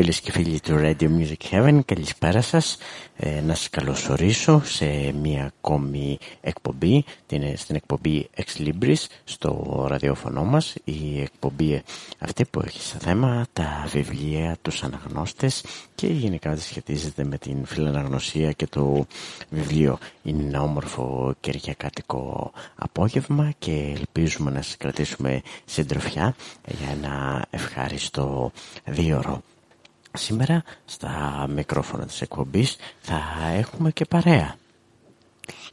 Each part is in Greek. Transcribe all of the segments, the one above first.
Φίλες και φίλοι του Radio Music Heaven, καλησπέρα σας. Ε, να σας καλωσορίσω σε μια ακόμη εκπομπή, την, στην εκπομπή Ex Libris στο ραδιόφωνο μας. Η εκπομπή αυτή που έχει σε θέμα τα βιβλία, τους αναγνώστες και γενικά σχετίζεται με την φιλαναγνωσία και το βιβλίο. Είναι ένα όμορφο κυριακάτικο απόγευμα και ελπίζουμε να σας κρατήσουμε συντροφιά για ένα ευχάριστο δίωρο. Σήμερα στα μικρόφωνα της εκπομπής θα έχουμε και παρέα.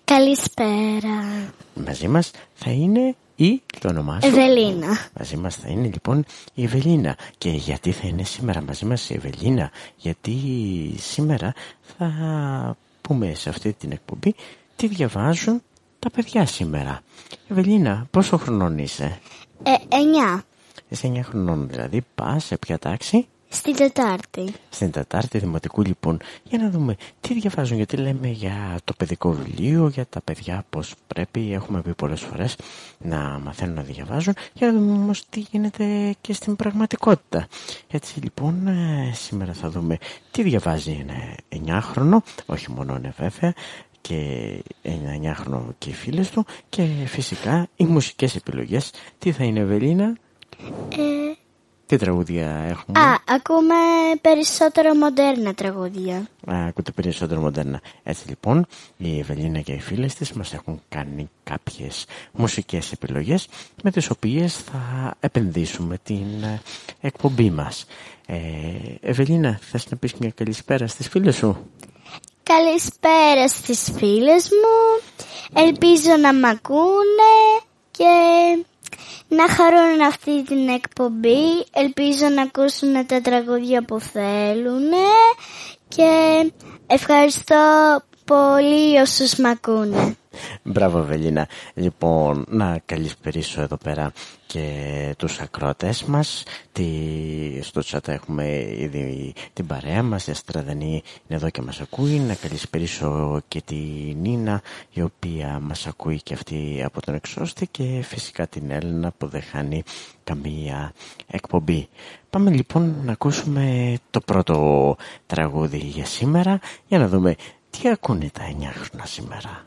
Καλησπέρα. Μαζί μας θα είναι η το όνομά σου; Ευελίνα. Μαζί μας θα είναι λοιπόν η Ευελίνα. Και γιατί θα είναι σήμερα μαζί μας η Ευελίνα; Γιατί σήμερα θα πούμε σε αυτή την εκπομπή τι διαβάζουν τα παιδιά σήμερα. Ευελίνα, πόσο χρονών είσαι; Ε, εννιά. Είσαι εννιά χρονών δηλαδή. Πας σε ποια τάξη; Στην Τετάρτη. Στην Τετάρτη Δημοτικού λοιπόν. Για να δούμε τι διαβάζουν. Γιατί λέμε για το παιδικό βιβλίο, για τα παιδιά πώς πρέπει. Έχουμε πει πολλές φορές να μαθαίνουν να διαβάζουν. Για να δούμε όμως τι γίνεται και στην πραγματικότητα. Έτσι λοιπόν ε, σήμερα θα δούμε τι διαβάζει ένα 9χρονο. Όχι μόνο είναι βέβαια και ένα 9χρονο και οι φίλες του και φυσικά οι μουσικές επιλογές. Τι θα είναι Ευελίνα; Ε, τι τραγούδια έχουμε; Α, ακούμε περισσότερο μοντέρνα τραγούδια. Α, ακούτε περισσότερο μοντέρνα. Έτσι λοιπόν, η Ευελίνα και οι φίλες της μας έχουν κάνει κάποιες μουσικές επιλογές με τις οποίες θα επενδύσουμε την ε, εκπομπή μας. Ε, Ευελίνα, θες να πεις μια καλησπέρα στις φίλες σου; Καλησπέρα στις φίλες μου. Ελπίζω να μ' ακούνε και να χαρούν αυτή την εκπομπή. Ελπίζω να ακούσουν τα τραγούδια που θέλουν και ευχαριστώ πολύ όσους μ' ακούνε. Μπράβο Βελίνα. Λοιπόν, να καλησπερίσω εδώ πέρα και τους ακρότες μας. Τι... Στο chat έχουμε ήδη την παρέα μας, η Αστραδανή είναι εδώ και μας ακούει. Να καλησπερίσω και τη Νίνα, η οποία μας ακούει και αυτή από τον εξώστη και φυσικά την Έλληνα που δεν χάνει καμία εκπομπή. Πάμε λοιπόν να ακούσουμε το πρώτο τραγούδι για σήμερα για να δούμε τι ακούνε τα εννιά χρόνια σήμερα.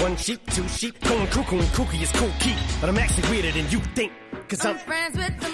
One sheep, two sheep, going cuckoo and kooky is cool key. But I'm actually weirder than you think. Cause I'm, I'm friends with the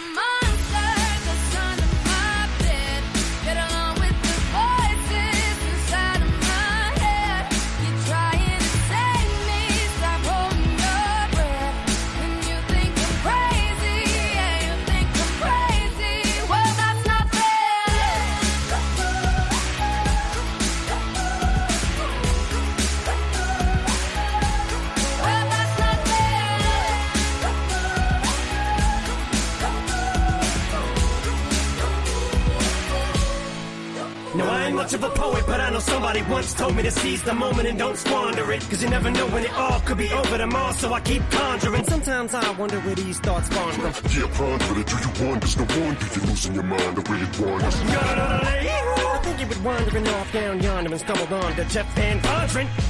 much of a poet, but I know somebody once told me to seize the moment and don't squander it. Cause you never know when it all could be over tomorrow, so I keep conjuring. Sometimes I wonder where these thoughts spawn from. Yeah, ponder it. Do you wonder? No wonder you're losing your mind. I really wonder. I think you would wandering off down yonder and stumbled on to Jeff Van Vondren.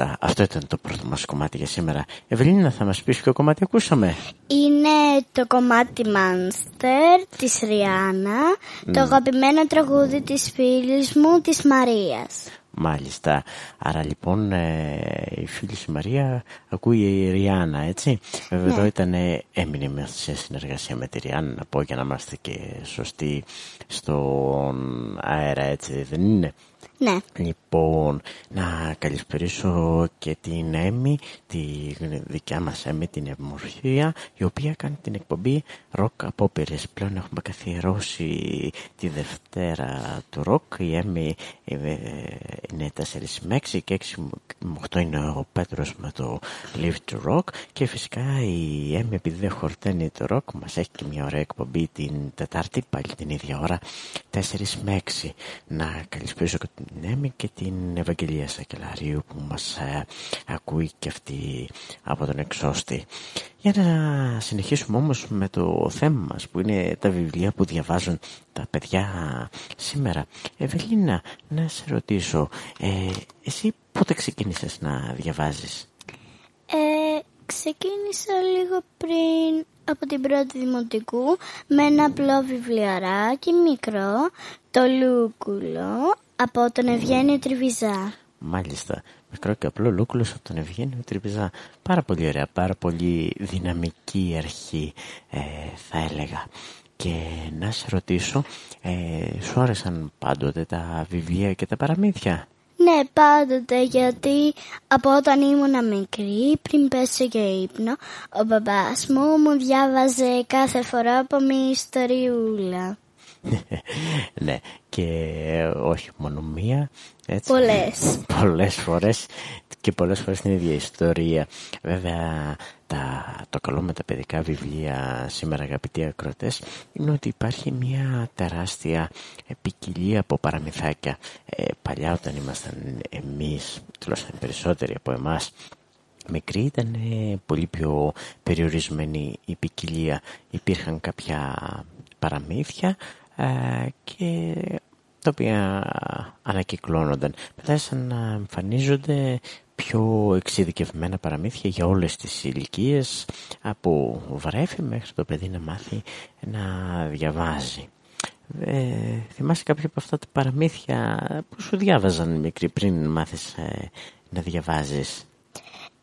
Μάλιστα, αυτό ήταν το πρώτο μας κομμάτι για σήμερα. Ευελίνα, θα μας πεις ποιο κομμάτι ακούσαμε; Είναι το κομμάτι Monster της Ριάννα, το αγαπημένο τραγούδι της φίλης μου της Μαρίας. Μάλιστα. Άρα λοιπόν ε, η φίλη σου Μαρία ακούει η Ριάννα, έτσι; Βέβαια εδώ ήταν, ε, έμεινε σε συνεργασία με τη Ριάννα, να πω για να είμαστε και σωστοί στον αέρα, έτσι δεν είναι; Ναι, Λοιπόν, να καλησπερίσω και την Έμι, τη δικιά μας Έμι, την Ευμορφία, η οποία κάνει την εκπομπή Rock Απόπειρες. Πλέον έχουμε καθιερώσει τη Δευτέρα του Rock. Η Έμι ε, είναι 4 με 6 και 6 με 8 είναι ο Πέτρος με το Live to Rock. Και φυσικά η Έμι επειδή δεν χορταίνει το Rock μας έχει και μια ωραία εκπομπή την Τετάρτη, πάλι την ίδια ώρα, 4 με 6. Να καλησπερίσω και την Έμι και την Ευαγγελία Σακελαρίου που μας ε, ακούει και αυτή από τον εξώστη. Για να συνεχίσουμε όμως με το θέμα μας που είναι τα βιβλία που διαβάζουν τα παιδιά σήμερα. Ευελίνα, να σε ρωτήσω, ε, εσύ πότε ξεκίνησες να διαβάζεις; ε, ξεκίνησα λίγο πριν από την πρώτη δημοτικού με ένα απλό βιβλιαράκι μικρό, το Λούκουλο, από τον Ευγένιο Τριβιζά. Μάλιστα, μικρό και απλό Λούκουλος από τον Ευγένιο Τριπιζά. Πάρα πολύ ωραία, πάρα πολύ δυναμική αρχή ε, θα έλεγα. Και να σε ρωτήσω, ε, σου άρεσαν πάντοτε τα βιβλία και τα παραμύθια; Ναι, πάντοτε, γιατί από όταν ήμουν μικρή, πριν πέσω για ύπνο, ο μπαμπάς μου μου διάβαζε κάθε φορά από μια ιστοριούλα. Ναι, και όχι μόνο μία. Έτσι, Πολλές. πολλές φορές και πολλές φορές την ίδια ιστορία. Βέβαια, τα, το καλό με τα παιδικά βιβλία σήμερα αγαπητοί ακροτές είναι ότι υπάρχει μια τεράστια ποικιλία από παραμυθάκια. Ε, παλιά όταν ήμασταν εμείς, τουλάχιστον περισσότεροι από εμάς, μικρή ήταν ε, πολύ πιο περιορισμένη η ποικιλία. Υπήρχαν κάποια παραμύθια ε, και τα οποία ανακυκλώνονταν. Μετά σαν να εμφανίζονται πιο εξειδικευμένα παραμύθια για όλες τις ηλικίες από βρέφη μέχρι το παιδί να μάθει να διαβάζει. Ε, θυμάσαι κάποια από αυτά τα παραμύθια που σου διάβαζαν μικρή πριν μάθεις ε, να διαβάζεις;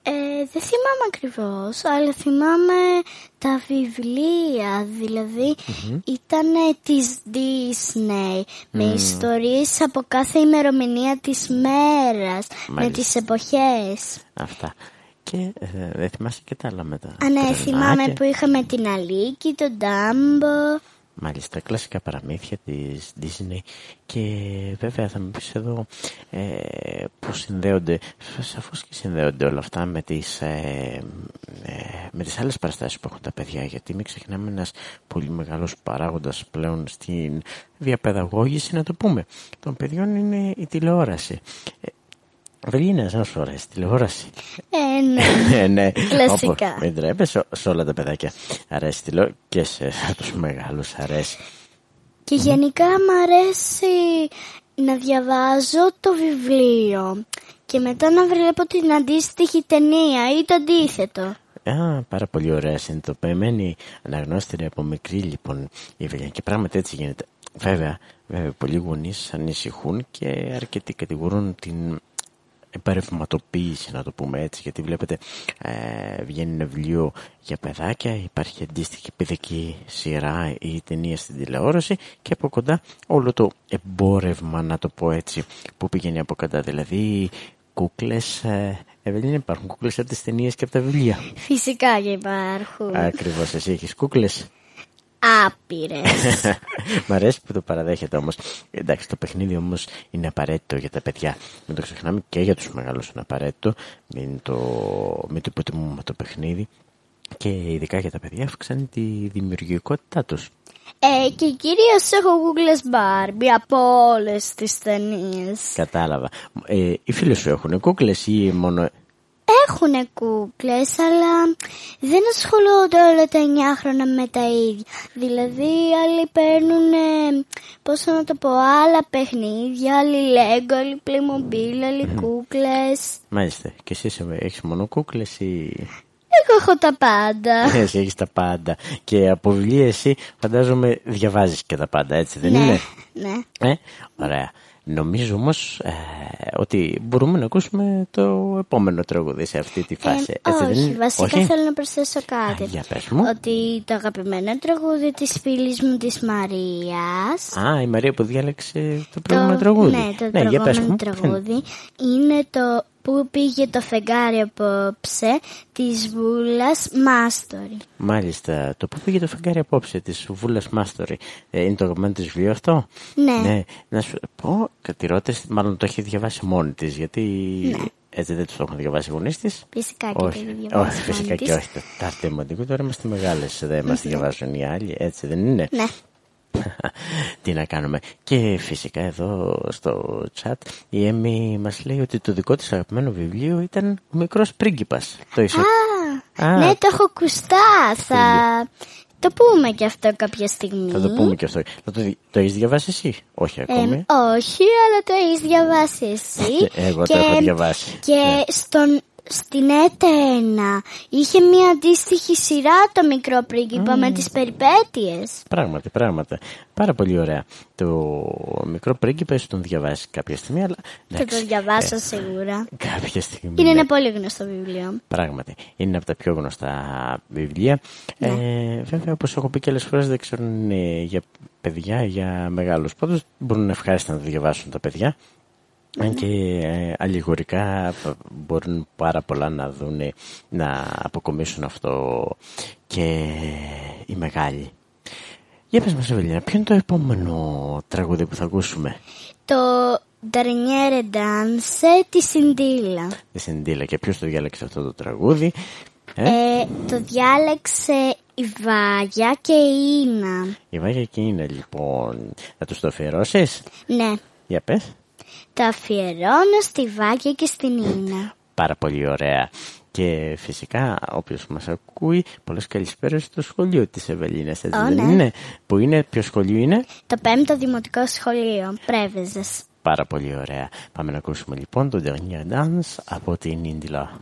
Ε, δεν θυμάμαι ακριβώς, αλλά θυμάμαι τα βιβλία, δηλαδή ήταν της Disney, με ιστορίες από κάθε ημερομηνία της μέρας, με Μάλιστα. τις εποχές. Αυτά. Και ε, δεν θυμάσαι και τα άλλα μετά. Α, ναι, θυμάμαι που είχαμε την Αλίκη, τον Ντάμπο. Μάλιστα, κλασικά παραμύθια της Disney. Και βέβαια θα μου πεις εδώ ε, πώς συνδέονται, σαφώς και συνδέονται όλα αυτά με τις, ε, ε, με τις άλλες παραστάσεις που έχουν τα παιδιά. Γιατί μην ξεχνάμε ένας πολύ μεγάλος παράγοντας πλέον στην διαπαιδαγώγηση να το πούμε. Των παιδιών είναι η τηλεόραση. Ε, Βελίνα, σαν σου αρέσει τηλεόραση. Ε, ναι. Ε, ναι, Κλασικά. όπως Μην τρέπεσαι, σε όλα τα παιδάκια αρέσει τηλεόραση και σε τους μεγάλους αρέσει. Και γενικά μ' αρέσει να διαβάζω το βιβλίο και μετά να βλέπω την αντίστοιχη ταινία ή το αντίθετο. Α, πάρα πολύ ωραία συνειδητοποιημένη αναγνώστηρη από μικρή λοιπόν η Ευελιανή και πράγματι έτσι γίνεται. Βέβαια, βέβαια πολλοί γονείς ανησυχούν και αρκετοί κατηγορούν την επαρευματοποίηση να το πούμε έτσι γιατί βλέπετε ε, βγαίνει ένα βιβλίο για παιδάκια υπάρχει αντίστοιχη παιδική σειρά ή ταινία στην τηλεόραση και από κοντά όλο το εμπόρευμα να το πω έτσι που πηγαίνει από κοντά δηλαδή κούκλες ε, Ευελίνα υπάρχουν κούκλες από τις ταινίες και από τα βιβλία Φυσικά και υπάρχουν. Ακριβώς εσύ έχεις κούκλες; Άπειρες. Μ' αρέσει που το παραδέχεται όμως. Εντάξει, το παιχνίδι όμως είναι απαραίτητο για τα παιδιά. Μην το ξεχνάμε και για τους μεγάλους είναι απαραίτητο. Μην το, μην το υποτιμούμε το παιχνίδι. Και ειδικά για τα παιδιά αυξάνει τη δημιουργικότητά τους. ε, και κυρίως έχω Google Barbie από όλες τις ταινίες. Κατάλαβα. Ε, οι φίλοι σου έχουν κούκλες ή μόνο... Έχουν κούκλες, αλλά δεν ασχολούνται όλα τα 9 χρόνια με τα ίδια. Δηλαδή, άλλοι παίρνουν, ε, πώς να το πω, άλλα παιχνίδια, άλλοι Lego, άλλοι Playmobil, άλλοι κούκλες. Μάλιστα. Και εσύ είσαι- έχεις μόνο κούκλες ή... Εγώ έχω τα πάντα. Εσύ έχεις τα πάντα. Και από βιβλία εσύ φαντάζομαι διαβάζεις και τα πάντα, έτσι δεν ναι, είναι; ναι. Ε, ωραία. Νομίζω όμως ε, ότι μπορούμε να ακούσουμε το επόμενο τραγούδι σε αυτή τη φάση. Ε, Έτσι δεν όχι, είναι; βασικά όχι; θέλω να προσθέσω κάτι. Α, για πες μου. Ότι το αγαπημένο τραγούδι της φίλης μου της Μαρίας Α, η Μαρία που διάλεξε το προηγούμενο τραγούδι. Ναι, το για πες προηγούμενο μου. τραγούδι είναι το που πήγε το φεγγάρι απόψε της Βούλας Μάστορη. Μάλιστα. Το που πήγε το φεγγάρι απόψε της Βούλας Μάστορη. Ε, είναι το αγαπημένο της βιβλίο αυτό; Ναι. Να σου πω, κατηρώτες, μάλλον το έχει διαβάσει μόνη της, γιατί έτσι δεν του το έχουν διαβάσει οι γονείς της; Φυσικά και όχι, το έχει διαβάσει όχι, φυσικά μόνη και της. όχι. Τα- Τα δημοτικού τώρα είμαστε μεγάλες. Δεν μας διαβάζουν οι άλλοι, έτσι δεν είναι; Ναι. Τι να κάνουμε. Και φυσικά εδώ στο chat η Έμι μας λέει ότι το δικό της αγαπημένο βιβλίο ήταν ο μικρός πρίγκιπας. Το είσαι... Α, Α. ναι, το έχω ακουστά. Θα το πούμε και αυτό κάποια στιγμή. Θα το πούμε και αυτό. Θα το, δι- το έχεις διαβάσει εσύ; Όχι Ε, ακόμη. όχι, αλλά το έχεις διαβάσει εσύ. Εγώ το έχω διαβάσει. Και Ναι. στον, στην ΕΤΕ1 είχε μια αντίστοιχη σειρά το μικρό πρίγκιπα με τις περιπέτειες. Πράγματι, πράγματι. Πάρα πολύ ωραία. Το μικρό πρίγκιπα ίσως τον διαβάσεις κάποια στιγμή, αλλά... Θα το εντάξει, διαβάσω ε, σίγουρα. κάποια στιγμή. Είναι ναι. ένα πολύ γνωστό βιβλίο. Πράγματι. Είναι από τα πιο γνωστά βιβλία. Ναι. Ε, βέβαια, όπως έχω πει και άλλες φορές, δεν ξέρω αν είναι για παιδιά, για μεγάλους. Πάντως, μπορούν ευχάριστα να το διαβάσουν τα παιδιά. Αν και ε, αλληγορικά π- μπορούν πάρα πολλά να δουν, να αποκομίσουν αυτό και οι μεγάλοι. Για πες μας Ευελίνα, ποιο είναι το επόμενο τραγούδι που θα ακούσουμε; Το Νταρνιέρε Ντάνσε της Σιντίλα. Η Σεντήλα και ποιος το διάλεξε αυτό το τραγούδι. Ε, Ε, το διάλεξε η Βάγια και η Ίνα. η Βάγια και είναι λοιπόν. Θα τους το αφιερώσεις; Ναι, Για πες. Το αφιερώνω στη Βάγια και στην Ίνα. Πάρα πολύ ωραία. Και φυσικά όποιος μας ακούει πολλές καλησπέρες στο σχολείο της Ευελίνας έτσι Α, δεν ναι. είναι; Που είναι, ποιο σχολείο είναι; Το πέμπτο δημοτικό σχολείο, Πρέβεζες. Πάρα πολύ ωραία. Πάμε να ακούσουμε λοιπόν το Dernier Dance από την Ίντιλα.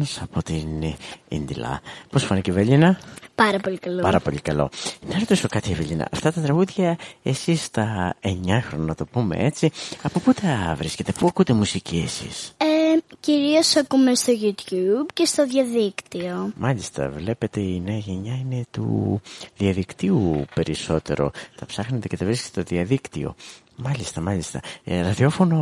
Dernier Dance από την Ίντιλα. Πώς φάνηκε η Ευελίνα; Πάρα πολύ καλό. Πάρα πολύ καλό. Να ρωτήσω κάτι Ευελίνα. Αυτά τα τραγούδια εσείς στα 9 χρόνια να το πούμε έτσι. Από πού τα βρίσκετε, πού ακούτε μουσική εσείς; Ε, κυρίως ακούμε στο YouTube και στο διαδίκτυο. Μάλιστα, βλέπετε η νέα γενιά είναι του διαδικτύου περισσότερο. Τα ψάχνετε και τα βρίσκετε στο διαδίκτυο. Μάλιστα, μάλιστα. Ε, ραδιόφωνο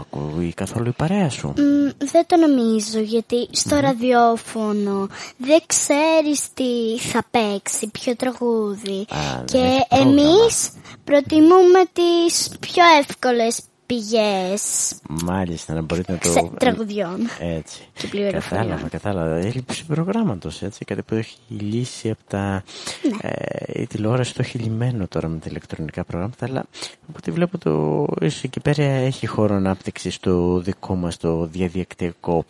ακούει καθόλου η παρέα σου; Μ, δεν το νομίζω γιατί στο ραδιόφωνο δεν ξέρεις τι θα παίξει, ποιο τραγούδι. Α, δεν και έχει πρόγραμμα. εμείς προτιμούμε τις πιο εύκολες πηγές Μάλιστα, να μπορείτε να το... ξε- τραγουδιών. Έτσι. Και πληροφοριών. Κατάλαβα, κατάλαβα. Έλλειψη προγράμματος, έτσι. Κάτι που έχει λύσει από τα. Ναι. Ε, η τηλεόραση το έχει λυμμένο τώρα με τα ηλεκτρονικά προγράμματα, αλλά από ό,τι βλέπω το. ίσως εκεί πέρα έχει χώρο ανάπτυξης στο δικό μας το διαδικτυακό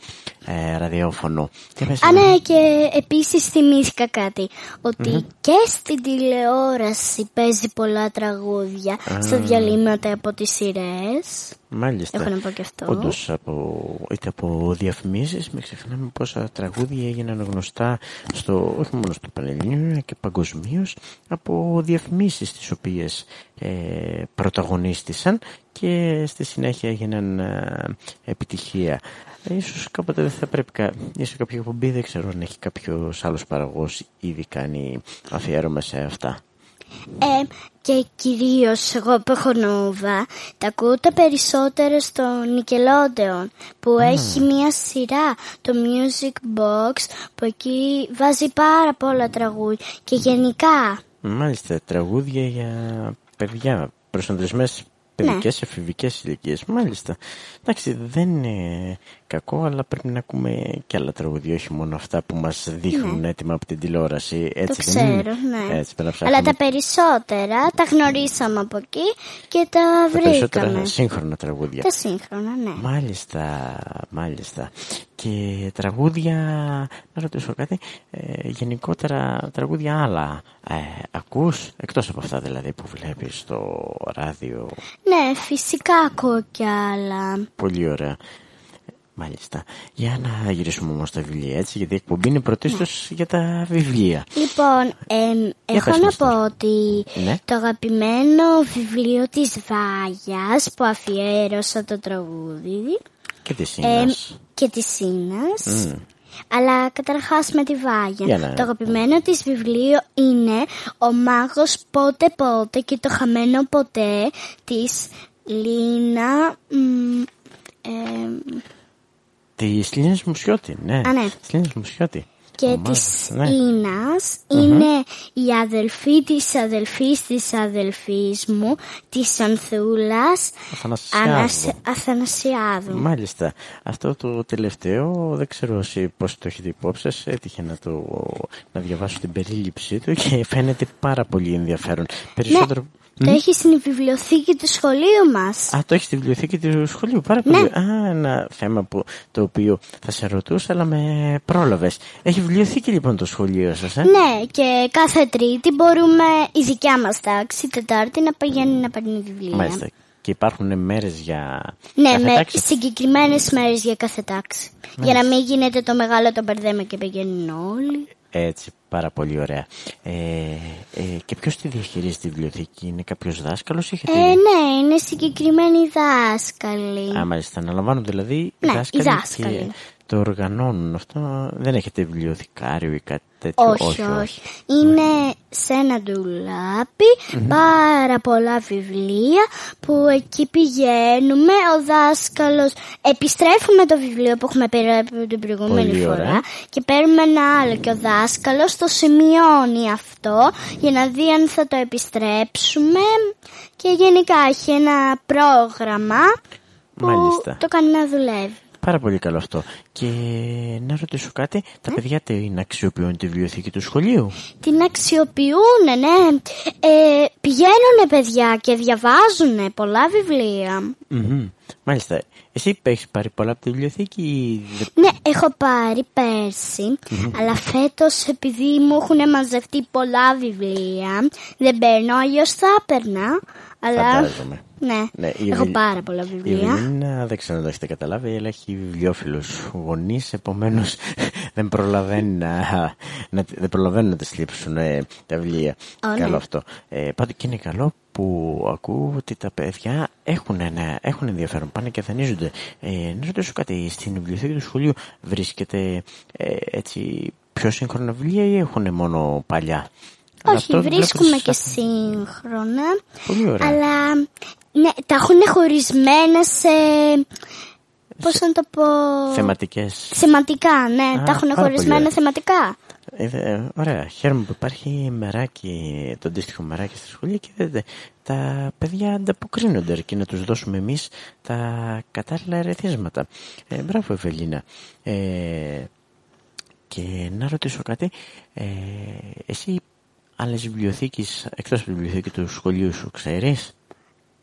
ε, ραδιόφωνο. Και πες, Α, ναι, και επίσης θυμήθηκα κάτι. Ότι και στην τηλεόραση παίζει πολλά τραγούδια στα διαλύματα από τις σειρές. Μάλιστα. Έχω να πω και αυτό. Όντως, από, είτε από διαφημίσεις, μην ξεχνάμε πόσα τραγούδια έγιναν γνωστά στο, όχι μόνο στο Πανελληνίο, αλλά και παγκοσμίως από διαφημίσεις τις οποίες ε, πρωταγωνίστησαν και στη συνέχεια έγιναν ε, επιτυχία. Ε, ίσως κάποτε δεν θα πρέπει, κα... ίσως κάποια εκπομπή δεν ξέρω αν έχει κάποιος άλλος παραγωγός ήδη κάνει αφιέρωμα σε αυτά. Ε, και κυρίως εγώ που έχω νούβα, τα ακούω τα περισσότερα στο Nickelodeon που έχει μια σειρά, το Music Box, που εκεί βάζει πάρα πολλά τραγούδια και γενικά. Μάλιστα, τραγούδια για παιδιά, προσανατολισμένες παιδικές, εφηβικές ηλικίες. Μάλιστα. Εντάξει, δεν είναι κακό, αλλά πρέπει να ακούμε και άλλα τραγούδια, όχι μόνο αυτά που μας δείχνουν έτοιμα από την τηλεόραση. Έτσι το δεν είναι; ξέρω, ναι. Έτσι, πρέπει να Αλλά ψάχνουμε τα περισσότερα τα γνωρίσαμε από εκεί και τα τα βρήκαμε. περισσότερα σύγχρονα τραγούδια. Τα σύγχρονα, ναι. Μάλιστα, μάλιστα. Και τραγούδια, να ρωτήσω κάτι, ε, γενικότερα τραγούδια άλλα ε, ακούς, εκτός από αυτά δηλαδή που βλέπεις στο ράδιο, Ναι, φυσικά ακούω κι άλλα. πολύ ωραία. Μάλιστα. Για να γυρίσουμε όμως στα βιβλία έτσι, γιατί η εκπομπή είναι πρωτίστως για τα βιβλία. Λοιπόν, εμ, έχω πες να μας τώρα. πω ότι Ναι. το αγαπημένο βιβλίο της Βάγιας που αφιέρωσα το τραγούδι Και τη εμ, Σίνας. και της Σίνας αλλά καταρχάς με τη Βάγια. Για να- Το αγαπημένο της βιβλίο είναι «Ο μάγος πότε πότε και το χαμένο ποτέ» της Λίνα... μ, εμ, Της Λίνας Μουσιώτη, ναι. Α, ναι. Της Λίνας Μουσιώτη. Και Ομάδα, της ναι. Ίνας είναι η αδελφή της αδελφής της αδελφής μου, της Ανθούλας Αθανασιάδου. Ανασ- Αθανασιάδου. Μάλιστα. Αυτό το τελευταίο δεν ξέρω εσύ πώς το έχετε υπόψη σας. Έτυχε να, το, να διαβάσω την περίληψή του και φαίνεται πάρα πολύ ενδιαφέρον. Περισσότερο... Ναι, το έχει στην βιβλιοθήκη του σχολείου μας. Α, το έχει στη βιβλιοθήκη του σχολείου. Πάρα Ναι. πολύ. Α, ένα θέμα που, το οποίο θα σε ρωτούσα, αλλά με πρόλαβες. Έχει βιβλιοθήκη λοιπόν το σχολείο σας, ε; Ναι, και κάθε Τρίτη μπορούμε η δικιά μας τάξη, Τετάρτη, να πηγαίνει να παίρνει βιβλία. Μάλιστα. Και υπάρχουν μέρες για Ναι, κάθε με τάξη; συγκεκριμένες μέρες για κάθε τάξη. Για να μην γίνεται το μεγάλο το μπερδέμα και πηγαίνουν όλοι. Έτσι, πάρα πολύ ωραία. Ε, ε, και ποιος τη διαχειρίζει τη βιβλιοθήκη, είναι κάποιος δάσκαλος, έχετε... Ε, ναι, είναι συγκεκριμένοι δάσκαλοι. Α, μάλιστα, αναλαμβάνουν δηλαδή οι Ναι, δάσκαλοι, οι δάσκαλοι. και το οργανώνουν αυτό. Δεν έχετε βιβλιοθηκάριο ή κάτι τέτοιο; Όχι, όχι. Είναι σε ένα ντουλάπι πάρα πολλά βιβλία που εκεί πηγαίνουμε. Ο δάσκαλος επιστρέφουμε το βιβλίο που έχουμε πήρει από την προηγούμενη Πολύ ωραία. φορά και παίρνουμε ένα άλλο και ο δάσκαλος το σημειώνει αυτό για να δει αν θα το επιστρέψουμε και γενικά έχει ένα πρόγραμμα που Μάλιστα. το κάνει να δουλεύει. Πάρα πολύ καλό αυτό. Και να ρωτήσω κάτι, τα παιδιά την αξιοποιούν τη βιβλιοθήκη του σχολείου; Την αξιοποιούν, ναι. Ε, πηγαίνουν παιδιά και διαβάζουν πολλά βιβλία. Μμμ. Μάλιστα. Εσύ έχεις πάρει πολλά από τη βιβλιοθήκη ή δεν- Ναι, έχω πάρει πέρσι, αλλά φέτος επειδή μου έχουν μαζευτεί πολλά βιβλία, δεν παίρνω, αλλιώς θα έπαιρνα. Αλλά, Φαντάζομαι. Ναι, Ναι, η έχω Ευε- πάρα πολλά Η βιβλία. Ευελίνα δεν ξέρω αν το έχετε καταλάβει, αλλά έχει βιβλιοφίλους γονείς, επομένως δεν προλαβαίνει να, να, δεν προλαβαίνουν να τις λείψουν ε, τα βιβλία. Ω, ναι. καλό αυτό. Ε, πάντως και είναι καλό που ακούω ότι τα παιδιά έχουν, ένα, έχουν ενδιαφέρον, πάνε και δανείζονται. Ε, να ρωτήσω κάτι, στην βιβλιοθήκη του σχολείου βρίσκεται ε, έτσι πιο σύγχρονα βιβλία ή έχουν μόνο παλιά; Αλλά Όχι, αυτό βλέπω βρίσκουμε στις και αφ- σύγχρονα. Πολύ ωραία. Αλλά ναι, τα έχουν χωρισμένα σε. Πώς να το πω. Θεματικές. Θεματικά, ναι, Α, τα έχουν πάρα πολύ χωρισμένα ωραία. θεματικά. Ε, δε- ωραία, χαίρομαι που υπάρχει μεράκι, το αντίστοιχο μεράκι στη σχολή και δείτε, τα παιδιά ανταποκρίνονται αρκεί να τους δώσουμε εμείς τα κατάλληλα ερεθίσματα. Ε, μπράβο Ευελίνα. Ε, και να ρωτήσω κάτι, ε, εσύ άλλες βιβλιοθήκες εκτός από τη βιβλιοθήκη του σχολείου σου ξέρεις;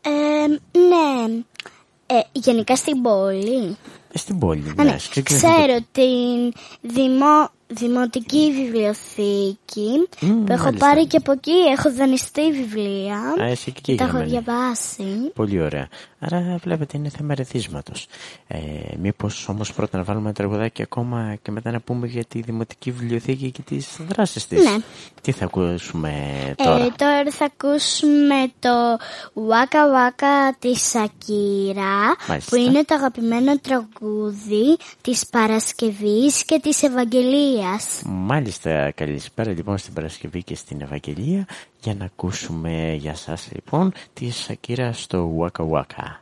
Ε, ναι. Ε, γενικά στην πόλη. Ε, στην πόλη, Α, ναι, ναι, συγκεκριμένα. ξέρω την δημο, δημοτική βιβλιοθήκη Μμ, που έχω μάλιστα. πάρει και από εκεί. Έχω δανειστεί βιβλία. Α, εσύ και εκεί τα έχω γραμμένη. διαβάσει. Πολύ ωραία. Άρα βλέπετε είναι θέμα ρεθίσματος. Ε, μήπως όμως πρώτα να βάλουμε ένα τραγουδάκι ακόμα και μετά να πούμε για τη Δημοτική Βιβλιοθήκη και τις δράσεις της. Ναι. Τι θα ακούσουμε τώρα; Ε, τώρα θα ακούσουμε το Waka Waka της Σακύρα Μάλιστα. που είναι το αγαπημένο τραγούδι της Παρασκευής και της Ευαγγελίας. Μάλιστα, καλησπέρα λοιπόν στην Παρασκευή και στην Ευαγγελία για να ακούσουμε για σας λοιπόν τη Σακύρα στο Waka Waka.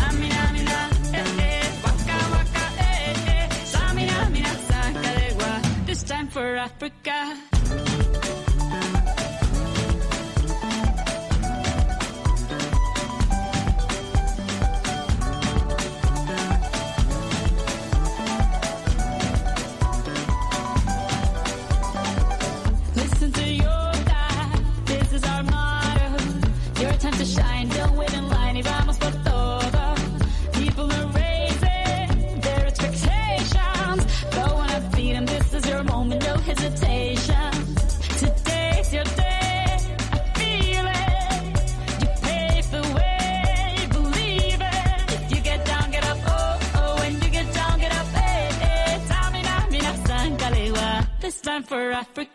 Time for Africa. Africa.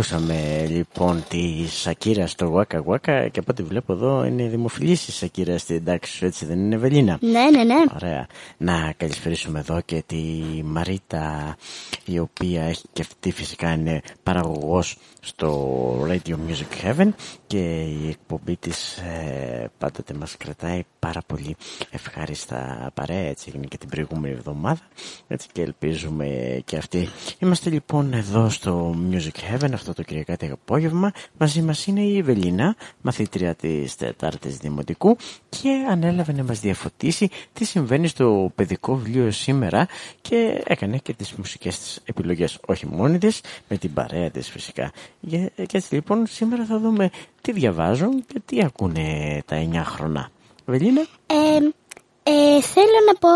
Ακούσαμε λοιπόν τη Σακύρα στο Waka Waka και από ό,τι βλέπω εδώ είναι δημοφιλής η Σακύρα στην τάξη σου, έτσι δεν είναι Ευελίνα; Ναι, ναι, ναι. Ωραία. Να καλησπερίσουμε εδώ και τη Μαρίτα η οποία έχει και αυτή φυσικά είναι παραγωγός στο Radio Music Heaven και η εκπομπή της ε, πάντοτε μας κρατάει πάρα πολύ ευχάριστα παρέα έτσι έγινε και την προηγούμενη εβδομάδα έτσι και ελπίζουμε και αυτή. Είμαστε λοιπόν εδώ στο στο Music Heaven αυτό το Κυριακάτι απόγευμα. Μαζί μας είναι η Ευελίνα, μαθήτρια της Τετάρτης Δημοτικού και ανέλαβε να μας διαφωτίσει τι συμβαίνει στο παιδικό βιβλίο σήμερα και έκανε και τις μουσικές της επιλογές όχι μόνη της, με την παρέα της φυσικά. Και, και έτσι λοιπόν σήμερα θα δούμε τι διαβάζουν και τι ακούνε τα 9 χρονά. Ευελίνα. Ε, ε, θέλω να πω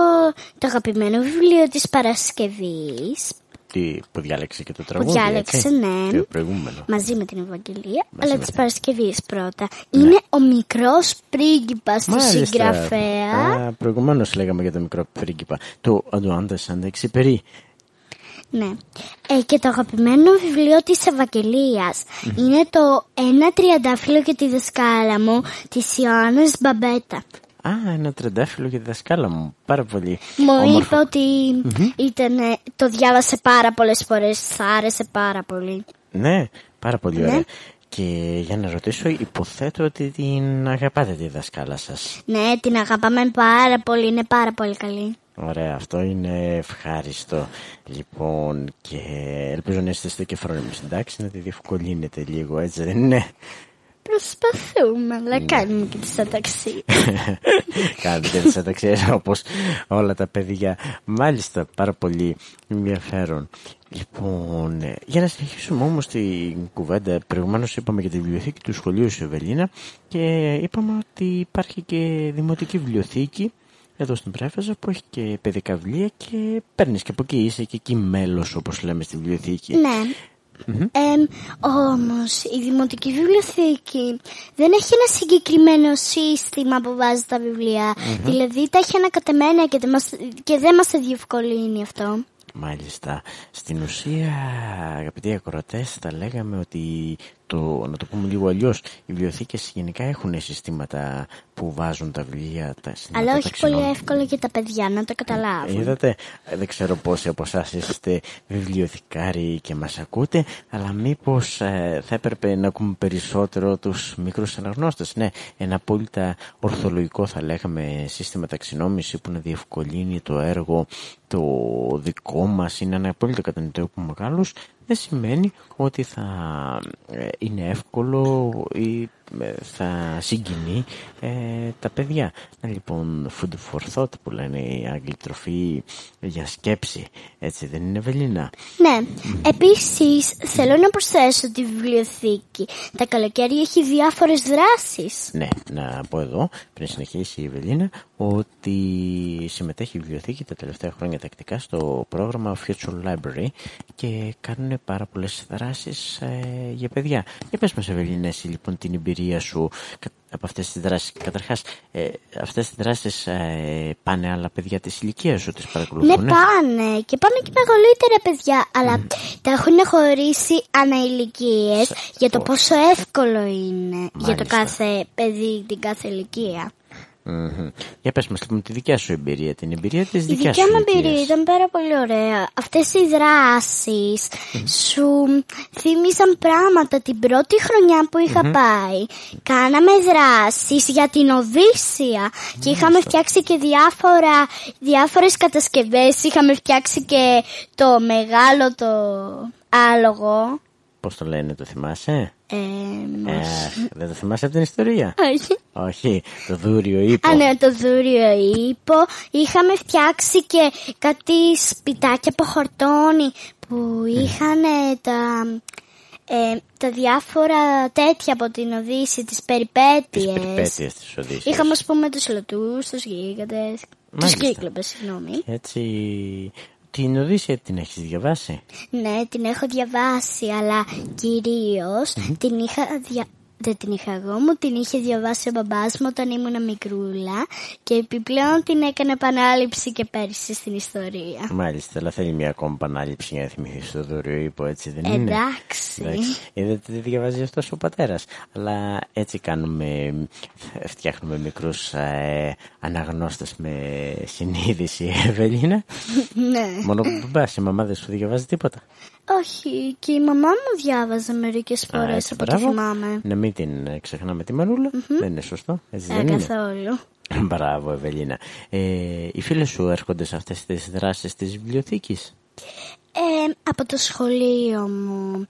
το αγαπημένο βιβλίο της Παρασκευής Τι, που διάλεξε και το που τραγούδι, διάλεξε, έτσι; ναι, Το προηγούμενο. μαζί με την Ευαγγελία, Μαζί αλλά με της την- Παρασκευής πρώτα. Είναι ο μικρός πρίγκιπας του συγγραφέα. Α, προηγουμένως λέγαμε για το μικρό πρίγκιπα. Το Αντουάντα Σαντεξιπερί. Ναι. Ε, και το αγαπημένο βιβλίο της Ευαγγελίας είναι το «Ένα τριαντάφυλλο και τη δασκάλα μου» της Ιωάννης Μπαμπέτα. Α, ένα τρεντάφυλλο για τη δασκάλα μου. Πάρα πολύ Μου όμορφο. είπε ότι ήτανε- το διάβασε πάρα πολλές φορές, θα άρεσε πάρα πολύ. Ναι, πάρα πολύ Ναι. ωραία. Και για να ρωτήσω, υποθέτω ότι την αγαπάτε τη δασκάλα σας. Ναι, την αγαπάμε πάρα πολύ, είναι πάρα πολύ καλή. Ωραία, αυτό είναι ευχάριστο. Λοιπόν, και ελπίζω να είστε και φρόνιμοι. Εντάξει, να τη διευκολύνετε λίγο, έτσι δεν είναι; Προσπαθούμε, αλλά Ναι. κάνουμε και τις αταξίες. Κάνετε και τις αταξίες όπως όλα τα παιδιά. Μάλιστα, πάρα πολύ ενδιαφέρον. Λοιπόν, ε, για να συνεχίσουμε όμως την κουβέντα, προηγουμένως είπαμε για τη βιβλιοθήκη του σχολείου σου Ευελίνα και είπαμε ότι υπάρχει και δημοτική βιβλιοθήκη εδώ στην Πρέφεζα που έχει και παιδικά βιβλία και παίρνεις και από εκεί, είσαι και εκεί μέλος όπως λέμε στη βιβλιοθήκη. ναι. Εμ, όμως η Δημοτική Βιβλιοθήκη δεν έχει ένα συγκεκριμένο σύστημα που βάζει τα βιβλια Δηλαδή τα έχει ανακατεμένα και δεν μας, και δεν μας διευκολύνει αυτό. Μάλιστα. Στην ουσία, αγαπητοί ακροατές, θα λέγαμε ότι, το, να το πούμε λίγο αλλιώς, οι βιβλιοθήκες γενικά έχουν συστήματα που βάζουν τα βιβλία τα Αλλά τα όχι πολύ ταξινόμια. εύκολο για τα παιδιά να το καταλάβουν. Είδατε, ε, δεν ξέρω πόσοι από εσάς είστε βιβλιοθηκάροι και μας ακούτε, αλλά μήπως ε, θα έπρεπε να ακούμε περισσότερο τους μικρούς αναγνώστες. Ναι, ένα απόλυτα ορθολογικό θα λέγαμε σύστημα ταξινόμηση που να διευκολύνει το έργο το δικό μας, είναι ένα απόλυτα κατανοητό από μεγάλους, δεν σημαίνει ότι θα ε, είναι εύκολο ή ε, θα συγκινεί ε, τα παιδιά. Να λοιπόν, food for thought που λένε οι Άγγλοι τροφή για σκέψη. Έτσι δεν είναι Βελίνα; Ναι. Επίσης θέλω να προσθέσω τη βιβλιοθήκη. Τα καλοκαίρια έχει διάφορες δράσεις. Ναι, να πω εδώ, πριν συνεχίσει η Ευελίνα, ότι συμμετέχει η βιβλιοθήκη τα τελευταία χρόνια τακτικά στο πρόγραμμα Future Library και κάνουν πάρα πολλές δράσεις ε, για παιδιά. Για πες μας Ευελίνα, εσύ λοιπόν την εμπειρία σου κα- από αυτές τις δράσεις. Καταρχάς, ε, αυτές τις δράσεις ε, πάνε άλλα παιδιά της ηλικίας σου, τις Ναι, παρακολουθούν. πάνε και πάνε και μεγαλύτερα παιδιά, αλλά τα έχουν χωρίσει αναηλικίες για το πόσο εύκολο είναι για το Μάλιστα. κάθε παιδί την κάθε ηλικία. Μμμ. Για πες μας λοιπόν τη δικιά σου εμπειρία, την εμπειρία της Η δικιάς δικιά σου μου εμπειρία ηλικίας. ήταν πάρα πολύ ωραία. Αυτές οι δράσεις σου θύμισαν πράγματα την πρώτη χρονιά που είχα πάει. Κάναμε δράσεις για την Οδύσσια και είχαμε φτιάξει και διάφορα, διάφορες κατασκευές. Είχαμε φτιάξει και το μεγάλο το άλογο. Πώς το λένε, το θυμάσαι; Ε, Ε, δεν το θυμάσαι από την ιστορία; όχι. Όχι, το δούριο ύπο. Α, ναι, το δούριο ύπο. Είχαμε φτιάξει και κάτι σπιτάκια από χορτόνι που είχαν τα, ε, τα διάφορα τέτοια από την Οδύση, τις Τις περιπέτειες. περιπέτειες της Οδύσσιας. Είχαμε, ας πούμε, τους λωτούς, τους γίγαντες, τους Μάλιστα. κύκλοπες, συγγνώμη. Έτσι, την Οδύσσια την έχεις διαβάσει; Ναι, την έχω διαβάσει, αλλά κυρίως την είχα δια... Δεν την είχα εγώ, μου την είχε διαβάσει ο μπαμπάς μου όταν ήμουν μικρούλα και επιπλέον την έκανε επανάληψη και πέρυσι στην ιστορία. Μάλιστα, αλλά θέλει μια ακόμα επανάληψη για να θυμηθείς το δούριο ύπο, έτσι δεν είναι; Εντάξει. Είδατε τι διαβάζει αυτός ο πατέρας. Αλλά έτσι κάνουμε, φτιάχνουμε μικρούς ε, αναγνώστες με συνείδηση, Ευελίνα. ναι. Μόνο που μπαμπάς, η μαμά δεν σου διαβάζει τίποτα. Όχι, και η μαμά μου διάβαζε μερικές Α, φορές έτσι, από ό,τι μπράβο. θυμάμαι. Να μην την ε, ξεχνάμε τη μανούλα. Δεν είναι σωστό. Έτσι Ε, δεν είναι. καθόλου. Μπράβο, Ευελίνα. Ε, οι φίλοι σου έρχονται σε αυτές τις δράσεις της βιβλιοθήκης; Ε, από το σχολείο μου.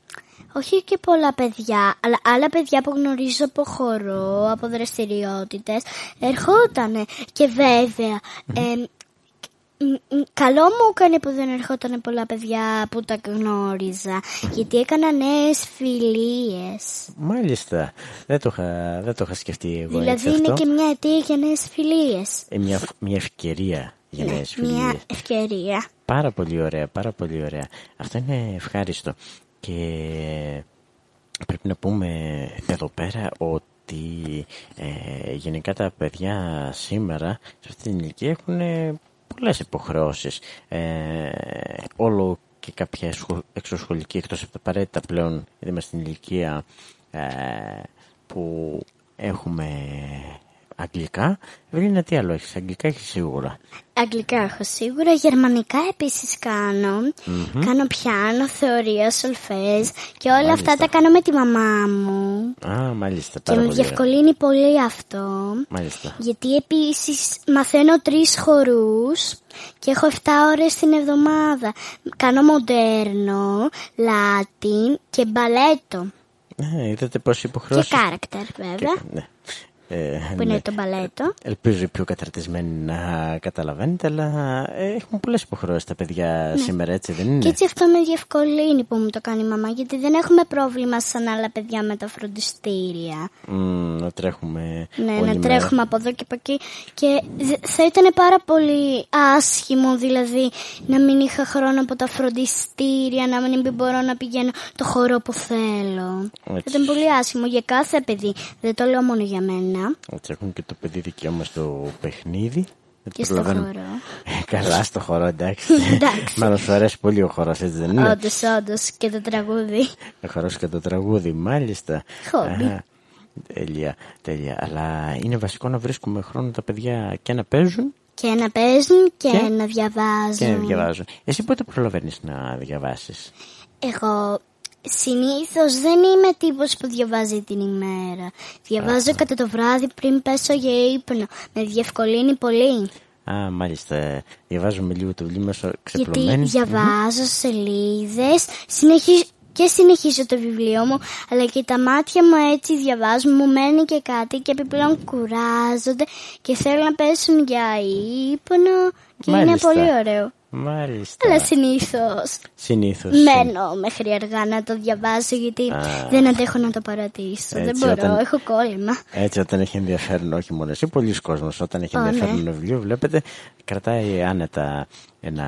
Όχι και πολλά παιδιά, αλλά άλλα παιδιά που γνωρίζω από χορό, από δραστηριότητες, ερχότανε. Και βέβαια, ε, μ, μ, καλό μου έκανε που δεν ερχόταν πολλά παιδιά που τα γνώριζα, γιατί έκανα νέες φιλίες. Μάλιστα. Δεν το είχα, δεν το είχα σκεφτεί εγώ δηλαδή έτσι είναι αυτό. και μια αιτία για νέες φιλίες. Ε, μια, μια ευκαιρία για νέες Ναι, μια φιλίες. ευκαιρία. Πάρα πολύ ωραία, πάρα πολύ ωραία. Αυτό είναι ευχάριστο. Και πρέπει να πούμε εδώ πέρα ότι ε, γενικά τα παιδιά σήμερα σε αυτή την ηλικία έχουν ε, πολλές υποχρεώσεις. Ε, όλο και κάποια σχο- εξωσχολική εκτός από τα απαραίτητα πλέον γιατί είμαστε στην ηλικία ε, που έχουμε αγγλικά. Ευελίνα τι άλλο έχεις, αγγλικά έχεις σίγουρα. Αγγλικά έχω σίγουρα, γερμανικά επίσης κάνω. Κάνω πιάνο, θεωρία, σολφές και όλα Μάλιστα. αυτά τα κάνω με τη μαμά μου. Α, μάλιστα, Και πάρα με πολύ ωραία. διευκολύνει πολύ αυτό. Μάλιστα. Γιατί επίσης μαθαίνω τρεις χορούς και έχω 7 ώρες την εβδομάδα. Κάνω μοντέρνο, λάτιν και μπαλέτο. Ε, είδατε πόση Και υποχρεώσεις. character βέβαια, Ναι. Ε, που είναι ναι. το μπαλέτο. Ελπίζω οι πιο καταρτισμένοι να καταλαβαίνετε, αλλά ε, έχουν πολλές υποχρεώσεις τα παιδιά σήμερα, έτσι δεν είναι; Ναι. Και έτσι αυτό με διευκολύνει που μου το κάνει η μαμά, γιατί δεν έχουμε πρόβλημα σαν άλλα παιδιά με τα φροντιστήρια. Μμ, να τρέχουμε Ναι, όλη να μέρα. τρέχουμε από εδώ και από εκεί. Και δε- θα ήταν πάρα πολύ άσχημο, δηλαδή, να μην είχα χρόνο από τα φροντιστήρια, να μην μπορώ να πηγαίνω το χώρο που θέλω. Θα Έτσι. ήταν πολύ άσχημο για κάθε παιδί. Δεν το λέω μόνο για μένα. Έτσι έχουν και το παιδί δικαίωμα στο παιχνίδι. Δεν Και στο προλαβαίνουν. χώρο. Ε, καλά στο χώρο, εντάξει. Εντάξει. Μάλλον σου αρέσει πολύ ο χώρος, έτσι δεν είναι; Όντως, όντως. Και το τραγούδι. Ο χώρος και το τραγούδι, μάλιστα. Χόμπι. Αχα, Τέλεια, τέλεια. Αλλά είναι βασικό να βρίσκουμε χρόνο τα παιδιά και να παίζουν Και να παίζουν και, Και- να διαβάζουν. και να διαβάζουν. Εσύ πότε προλαβαίνεις να διαβάσεις; Εγώ συνήθως δεν είμαι τύπος που διαβάζει την ημέρα. Διαβάζω κατά το βράδυ πριν πέσω για ύπνο. Με διευκολύνει πολύ. Α, μάλιστα. Διαβάζουμε λίγο το βιβλίο μέσω Γιατί ξεπλωμένης. διαβάζω σελίδες συνεχίζω, και συνεχίζω το βιβλίο μου, αλλά και τα μάτια μου έτσι διαβάζουν, μου μένει και κάτι και επιπλέον κουράζονται και θέλουν να πέσουν για ύπνο και είναι Μάλιστα. πολύ ωραίο. Μάλιστα. Αλλά συνήθως Συνήθως. μένω μέχρι αργά να το διαβάσω γιατί Α. δεν αντέχω να το παρατήσω. δεν Έτσι, μπορώ, όταν- έχω κόλλημα. Έτσι όταν έχει ενδιαφέρον όχι μόνο εσύ, πολλοί κόσμος όταν έχει Ω, ενδιαφέρον ναι. ένα βιβλίο βλέπετε κρατάει άνετα ένα,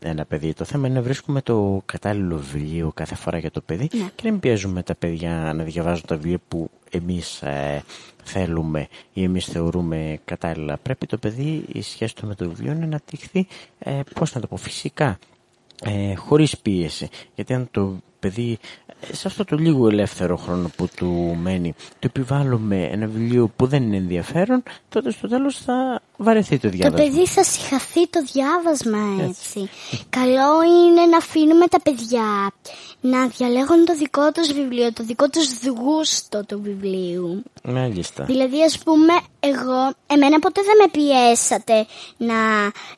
ένα παιδί. Το θέμα είναι να βρίσκουμε το κατάλληλο βιβλίο κάθε φορά για το παιδί Ναι. και να μην πιέζουμε τα παιδιά να διαβάζουν τα βιβλία που εμείς ε, θέλουμε ή εμείς θεωρούμε κατάλληλα. Πρέπει το παιδί η σχέση του με το βιβλίο είναι να τυχθεί, ε, πώς να το πω, φυσικά ε, χωρίς πίεση. Γιατί αν το παιδί ε, σε αυτό το λίγο ελεύθερο χρόνο που του μένει του επιβάλλουμε ένα βιβλίο που δεν είναι ενδιαφέρον τότε στο τέλος θα βαρεθεί το Το διάβασμα. παιδί θα συχαθεί το διάβασμα έτσι. Καλό είναι να αφήνουμε τα παιδιά να διαλέγουν το δικό τους βιβλίο, το δικό τους γούστο του βιβλίου. Μάλιστα. Δηλαδή ας πούμε εγώ, εμένα ποτέ δεν με πιέσατε να,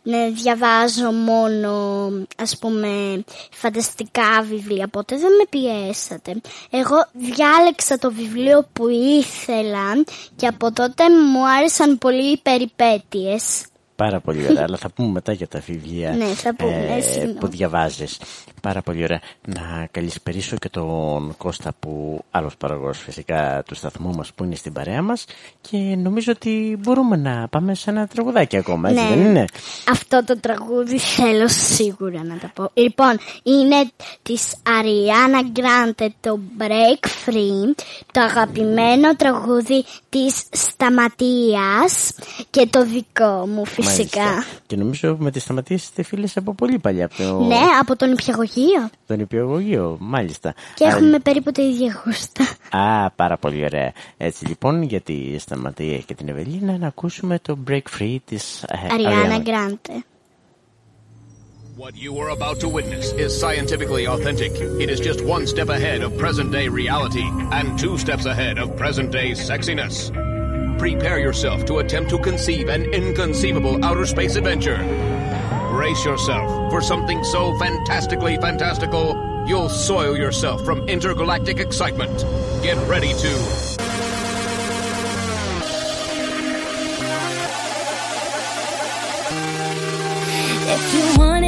να διαβάζω μόνο ας πούμε φανταστικά βιβλία, ποτέ δεν με πιέσατε. Εγώ διάλεξα το βιβλίο που ήθελα και από τότε μου άρεσαν πολύ οι περιπέτειες. Πάρα πολύ ωραία, αλλά θα πούμε μετά για τα βιβλία Ναι, θα πούμε, συγγνώμη. που διαβάζεις. Πάρα πολύ ωραία. Να καλησπερίσω και τον Κώστα που άλλος παραγωγός φυσικά του σταθμού μας που είναι στην παρέα μας και νομίζω ότι μπορούμε να πάμε σε ένα τραγουδάκι ακόμα, έτσι δεν είναι; Αυτό το τραγούδι θέλω σίγουρα να το πω. Λοιπόν, είναι της Ariana Grande το Break Free, το αγαπημένο τραγούδι της Σταματίας και το δικό μου φυσικά. Μάλιστα. Και νομίζω με τη σταματήσεις είστε φίλες από πολύ παλιά από το... Ναι, από τον υπηαγωγείο. τον υπηαγωγείο, μάλιστα. Και Άρα- έχουμε περίπου τα ίδια γούστα. Α, πάρα πολύ ωραία. Έτσι λοιπόν, για τη Σταματία και την Ευελίνα, να ακούσουμε το Break Free της ε, Ariana Ariana. Grande. What you are about to witness is scientifically authentic. It is just one step ahead of present day reality and two steps ahead of present day sexiness. Prepare yourself to attempt to conceive an inconceivable outer space adventure. Brace yourself for something so fantastically fantastical, you'll soil yourself from intergalactic excitement. Get ready to If you want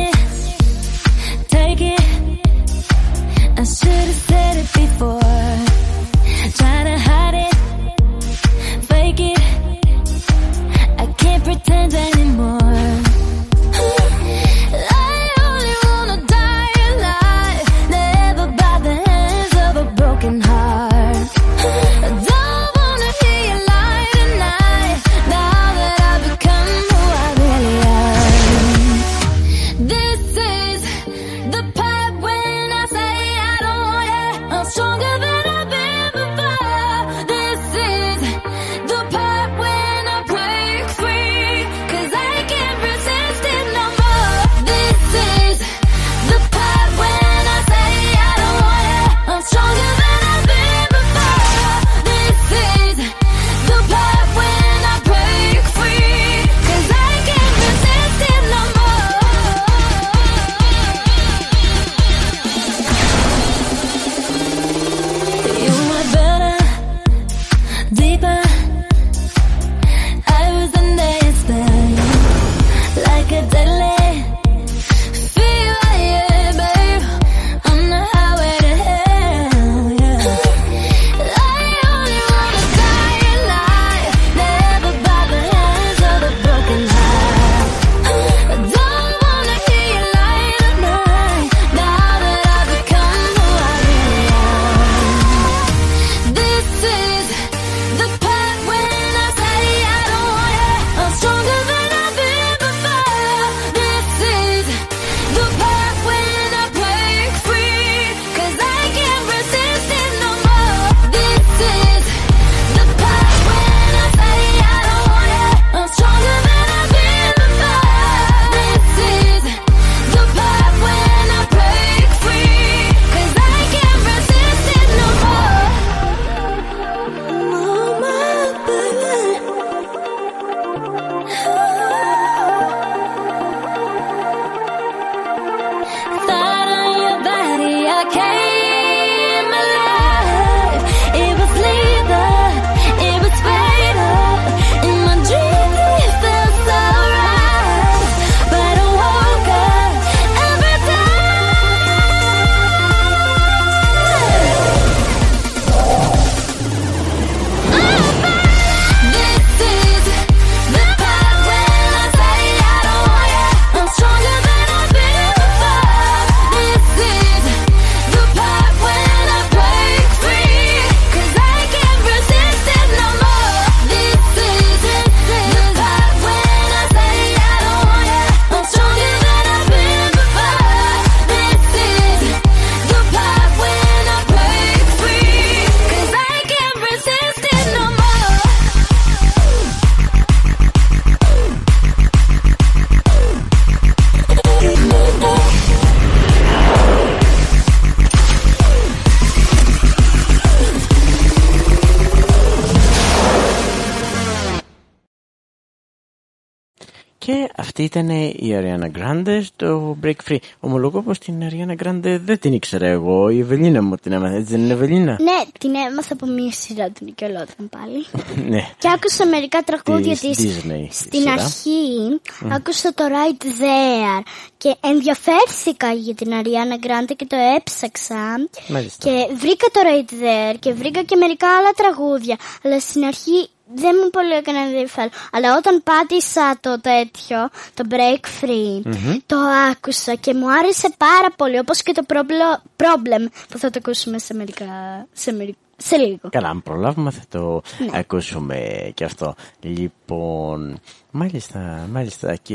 ήταν η Ariana Grande στο Break Free. Ομολογώ πως την Ariana Grande δεν την ήξερα εγώ. Η Ευελίνα μου την έμαθε. Έτσι δεν είναι Ευελίνα; Ναι, την έμαθα από μία σειρά του Nickelodeon πάλι. ναι. Και άκουσα μερικά τραγούδια Της της Disney στην σειρά. αρχή. Άκουσα το Right There και ενδιαφέρθηκα για την Ariana Grande και το έψαξα. Μάλιστα. Και βρήκα το Right There και βρήκα και μερικά άλλα τραγούδια. Αλλά στην αρχή δεν μου πολύ έκανε ενδιαφέρον. Αλλά όταν πάτησα το τέτοιο, το Break Free, το άκουσα και μου άρεσε πάρα πολύ. Όπως και το Problo- Problem που θα το ακούσουμε σε μερικά... σε, μερι- σε λίγο. Καλά, αν προλάβουμε θα το Ναι. ακούσουμε και αυτό. Λοιπόν, μάλιστα, μάλιστα και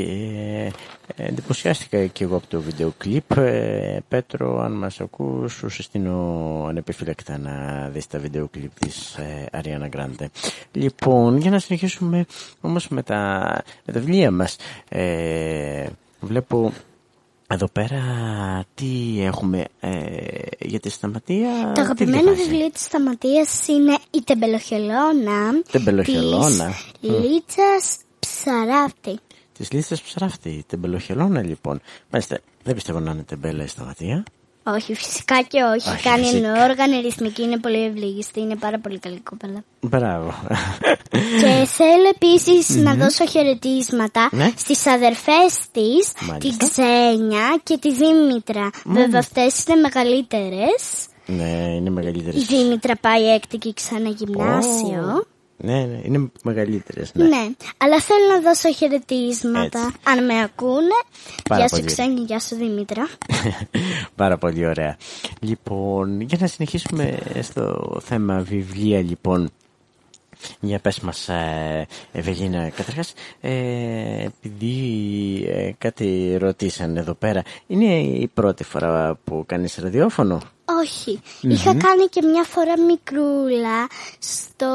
ε, εντυπωσιάστηκα και εγώ από το βίντεο κλιπ. Ε, Πέτρο, αν μας ακούς, σου συστήνω ανεπιφύλακτα να δεις τα βίντεο κλιπ της ε, Ariana Grande. Λοιπόν, για να συνεχίσουμε όμως με τα, με τα βιβλία μας. Ε, βλέπω εδώ πέρα τι έχουμε ε, για τη σταματία. Το τι αγαπημένο διαβάζει; βιβλίο της Σταματίας είναι η Τεμπελοχελώνα Τεμπελοχελώνα. της Λίτσας Ψαράφτη. Της λίστα ψράφτη, την πελοχελώνα λοιπόν. Μάλιστα, Δεν πιστεύω να είναι τεμπέλα η σταματία. Όχι, φυσικά και όχι. Όχι, Κάνει φυσικά. όργανο, ρυθμική, είναι πολύ ευλίγιστη. Είναι πάρα πολύ καλή κοπέλα. Μπράβο. Και θέλω επίσης να δώσω χαιρετίσματα Ναι. στις αδερφές της, Μάλιστα. την Ξένια και τη Δήμητρα. Βέβαια αυτές είναι μεγαλύτερες. ναι, είναι μεγαλύτερες. Η Δήμητρα πάει έκτη και ξανά γυμνάσιο. Ναι, ναι, είναι μεγαλύτερες. Ναι. Ναι. αλλά θέλω να δώσω χαιρετίσματα. Έτσι. Αν με ακούνε. Πάρα γεια σου πολύ. Ξένια, γεια σου Δήμητρα. Πάρα πολύ ωραία. Λοιπόν, για να συνεχίσουμε στο θέμα βιβλία, λοιπόν. Για πες μας, ε, Ευελίνα, καταρχάς, ε, επειδή ε, κάτι ρωτήσαν εδώ πέρα, είναι η πρώτη φορά που κάνεις ραδιόφωνο; Όχι. Είχα κάνει και μια φορά μικρούλα στο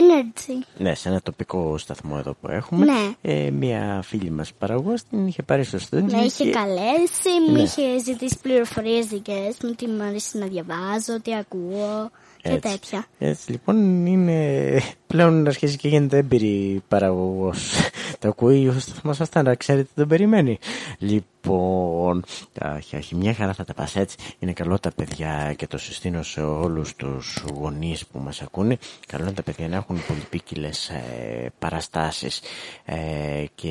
Energy. Ναι, σε ένα τοπικό σταθμό εδώ που έχουμε. Ναι. Ε, μια φίλη μας παραγωγός την είχε πάρει στο στούντιο. Με είχε και- καλέσει, μου Ναι. είχε ζητήσει πληροφορίες δικές μου, τι μου αρέσει να διαβάζω, τι ακούω και Έτσι. τέτοια. Έτσι λοιπόν είναι πλέον αρχίζει και γίνεται έμπειρη παραγωγός. Το ακούει ο σταθμός αυτά να ξέρετε τον περιμένει. Λοιπόν, αχ, αχ, μια χαρά θα τα πας έτσι. Είναι καλό τα παιδιά και το συστήνω σε όλους τους γονείς που μας ακούνε. Καλό είναι τα παιδιά να έχουν πολυπίκυλες ε, παραστάσεις ε, και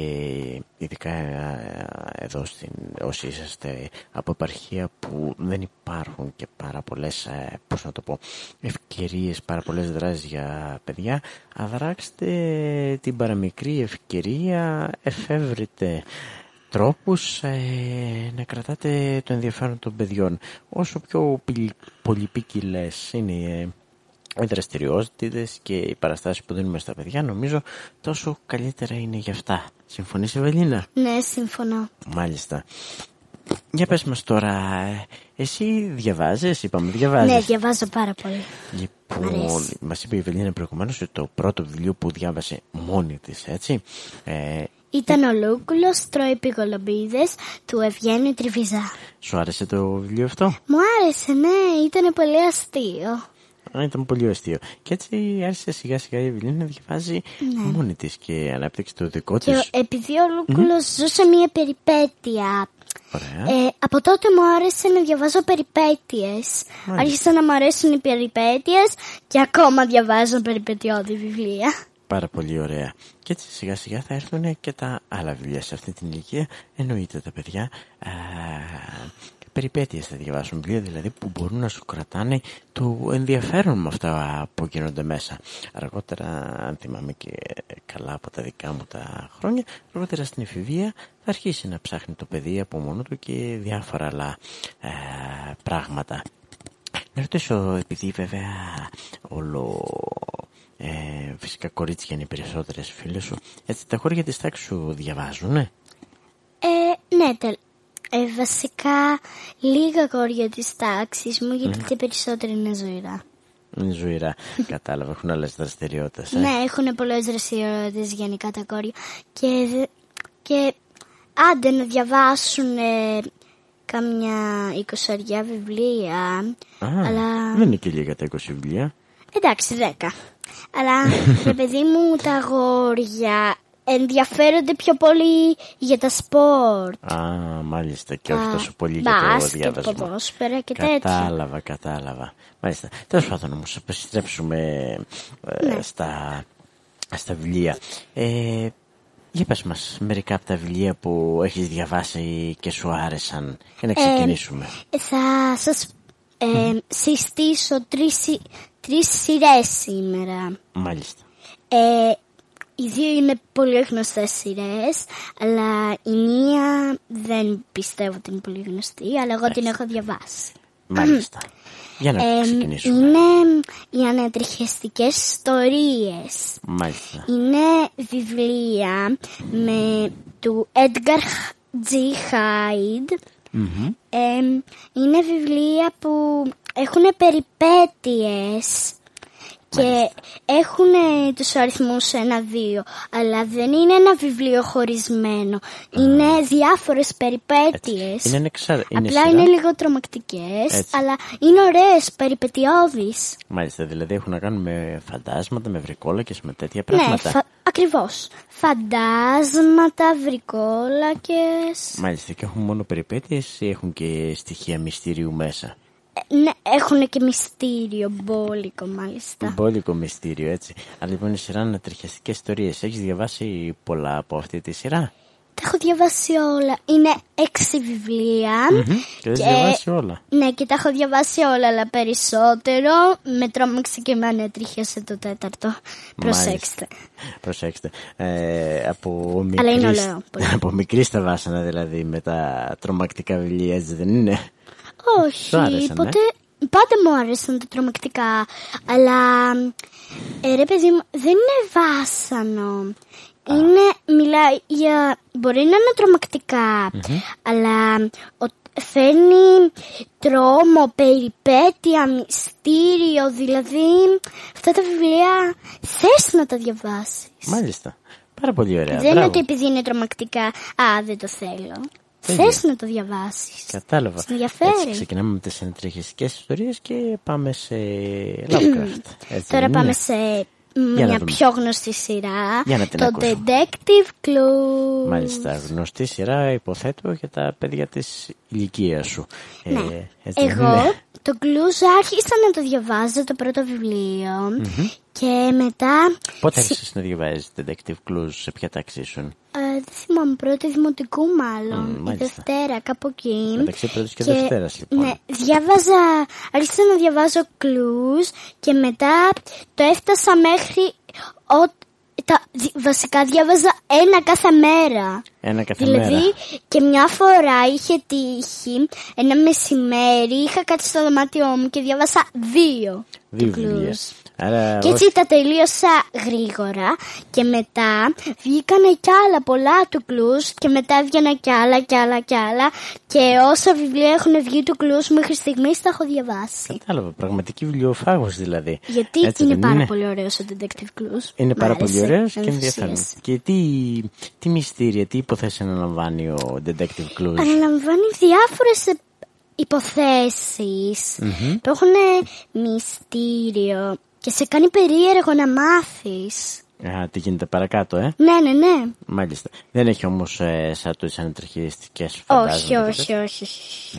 ειδικά ε, εδώ στην, όσοι είσαστε από επαρχία που δεν υπάρχουν και πάρα πολλές, ε, πώς να το πω, ευκαιρίες, πάρα πολλές δράσεις για παιδιά, αδράξτε την παραμικρή ευκαιρία, εφεύρετε τρόπους ε, να κρατάτε το ενδιαφέρον των παιδιών. Όσο πιο πιλ- πολυπίκυλες είναι ε, οι δραστηριότητες και οι παραστάσεις που δίνουμε στα παιδιά, νομίζω τόσο καλύτερα είναι για αυτά. Συμφωνείς Ευελίνα; Ναι, συμφωνώ. Μάλιστα. Για πες μας τώρα, ε, εσύ διαβάζεις, είπαμε διαβάζεις. Ναι, διαβάζω πάρα πολύ. Μ' Λοιπόν, αρέσει. μας είπε η Ευελίνα προηγουμένως ότι το πρώτο βιβλίο που διάβασε μόνη της, έτσι. Ε, Ήταν ο Λούκουλος, τρώει πηγολομπίδες του Ευγένιου Τριβιζά. σου άρεσε το βιβλίο αυτό; Μου άρεσε, ναι, ήταν πολύ αστείο. Α, ήταν πολύ αστείο. Και έτσι άρχισε σιγά σιγά η Ευελίνα να διαβάζει μόνη της και ανάπτυξε το δικό Ναι. Και της. επειδή ο Λούκουλος ζούσε μια περιπέτεια Ωραία. Ε, από τότε μου άρεσε να διαβάζω περιπέτειες. Άρχισαν να μου αρέσουν οι περιπέτειες και ακόμα διαβάζω περιπετειώδη βιβλία. Πάρα πολύ ωραία. Και έτσι σιγά σιγά θα έρθουν και τα άλλα βιβλία σε αυτή την ηλικία. Εννοείται τα παιδιά. Α, περιπέτειες θα διαβάσουν βιβλία δηλαδή που μπορούν να σου κρατάνε το ενδιαφέρον με αυτά που γίνονται μέσα. Αργότερα, αν θυμάμαι και καλά από τα δικά μου τα χρόνια, αργότερα στην εφηβεία θα αρχίσει να ψάχνει το παιδί από μόνο του και διάφορα άλλα ε, πράγματα. Να ρωτήσω, επειδή βέβαια όλο ε, φυσικά κορίτσια είναι οι περισσότερες φίλες σου, έτσι τα χώρια της τάξης σου διαβάζουν, ναι. Ε, ναι, τελ. Ε, βασικά λίγα κόρια της τάξης μου γιατί τα περισσότερα είναι ζωηρά. Είναι ζωηρά. Κατάλαβα, έχουν άλλες δραστηριότητες. Ε. Ναι, έχουν πολλές δραστηριότητες γενικά τα αγόρια και, δε- και άντε να διαβάσουν ε, κάμια εικοσαριά βιβλία. Α, αλλά Δεν είναι και λίγα τα 20 βιβλία. Εντάξει, δέκα. Αλλά, ρε παιδί μου, τα αγόρια ενδιαφέρονται πιο πολύ για τα σπορτ. Α, μάλιστα και όχι τα τόσο πολύ για το μπάσκετ, διάβασμα. ποδόσφαιρα και τέτοια. Κατάλαβα, κατάλαβα. Μάλιστα. Τέλος πάντων όμως, επιστρέψουμε ε, Ναι. στα, στα βιβλία. Ε, για πες μας μερικά από τα βιβλία που έχεις διαβάσει και σου άρεσαν για να ξεκινήσουμε. Ε, θα σας ε, συστήσω τρεις, συ- τρεις σειρές σήμερα. Μάλιστα. Ε, οι δύο είναι πολύ γνωστές σειρές, αλλά η μία δεν πιστεύω ότι είναι πολύ γνωστή, αλλά εγώ την έχω διαβάσει. Μάλιστα. για να Ε, ξεκινήσουμε. είναι οι ανατριχιαστικές ιστορίες. Μάλιστα. Είναι βιβλία με του Edgar G. Hyde. Μμμ. Ε, είναι βιβλία που έχουν περιπέτειες και έχουν τους αριθμούς ένα-δύο, αλλά δεν είναι ένα βιβλίο χωρισμένο. Είναι διάφορες περιπέτειες. Έτσι. Είναι ανεξάρ- είναι Απλά σειρά. είναι λίγο τρομακτικές, Έτσι. αλλά είναι ωραίες, περιπετειώδεις. Μάλιστα, δηλαδή έχουν να κάνουν με φαντάσματα, με βρικόλακες, με τέτοια Ναι, πράγματα. φα- ακριβώς. Φαντάσματα, βρικόλακες. Μάλιστα και έχουν μόνο περιπέτειες ή έχουν και στοιχεία μυστήριου μέσα; Ε, ναι, έχουν και μυστήριο, μπόλικο μάλιστα. Μπόλικο μυστήριο έτσι. Αλλά λοιπόν η σειρά ανατριχιαστικές ιστορίες. Έχεις διαβάσει πολλά από αυτή τη σειρά; Τα έχω διαβάσει όλα. Είναι έξι βιβλία. Και έχεις διαβάσει όλα. Ναι, και τα έχω διαβάσει όλα, αλλά περισσότερο με τρόμαξε και με ανέτριχιασε το τέταρτο. Προσέξτε. Προσέξτε. Ε, από Αλλά είναι μικρής, ωραίο, πολύ. από μικρής στα βάσανα δηλαδή με τα τρομακτικά βιβλία έτσι δεν είναι; Όχι, Σου άρεσαν, ποτέ. Πάντα μου άρεσαν τα τρομακτικά, αλλά ε, ρε παιδί μου, δεν είναι βάσανο. Είναι, μιλάει για, μπορεί να είναι τρομακτικά, αλλά ο, φέρνει τρόμο, περιπέτεια, μυστήριο, δηλαδή αυτά τα βιβλία θες να τα διαβάσεις. Μάλιστα. Πάρα πολύ ωραία. δεν είναι Μπράβο. ότι επειδή είναι τρομακτικά, α, δεν το θέλω. Τέλεια. Θες να το διαβάσεις. Κατάλαβα. Στην ενδιαφέρει. Έτσι, ξεκινάμε με τις ανατριχιαστικές ιστορίες και πάμε σε Lovecraft. Έτσι, Τώρα δεν πάμε είναι; σε να μια δούμε. πιο γνωστή σειρά. Για να την το ακούσω. Detective Clue. Μάλιστα, γνωστή σειρά υποθέτω για τα παιδιά της ηλικίας σου. Ναι. Ε, έτσι δεν Εγώ είναι; Το Clue άρχισα να το διαβάζω το πρώτο βιβλίο και μετά Πότε άρχισες να διαβάζεις Detective Clues, σε ποια τάξη ήσουν; Ε, δεν θυμάμαι, πρώτη δημοτικού μάλλον. Μμ, η μάλιστα. Δευτέρα, κάπου εκεί. Μεταξύ πρώτης και Δευτέρας, λοιπόν. Ναι, διάβαζα, άρχισα να διαβάζω κλούς και μετά το έφτασα μέχρι ο, τα, δι- βασικά διάβαζα ένα κάθε μέρα. Ένα κάθε δηλαδή μέρα. και μια φορά είχε τύχει ένα μεσημέρι, είχα κάτι στο δωμάτιό μου και διάβασα δύο. Δύο του βιβλία. Clues. Άρα, Και έτσι τα τελείωσα γρήγορα και μετά βγήκανε κι άλλα πολλά του κλούς και μετά έβγαινα κι άλλα κι άλλα κι άλλα και όσα βιβλία έχουν βγει του κλούς μέχρι στιγμής τα έχω διαβάσει. Κατάλαβα, πραγματική βιβλιοφάγος δηλαδή. Γιατί Έτσι είναι δεν πάρα πολύ ωραίος ο Detective Clues. Είναι Μ' πάρα άρεσε, πολύ ωραίος και με ενδιαφέρον. ενθουσίασε. Και τι, τι μυστήρια, τι υποθέσεις αναλαμβάνει ο Detective Clues; Αναλαμβάνει διάφορες ε, υποθέσεις που έχουν μυστήριο και σε κάνει περίεργο να μάθεις. Α, τι γίνεται παρακάτω, ε; Ναι, ναι, ναι. Μάλιστα. Δεν έχει όμως ε, σαν τις ανατριχιαστικές Όχι, φαντάσματα. όχι, όχι.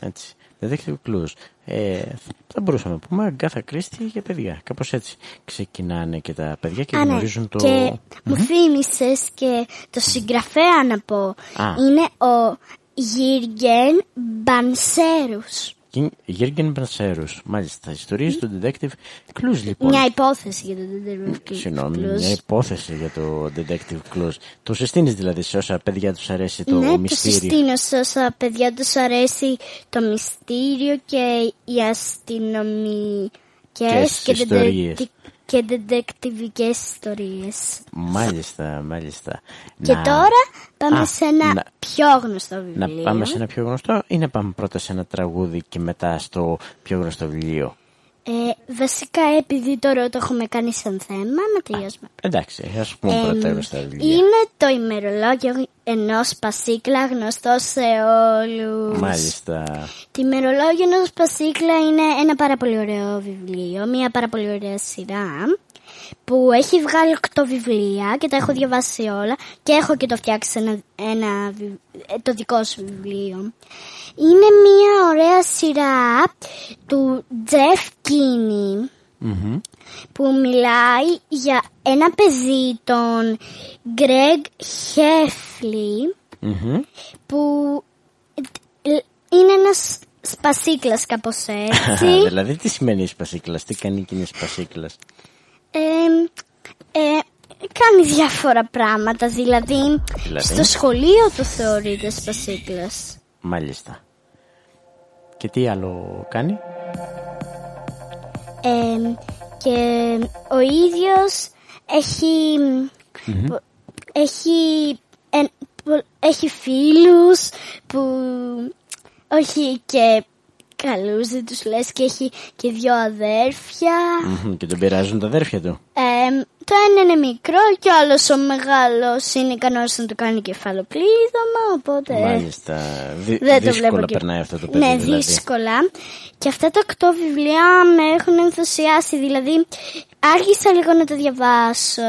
Έτσι. Detective Clues. Ε, θα μπορούσαμε να πούμε Αγκάθα Κρίστη για παιδιά. Κάπως έτσι ξεκινάνε και τα παιδιά και Α, ναι. γνωρίζουν το... Και μου θύμισες και το συγγραφέα να πω. Α. Είναι ο Γίργεν Μπανσέρους. Γέργεν Μπρασέρους. Μάλιστα. Ιστορίες του Detective Clues λοιπόν. Μια υπόθεση για τον Detective Συγγνώμη, Clues. μια υπόθεση για το Detective Clues. Το συστήνεις δηλαδή σε όσα παιδιά τους αρέσει το ναι, το μυστήριο; συστήνω σε όσα παιδιά τους αρέσει το μυστήριο και οι αστυνομικές Και και, ιστορίες. Detecti- και detectivικές ιστορίες. Μάλιστα, μάλιστα. Και Να- τώρα πάμε Α, σε ένα να- πιο γνωστό Να βιβλίο. πάμε σε ένα πιο γνωστό ή να πάμε πρώτα σε ένα τραγούδι και μετά στο πιο γνωστό βιβλίο; Ε, βασικά επειδή τώρα το έχουμε κάνει σαν θέμα, να τελειώσουμε. Εντάξει, ας πούμε Εμ, πρώτα γνωστά βιβλία. είναι το ημερολόγιο ενός Πασίκλα γνωστό σε όλους. Μάλιστα. Το ημερολόγιο ενός Πασίκλα είναι ένα πάρα πολύ ωραίο βιβλίο, μια πάρα πολύ ωραία σειρά που έχει βγάλει 8 βιβλία και τα έχω διαβάσει όλα και έχω και το φτιάξει ένα, ένα βι- ε, το δικό σου βιβλίο. Είναι μια ωραία σειρά του Τζεφ Κίνι Μμμ. που μιλάει για ένα παιδί τον Γκρέγ Χέφλι Μμμ. που ε, είναι ένας σπασίκλας κάπως έτσι. δηλαδή τι σημαίνει η σπασίκλας, τι κάνει εκείνη η σπασίκλας; Ε, ε, κάνεις διάφορα πράγματα, δηλαδή, Δηλαδή; στο σχολείο του θεωρείται σπασίκλας. Μάλιστα. Και τι άλλο κάνει; Ε, και ο ίδιος έχει, που- έχει, ε, που- έχει φίλους που όχι και καλούς δεν τους λες και έχει και δύο αδέρφια. Μμμ, Και τον πειράζουν τα αδέρφια του. Ε, το ένα είναι μικρό και ο άλλος ο μεγάλος είναι ικανός να του κάνει κεφαλοπλήδωμα, οπότε... Μάλιστα. Δυ- Δεν το δύσκολα βλέπω και... περνάει αυτό το παιδί Ναι, δηλαδή. δύσκολα. Και αυτά τα οκτώ βιβλία με έχουν ενθουσιάσει. Δηλαδή, άρχισα λίγο να τα διαβάσω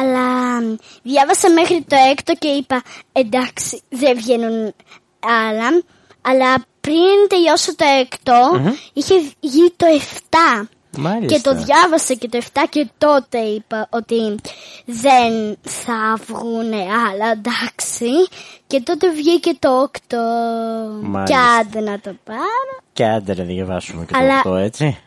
Αλλά μ, διάβασα μέχρι το έκτο και είπα εντάξει δεν βγαίνουν άλλα. Αλλά πριν τελειώσω το εκτο είχε βγει το 7. Μάλιστα. Και το διάβασα και το 7 και τότε είπα ότι δεν θα βγουν άλλα, εντάξει. Και τότε βγήκε το 8 Μάλιστα. και άντε να το πάρω. Και άντε να διαβάσουμε και Αλλά- το 8, έτσι.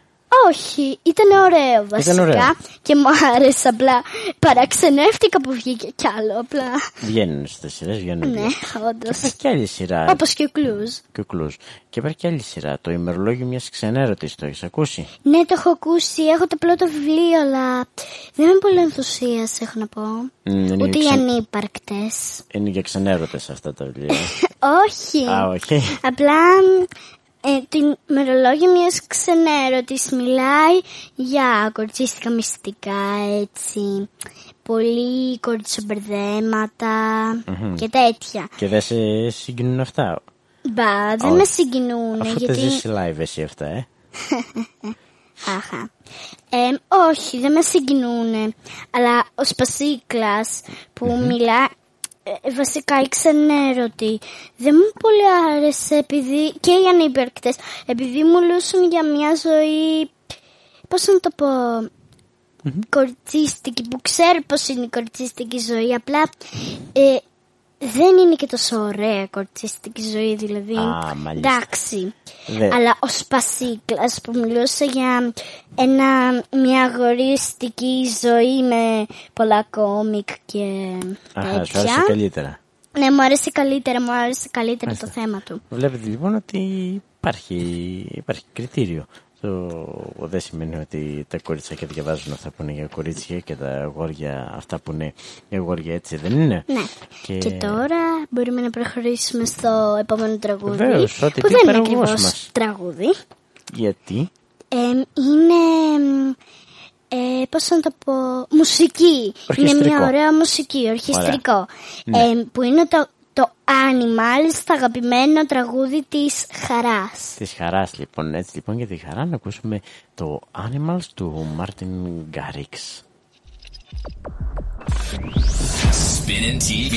Όχι, ήταν ωραίο βασικά ωραίο. και μου άρεσε απλά. Παραξενεύτηκα που βγήκε κι άλλο απλά. Βγαίνουν στις σειρές, βγαίνουν. Ναι, όντως. Υπάρχει και άλλη σειρά. Όπως και ο Κλουζ. Και ο Κλουζ. Και υπάρχει και άλλη σειρά. Το ημερολόγιο μιας ξενέρωτης. Το έχεις ακούσει; Ναι, το έχω ακούσει. Έχω το πρώτο βιβλίο, αλλά δεν είμαι πολύ ενθουσίας, έχω να πω. Μ, είναι Ούτε οι ξε- ανύπαρκτες. Είναι για ξενέρωτες αυτά τα βιβλία. Όχι. Α, όχι. Απλά ε, το ημερολόγιο μιας ξενέρωτης μιλάει για κορτσίστικα μυστικά, έτσι, πολύ κορτσομπερδέματα και τέτοια. και δεν σε συγκινούν αυτά; Μπα, δεν Όχι. με συγκινούν, Αφού τα γιατί... ζήσει live εσύ αυτά, ε. Αχα. Ε, όχι, δεν με συγκινούν. Αλλά ο Σπασίκλας που μιλά ε, βασικά η ξενέρωτη δεν μου πολύ άρεσε επειδή και οι ανύπαρκτες επειδή μου λούσουν για μια ζωή πώς να το πω κορτσίστικη που ξέρω πως είναι η κορτσίστικη ζωή απλά ε, δεν είναι και τόσο ωραία κορτσίστικη ζωή δηλαδή Α, μάλιστα. εντάξει Δε- αλλά ο Σπασίκλας που μιλούσε για ένα, μια αγορίστικη ζωή με πολλά κόμικ και Αχα, σου τέτοια. άρεσε καλύτερα. Ναι, μου άρεσε καλύτερα, μου άρεσε καλύτερα το Μάλιστα. θέμα του. Βλέπετε λοιπόν ότι υπάρχει, υπάρχει κριτήριο. Το δεν σημαίνει ότι τα κορίτσια και διαβάζουν αυτά που είναι για κορίτσια και τα αγόρια αυτά που είναι για αγόρια έτσι δεν είναι. Ναι. Και... τώρα μπορούμε να προχωρήσουμε στο επόμενο τραγούδι. Βεβαίως, ό,τι που πει δεν είναι παραγωγός ακριβώς μας. τραγούδι. Γιατί; Ε, είναι. Ε, πώς να το πω, μουσική. Είναι Ορχιστρικό. μια ωραία μουσική, ορχιστρικό. Ναι. Ε, που είναι το, το Animals, το αγαπημένο τραγούδι της Χαράς. της χαράς λοιπόν, έτσι λοιπόν για τη χαρά να ακούσουμε το Animals του Μάρτιν Γκάριξ. Spinning TV.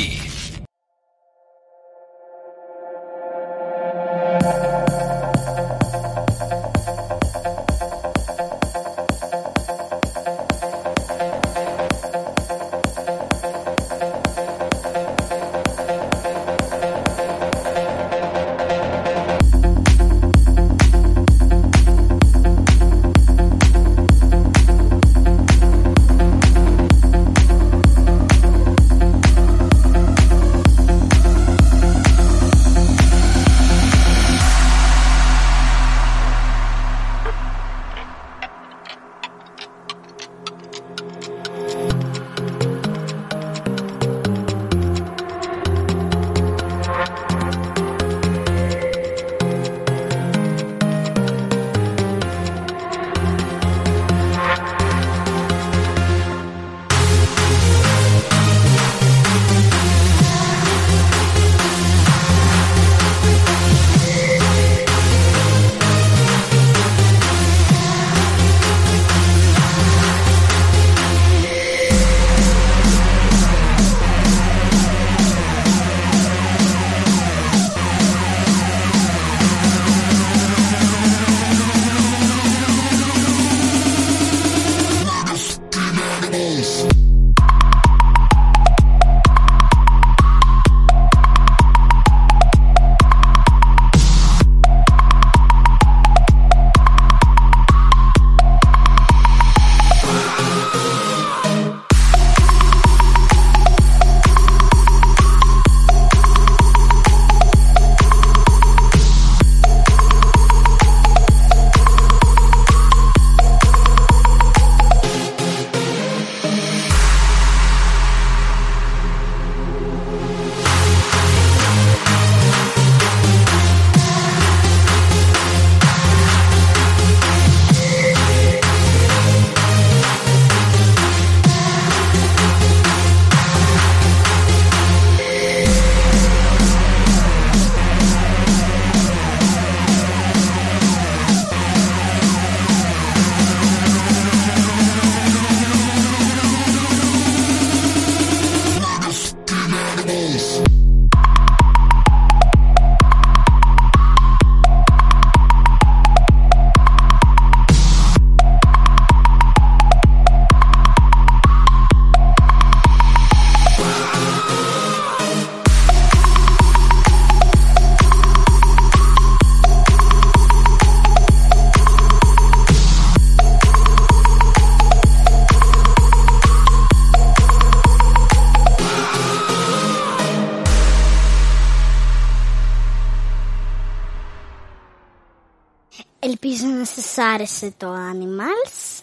Άρεσε το Animals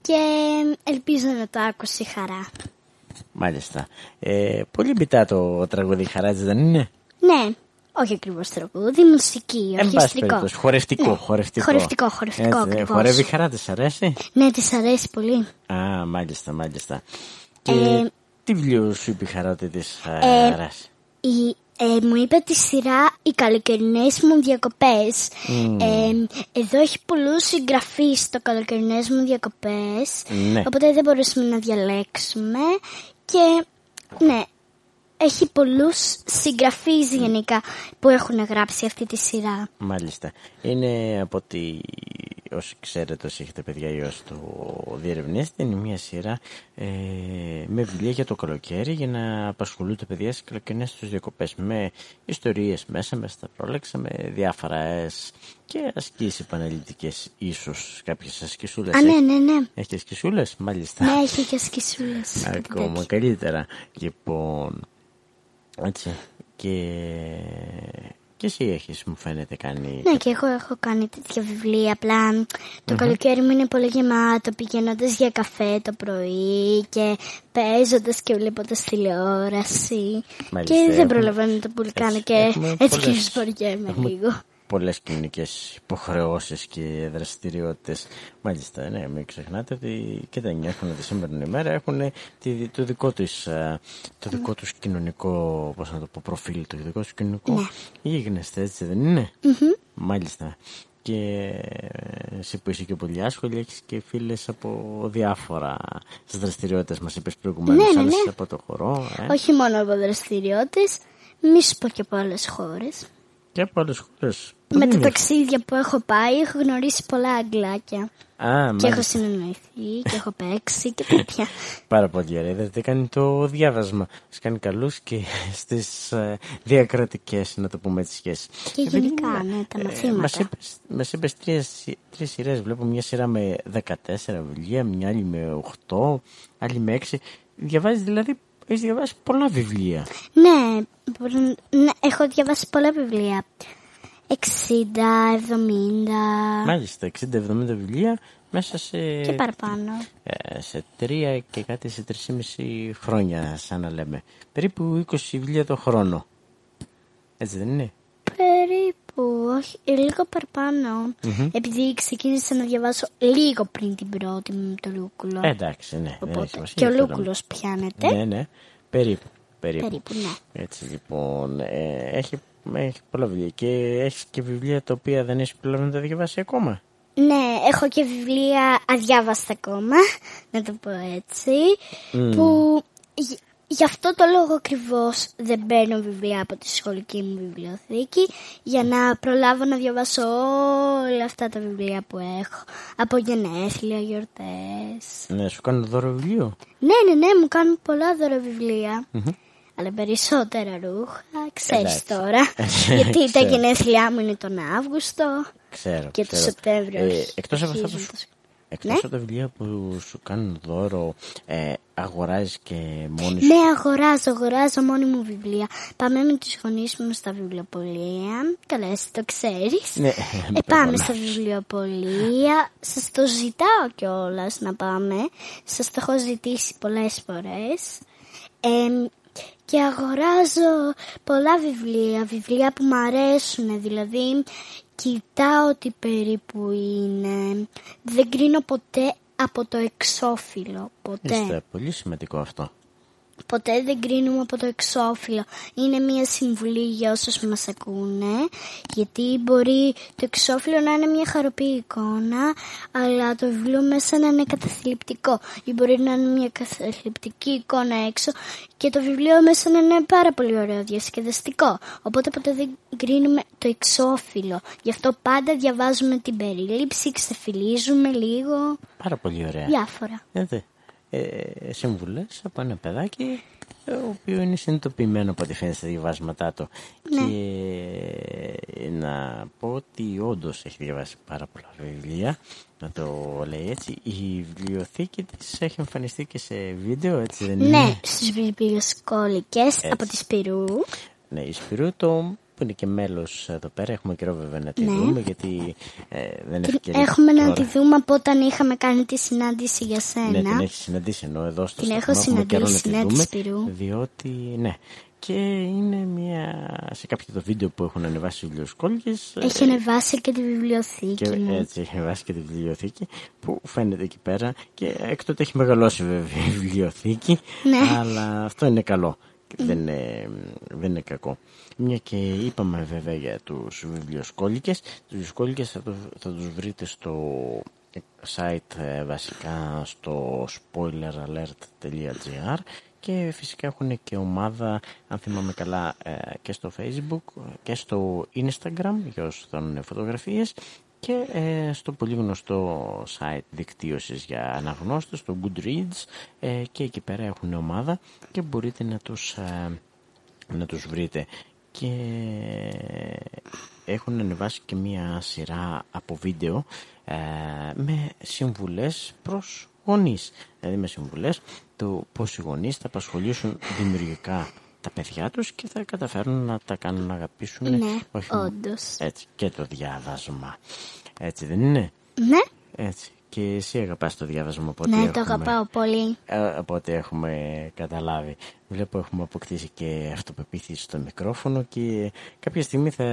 και ελπίζω να το άκουσε η χαρά. Μάλιστα. Ε, πολύ μπιτά το τραγούδι Χαράτζη δεν είναι; Ναι, όχι ακριβώς τραγούδι, μουσική, Εν πάση ορχιστρικό. περιπτώσει, χορευτικό, Ναι, χορευτικό. Χορευτικό, χορευτικό Έτσι, ε, ακριβώς. Χορεύει χαρά, της αρέσει; Ναι, της αρέσει πολύ. Α, μάλιστα, μάλιστα. Και Ε, τι βιβλίο σου είπε η χαράτη της Ε, αρέσει; Η, ε, μου είπε τη σειρά «Οι καλοκαιρινές μου διακοπές». Ε, εδώ έχει πολλούς συγγραφείς στο καλοκαιρινές μου διακοπές, Ναι. οπότε δεν μπορούσαμε να διαλέξουμε και ναι, έχει πολλούς συγγραφείς γενικά που έχουν γράψει αυτή τη σειρά. Μάλιστα. Είναι από ότι όσοι ξέρετε, όσοι έχετε παιδιά ή όσοι το διερευνήσετε, είναι μια σειρά ε, με βιβλία για το καλοκαίρι για να απασχολούνται παιδιά στις καλοκαιρινές τους διακοπές με ιστορίες μέσα, μέσα στα πρόλεξα, με διάφορα ΕΣ και ασκήσεις επαναληπτικές ίσως κάποιες ασκησούλες. Α, ναι, Έχει- ναι, ναι. Έχει ασκησούλες, μάλιστα. Ναι, έχει και σκισούλες. κάτι Ακόμα τέτοιο. καλύτερα. Λοιπόν, έτσι. Και, και εσύ έχεις, μου φαίνεται, κάνει... Ναι, και εγώ έχω κάνει τέτοια βιβλία. Απλά το καλοκαίρι μου είναι πολύ γεμάτο πηγαίνοντας για καφέ το πρωί και παίζοντας και βλέποντας τηλεόραση. Μάλιστα, και δεν έχουμε- προλαβαίνω να το πουλκάνω έτσι, και έχουμε έτσι και πολλές- σποριέμαι έχουμε λίγο. Πολλές κοινωνικές υποχρεώσεις και δραστηριότητες. Μάλιστα, ναι, μην ξεχνάτε ότι και τα νιά έχουν τη σήμερα ημέρα έχουν τη, το, δικό τους, α, το δικό τους κοινωνικό, πώς να το πω, προφίλ, το δικό τους κοινωνικό Ναι. γίγνεσθε, έτσι δεν είναι. Μάλιστα. Και ε, εσύ που είσαι και πολύ άσχολη, έχεις και φίλες από διάφορα στις δραστηριότητες μας είπες προηγουμένως, Ναι, ναι, άλλες ναι. από το χορό, ε, Όχι μόνο από δραστηριότητες, μη σου πω και από άλλες χώρες. Και από άλλες χώρες. Πού Με τα είναι; ταξίδια που έχω πάει, έχω γνωρίσει πολλά αγγλάκια. Α, Και έχω μάλιστα. συνεννοηθεί και έχω παίξει και τέτοια. Πάρα πολύ ωραία. Είδατε, κάνει το διάβασμα. Σας κάνει καλούς και στις ε, διακρατικές, να το πούμε έτσι, σχέσεις. Και Επειδή, γενικά, ναι, τα ε, μαθήματα. Μας είπες, μας είπες τρεις, σι- τρεις σειρές. Βλέπω μια σειρά με 14 βιβλία, μια άλλη με 8, άλλη με 6. Διαβάζεις δηλαδή, έχεις διαβάσει πολλά βιβλία. Ναι, μπορεί- ναι, έχω διαβάσει πολλά βιβλία. 60, 70 Μάλιστα, 60-70 βιβλία μέσα σε, και παραπάνω. ε, σε τρία και κάτι σε 3,5 χρόνια, σαν να λέμε. Περίπου 20 βιβλία το χρόνο. Έτσι δεν είναι; Περίπου, όχι, ε, λίγο παραπάνω. Επειδή ξεκίνησα να διαβάσω λίγο πριν την πρώτη μου το Λούκουλο. Ε, εντάξει, ναι. δεν έχει Οπότε, σημασία, και ο αυτό το Λούκουλος πιάνεται. Ναι, ναι. Περίπου. Περίπου. Περίπου, ναι. Έτσι λοιπόν. Ε, έχει, έχει πολλά βιβλία. Και έχεις και βιβλία τα οποία δεν έχει προλάβει να τα διαβάσει ακόμα; Ναι, έχω και βιβλία αδιάβαστα ακόμα, να το πω έτσι, που γι- γι' αυτό το λόγο ακριβώς δεν παίρνω βιβλία από τη σχολική μου βιβλιοθήκη, για να προλάβω να διαβάσω όλα αυτά τα βιβλία που έχω, από γενέθλια, γιορτές. Ναι, σου κάνω δώρο βιβλίο. Ναι, ναι, ναι, μου κάνουν πολλά δώρα βιβλία. Αλλά περισσότερα ρούχα, ξέρεις Εντάξει. τώρα. γιατί τα Ξέρω. γενέθλιά μου είναι τον Αύγουστο. Ξέρω. Και το ξέρω. Σεπτέμβριο Ε, εκτός από αυτά που αρχίζουν σου, το- εκτός Ναι. από τα βιβλία που σου κάνουν δώρο, ε, αγοράζεις και μόνη σου; Ναι, αγοράζω, αγοράζω μόνη μου βιβλία. Πάμε με τους γονείς μου στα βιβλιοπολία. Καλά, εσύ το ξέρεις. Ναι, Ε, με πάμε πολλά. στα βιβλιοπολία. Σας το ζητάω κιόλας να πάμε. Σας το έχω ζητήσει πολλές φορές. Ε, και αγοράζω πολλά βιβλία, βιβλία που μου αρέσουν, δηλαδή κοιτάω τι περίπου είναι. Δεν κρίνω ποτέ από το εξώφυλλο, ποτέ. Είστε πολύ σημαντικό αυτό. Ποτέ δεν κρίνουμε από το εξώφυλλο. Είναι μια συμβουλή για όσους μας ακούνε, γιατί μπορεί το εξώφυλλο να είναι μια χαροπή εικόνα, αλλά το βιβλίο μέσα να είναι καταθλιπτικό. Ή μπορεί να είναι μια καταθλιπτική εικόνα έξω και το βιβλίο μέσα να είναι πάρα πολύ ωραίο, διασκεδαστικό. Οπότε ποτέ δεν κρίνουμε το εξώφυλλο. Γι' αυτό πάντα διαβάζουμε την περίληψη, ξεφυλίζουμε λίγο, Πάρα πολύ ωραία. διάφορα. Είδατε, ε, συμβουλές από ένα παιδάκι ε, ο οποίο είναι συνειδητοποιημένο από ό,τι φαίνεται στα διαβάσματά του. Ναι. Και να πω ότι όντως έχει διαβάσει πάρα πολλά βιβλία, να το λέει έτσι. Η βιβλιοθήκη της έχει εμφανιστεί και σε βίντεο, έτσι δεν είναι; Ναι, στις βιβλιοσκόλικες από τη Σπυρού. Ναι, η Σπυρού το που είναι και μέλος εδώ πέρα. Έχουμε καιρό βέβαια να τη Ναι. δούμε γιατί ε, δεν είναι ευκαιρία. Έχουμε να τώρα. τη δούμε από όταν είχαμε κάνει τη συνάντηση για σένα. Ναι, την έχει συναντήσει ενώ εδώ στο Την έχω σταθμό έχουμε καιρό να τη συναντήσει, ναι, δούμε. της Σπυρού. Διότι, ναι. Και είναι μια. σε κάποιο το βίντεο που έχουν ανεβάσει οι βιβλιοσκόλικες Έχει ανεβάσει και τη βιβλιοθήκη και μου. έτσι έχει ανεβάσει και τη βιβλιοθήκη που φαίνεται εκεί πέρα και εκ τότε έχει μεγαλώσει βέβαια η βιβλιοθήκη Ναι. αλλά αυτό είναι καλό δεν είναι, δεν είναι κακό. Μια και είπαμε βέβαια για τους βιβλιοσκόλικες τους βιβλιοσκόλικες θα, τους- θα τους βρείτε στο site ε, βασικά στο spoileralert.gr και φυσικά έχουν και ομάδα αν θυμάμαι καλά ε, και στο facebook και στο instagram για όσους θέλουν φωτογραφίες και ε, στο πολύ γνωστό site δικτύωσης για αναγνώστες, το Goodreads ε, και εκεί πέρα έχουν ομάδα και μπορείτε να τους, ε, να τους βρείτε. Και έχουν ανεβάσει και μία σειρά από βίντεο ε, με συμβουλές προς γονείς. Δηλαδή με συμβουλές του πώς οι γονείς θα απασχολήσουν δημιουργικά τα παιδιά τους και θα καταφέρουν να τα κάνουν να αγαπήσουν Ναι, όχι, όντως. έτσι, και το διάβασμα. Έτσι δεν είναι; Ναι, έτσι και εσύ αγαπάς το διάβασμα από ό,τι ναι, το έχουμε- αγαπάω πολύ. ε, από ό,τι έχουμε καταλάβει. Βλέπω έχουμε αποκτήσει και αυτοπεποίθηση στο μικρόφωνο και κάποια στιγμή θα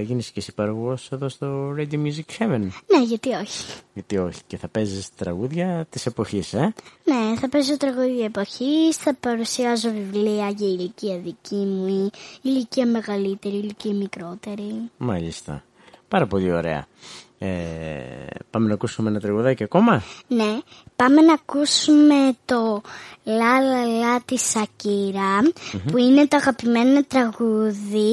γίνεις και εσύ παραγωγός εδώ στο Radio Music Heaven. Ναι, γιατί όχι. Γιατί όχι και θα παίζεις τραγούδια της εποχής, ε; Ναι, θα παίζω τραγούδια εποχής, θα παρουσιάζω βιβλία για ηλικία δική μου, ή ηλικία μεγαλύτερη, ηλικία μικρότερη. Μάλιστα. Πάρα πολύ ωραία. Ε, πάμε να ακούσουμε ένα τραγουδάκι ακόμα; Ναι, πάμε να ακούσουμε το «Λα Λα Λα» της σακυρα που είναι το αγαπημένο τραγούδι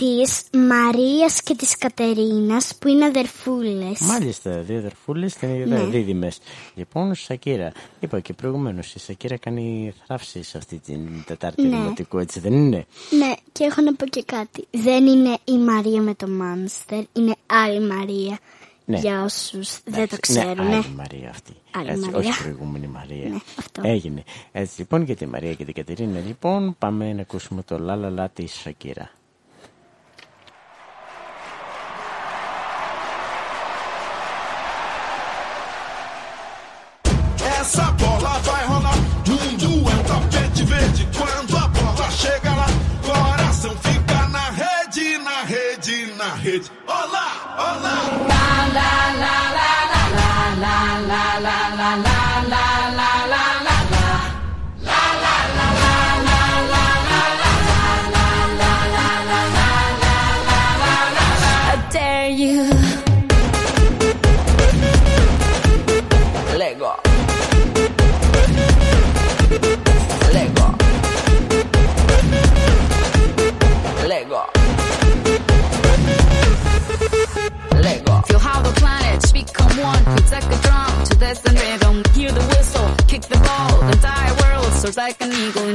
της Μαρίας και της Κατερίνας που είναι αδερφούλες. Μάλιστα, δύο αδερφούλες είναι Ναι. δίδυμες. Λοιπόν, Σακύρα. Είπα και προηγουμένως, η Σακύρα κάνει θράψεις αυτή την Τετάρτη Ναι. Δημοτικού, έτσι δεν είναι; Ναι, και έχω να πω και κάτι. Δεν είναι η Μαρία με το Μάνστερ, είναι άλλη Μαρία. Ναι. Για όσους δεν το Εντάξει, ξέρουν. Είναι άλλη Μαρία αυτή. Άλλη Έτσι, Μαρία. Όχι προηγούμενη Μαρία. Ναι, αυτό. Έγινε. Έτσι λοιπόν για τη Μαρία και την Κατερίνα λοιπόν πάμε να ακούσουμε το λα λα λα της Σακύρα. Like an eagle.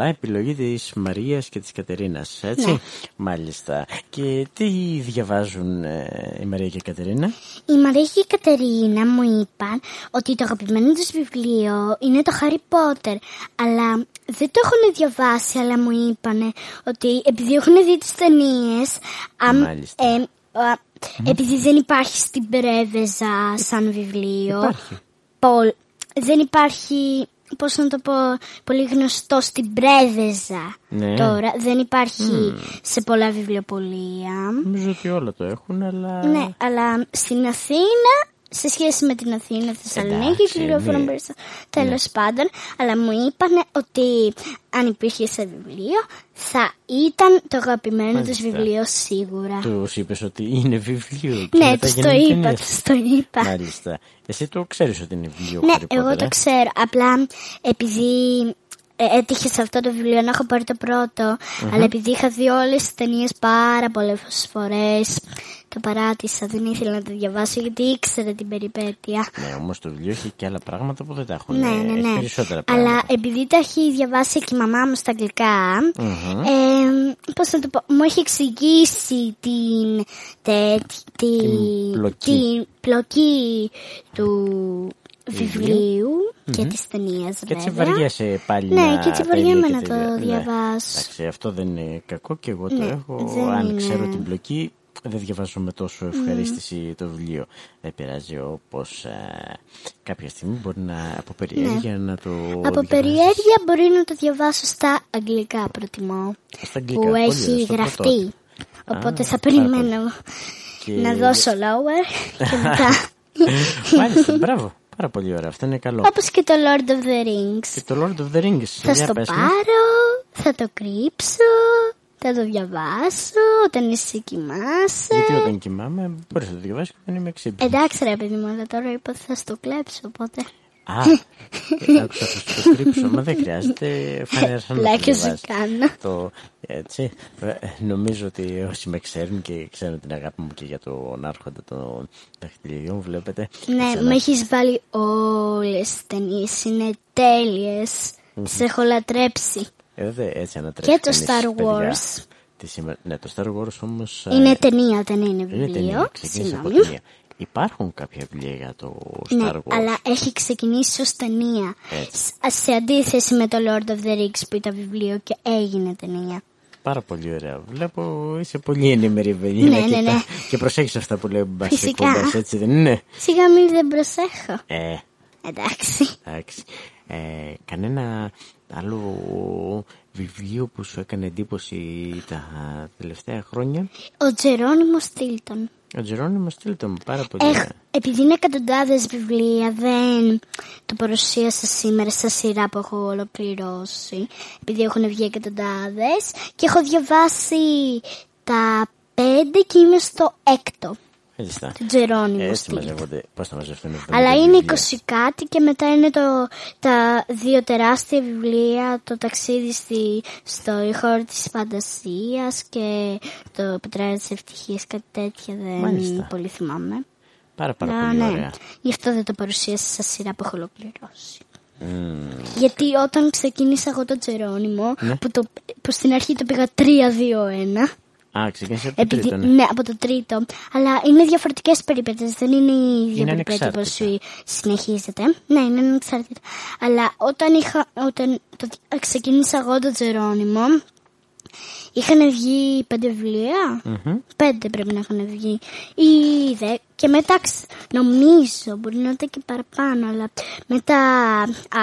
Στο Λαλαλά, επιλογή της Μαρίας και της Κατερίνας, έτσι. Ναι. Μάλιστα. Και τι διαβάζουν ε, η Μαρία και η Κατερίνα; Η Μαρία και η Κατερίνα μου είπαν ότι το αγαπημένο τους βιβλίο είναι το Harry Potter. Αλλά δεν το έχουν διαβάσει, αλλά μου είπαν ότι επειδή έχουν δει τις ταινίες, αμ, Μάλιστα. ε, α, επειδή δεν υπάρχει στην Πρέβεζα σαν βιβλίο, Υπάρχει. πολ- δεν υπάρχει, πώς να το πω, πολύ γνωστό στην Πρέβεζα Ναι. τώρα. Δεν υπάρχει σε πολλά βιβλιοπολία. Νομίζω ότι όλα το έχουν, αλλά... Ναι, αλλά στην Αθήνα, σε σχέση με την Αθήνα, Θεσσαλονίκη, Εντάξει, κυριοφορούν ναι. περισσότερο. Τέλος πάντων, αλλά μου είπαν ότι αν υπήρχε σε βιβλίο, θα ήταν το αγαπημένο τους Μάλιστα. βιβλίο σίγουρα. Τους είπες ότι είναι βιβλίο. και Ναι, μετά τους το γίνανε είπα, ταινίες. τους το είπα. Μάλιστα. Εσύ το ξέρεις ότι είναι βιβλίο Ναι, Harry εγώ Potter, το ε; ξέρω. Απλά επειδή ε, έτυχε σε αυτό το βιβλίο να έχω πάρει το πρωτο αλλά επειδή είχα δει όλες τις ταινίες πάρα πολλές φορές, το παράτησα. Δεν ήθελα να το διαβάσω γιατί ήξερα την περιπέτεια. Ναι, όμως το βιβλίο έχει και άλλα πράγματα που δεν τα έχουν. Ναι, ε, ναι, έχει ναι. περισσότερα πράγματα. Αλλά επειδή τα έχει διαβάσει και η μαμά μου στα αγγλικά, Μμμ. ε, πώς να το πω, μου έχει εξηγήσει την, τε, την, πλοκή. την πλοκή του βιβλίου και της ταινίας Και έτσι βέβαια. βαριέσαι πάλι Ναι, να και έτσι τα βαριέμαι ίδια να και το τα ίδια. Ναι. διαβάσω. Εντάξει, αυτό δεν είναι κακό και εγώ το Ναι, έχω. δεν Αν είναι. ξέρω την πλοκή, δεν διαβάζω με τόσο ευχαρίστηση το βιβλίο. Δεν πειράζει όπως ε, κάποια στιγμή μπορεί να από περιέργεια να το Ναι. Από διαβάσεις. περιέργεια μπορεί να το διαβάσω στα αγγλικά προτιμώ. Στα αγγλικά, που πολύ έχει ωραία, στο γραφτεί. πρώτο. Οπότε Α, θα πάρα πολύ. περιμένω Και- να δώσω lower και μετά. Μάλιστα, μπράβο. Πάρα πολύ ωραία. Αυτό είναι καλό. Όπως και το Lord of the Rings. Και το Lord of the Rings. Θα για στο πες μου. πάρω, θα το κρύψω, θα το διαβάσω όταν εσύ κοιμάσαι. Γιατί όταν κοιμάμαι μπορείς να το διαβάσεις και δεν είμαι ξύπνη. Εντάξει ρε παιδί μου, αλλά τώρα είπα ότι θα στο κλέψω, οπότε... Α, ε, άκουσα θα σου το κρύψω, μα δεν χρειάζεται. Φανέρα να το Πλάκες σου διαβάσεις. κάνω. Το, έτσι, ε, νομίζω ότι όσοι με ξέρουν και ξέρουν την αγάπη μου και για τον άρχοντα των δαχτυλιδιών, βλέπετε. Ναι, εσένα- με έχεις βάλει όλες τις ταινίες, είναι τέλειες. Τις έχω λατρέψει. Ε, δε, έτσι ανατρέψει Και το κανείς, Star παιδιά. Wars. Τη σήμερα... Ναι, το Star Wars όμως... ε, Είναι ταινία, δεν είναι είναι βιβλίο. ταινία, ξεκίνησε από Συγγνώμη. ταινία. Υπάρχουν κάποια βιβλία για το Star Ναι, Wars. αλλά έχει ξεκινήσει ως ταινία. Έτσι. Σ- Σε αντίθεση με το Lord of the Rings που ήταν βιβλίο και έγινε ταινία. Πάρα πολύ ωραία. Βλέπω είσαι πολύ ενήμερη παιδί. Ναι, ναι, ναι. Και προσέχεις αυτά που λέω μπας Φυσικά. εκπομπές, έτσι δεν είναι; Σιγά μην δεν προσέχω. Ε, Εντάξει. εντάξει. Ε, κανένα άλλο βιβλίο που σου έκανε εντύπωση τα τελευταία χρόνια; Ο Τζερόνιμος Τίλτον. Ο Τζερόνιμος Τίλτον, πάρα πολύ Έχ, ωραία. επειδή είναι εκατοντάδες βιβλία, δεν το παρουσίασα σήμερα στα σειρά που έχω ολοκληρώσει. Επειδή έχουν βγει εκατοντάδες και έχω διαβάσει τα πέντε και είμαι στο έκτο. Μάλιστα. Του Τζερόνιμου Έτσι Τίλτον. μαζεύονται. Πώς θα μαζευτούν 70 Αλλά είναι βιβλία. 20 κάτι και μετά είναι το, τα δύο τεράστια βιβλία, το ταξίδι στη, στο χώρο της φαντασίας και το πετράδι της ευτυχίας, κάτι τέτοια δεν Μάλιστα. πολύ θυμάμαι. Πάρα πάρα Α, πολύ ναι. ωραία. Γι' αυτό δεν το παρουσίασα σε σειρά που έχω ολοκληρώσει. Μμμ. Γιατί όταν ξεκίνησα εγώ το Τζερόνιμο, Ναι. που, το, που στην αρχή το πήγα 3-2-1, Α, ξεκίνησε από το επειδή, τρίτο, ναι. ναι, από το τρίτο. Αλλά είναι διαφορετικές περιπέτειες, δεν είναι η ίδια Είναι περιπέτεια που ανεξάρτητα. συνεχίζεται. Ναι, είναι ανεξάρτητα. Αλλά όταν, είχα, όταν το, ξεκίνησα εγώ το Τζερόνιμο, είχαν βγει πέντε βιβλία. Μμμ. Πέντε πρέπει να έχουν βγει. Ή δε, και μετά ξ- νομίζω, μπορεί να ήταν και παραπάνω, αλλά μετά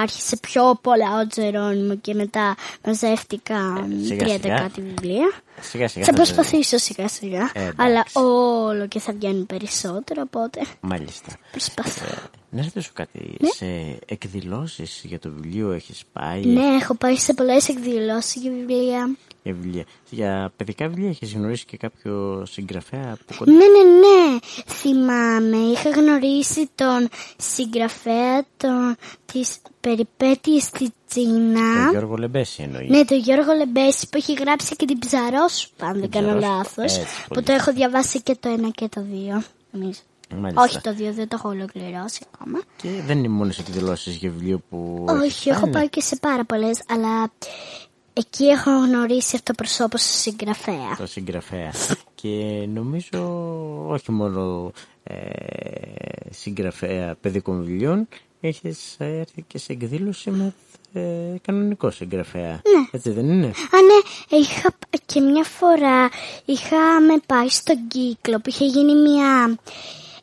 άρχισε πιο πολλά ο Τζερόνιμο και μετά μαζεύτηκαν Ε, σιγά, τρία σιγά. δεκάτη βιβλία. Σιγά σιγά. Θα θα- προσπαθήσω σιγά σιγά. Ε, εντάξει. αλλά όλο και θα βγαίνουν περισσότερο, οπότε Μάλιστα. προσπαθώ. Ε, να ρωτήσω κάτι. Σε εκδηλώσεις για το βιβλίο έχεις πάει; Ναι, έχω πάει σε πολλές εκδηλώσεις για βιβλία. Για βιβλία. Για παιδικά βιβλία έχεις γνωρίσει και κάποιο συγγραφέα από κοντά; Ναι, ναι, ναι. Θυμάμαι, είχα γνωρίσει τον συγγραφέα των, της περιπέτειας στη Τσίνα. Τον Γιώργο Λεμπέση εννοείς. Ναι, τον Γιώργο Λεμπέση που έχει γράψει και την Ψαρόσουπα, αν δεν κάνω Ψαρόσουπα, λάθος. έτσι, Που πολύ το έχω διαβάσει και το ένα και το δύο. Νομίζω. Μάλιστα. Όχι το 2, δεν το έχω ολοκληρώσει ακόμα. Και δεν είναι μόνος σε εκδηλώσει για βιβλίο που. Όχι, έχεις έχω κάνει; πάει και σε πάρα πολλές, αλλά εκεί έχω γνωρίσει αυτοπροσώπως συγγραφέα. Το συγγραφέα. και νομίζω όχι μόνο ε, συγγραφέα παιδικών βιβλίων, έχεις έρθει και σε εκδήλωση με ε, κανονικό συγγραφέα. Ναι. Έτσι δεν είναι; Α, ναι, είχα π- και μια φορά είχαμε πάει στον κύκλο που είχε γίνει μια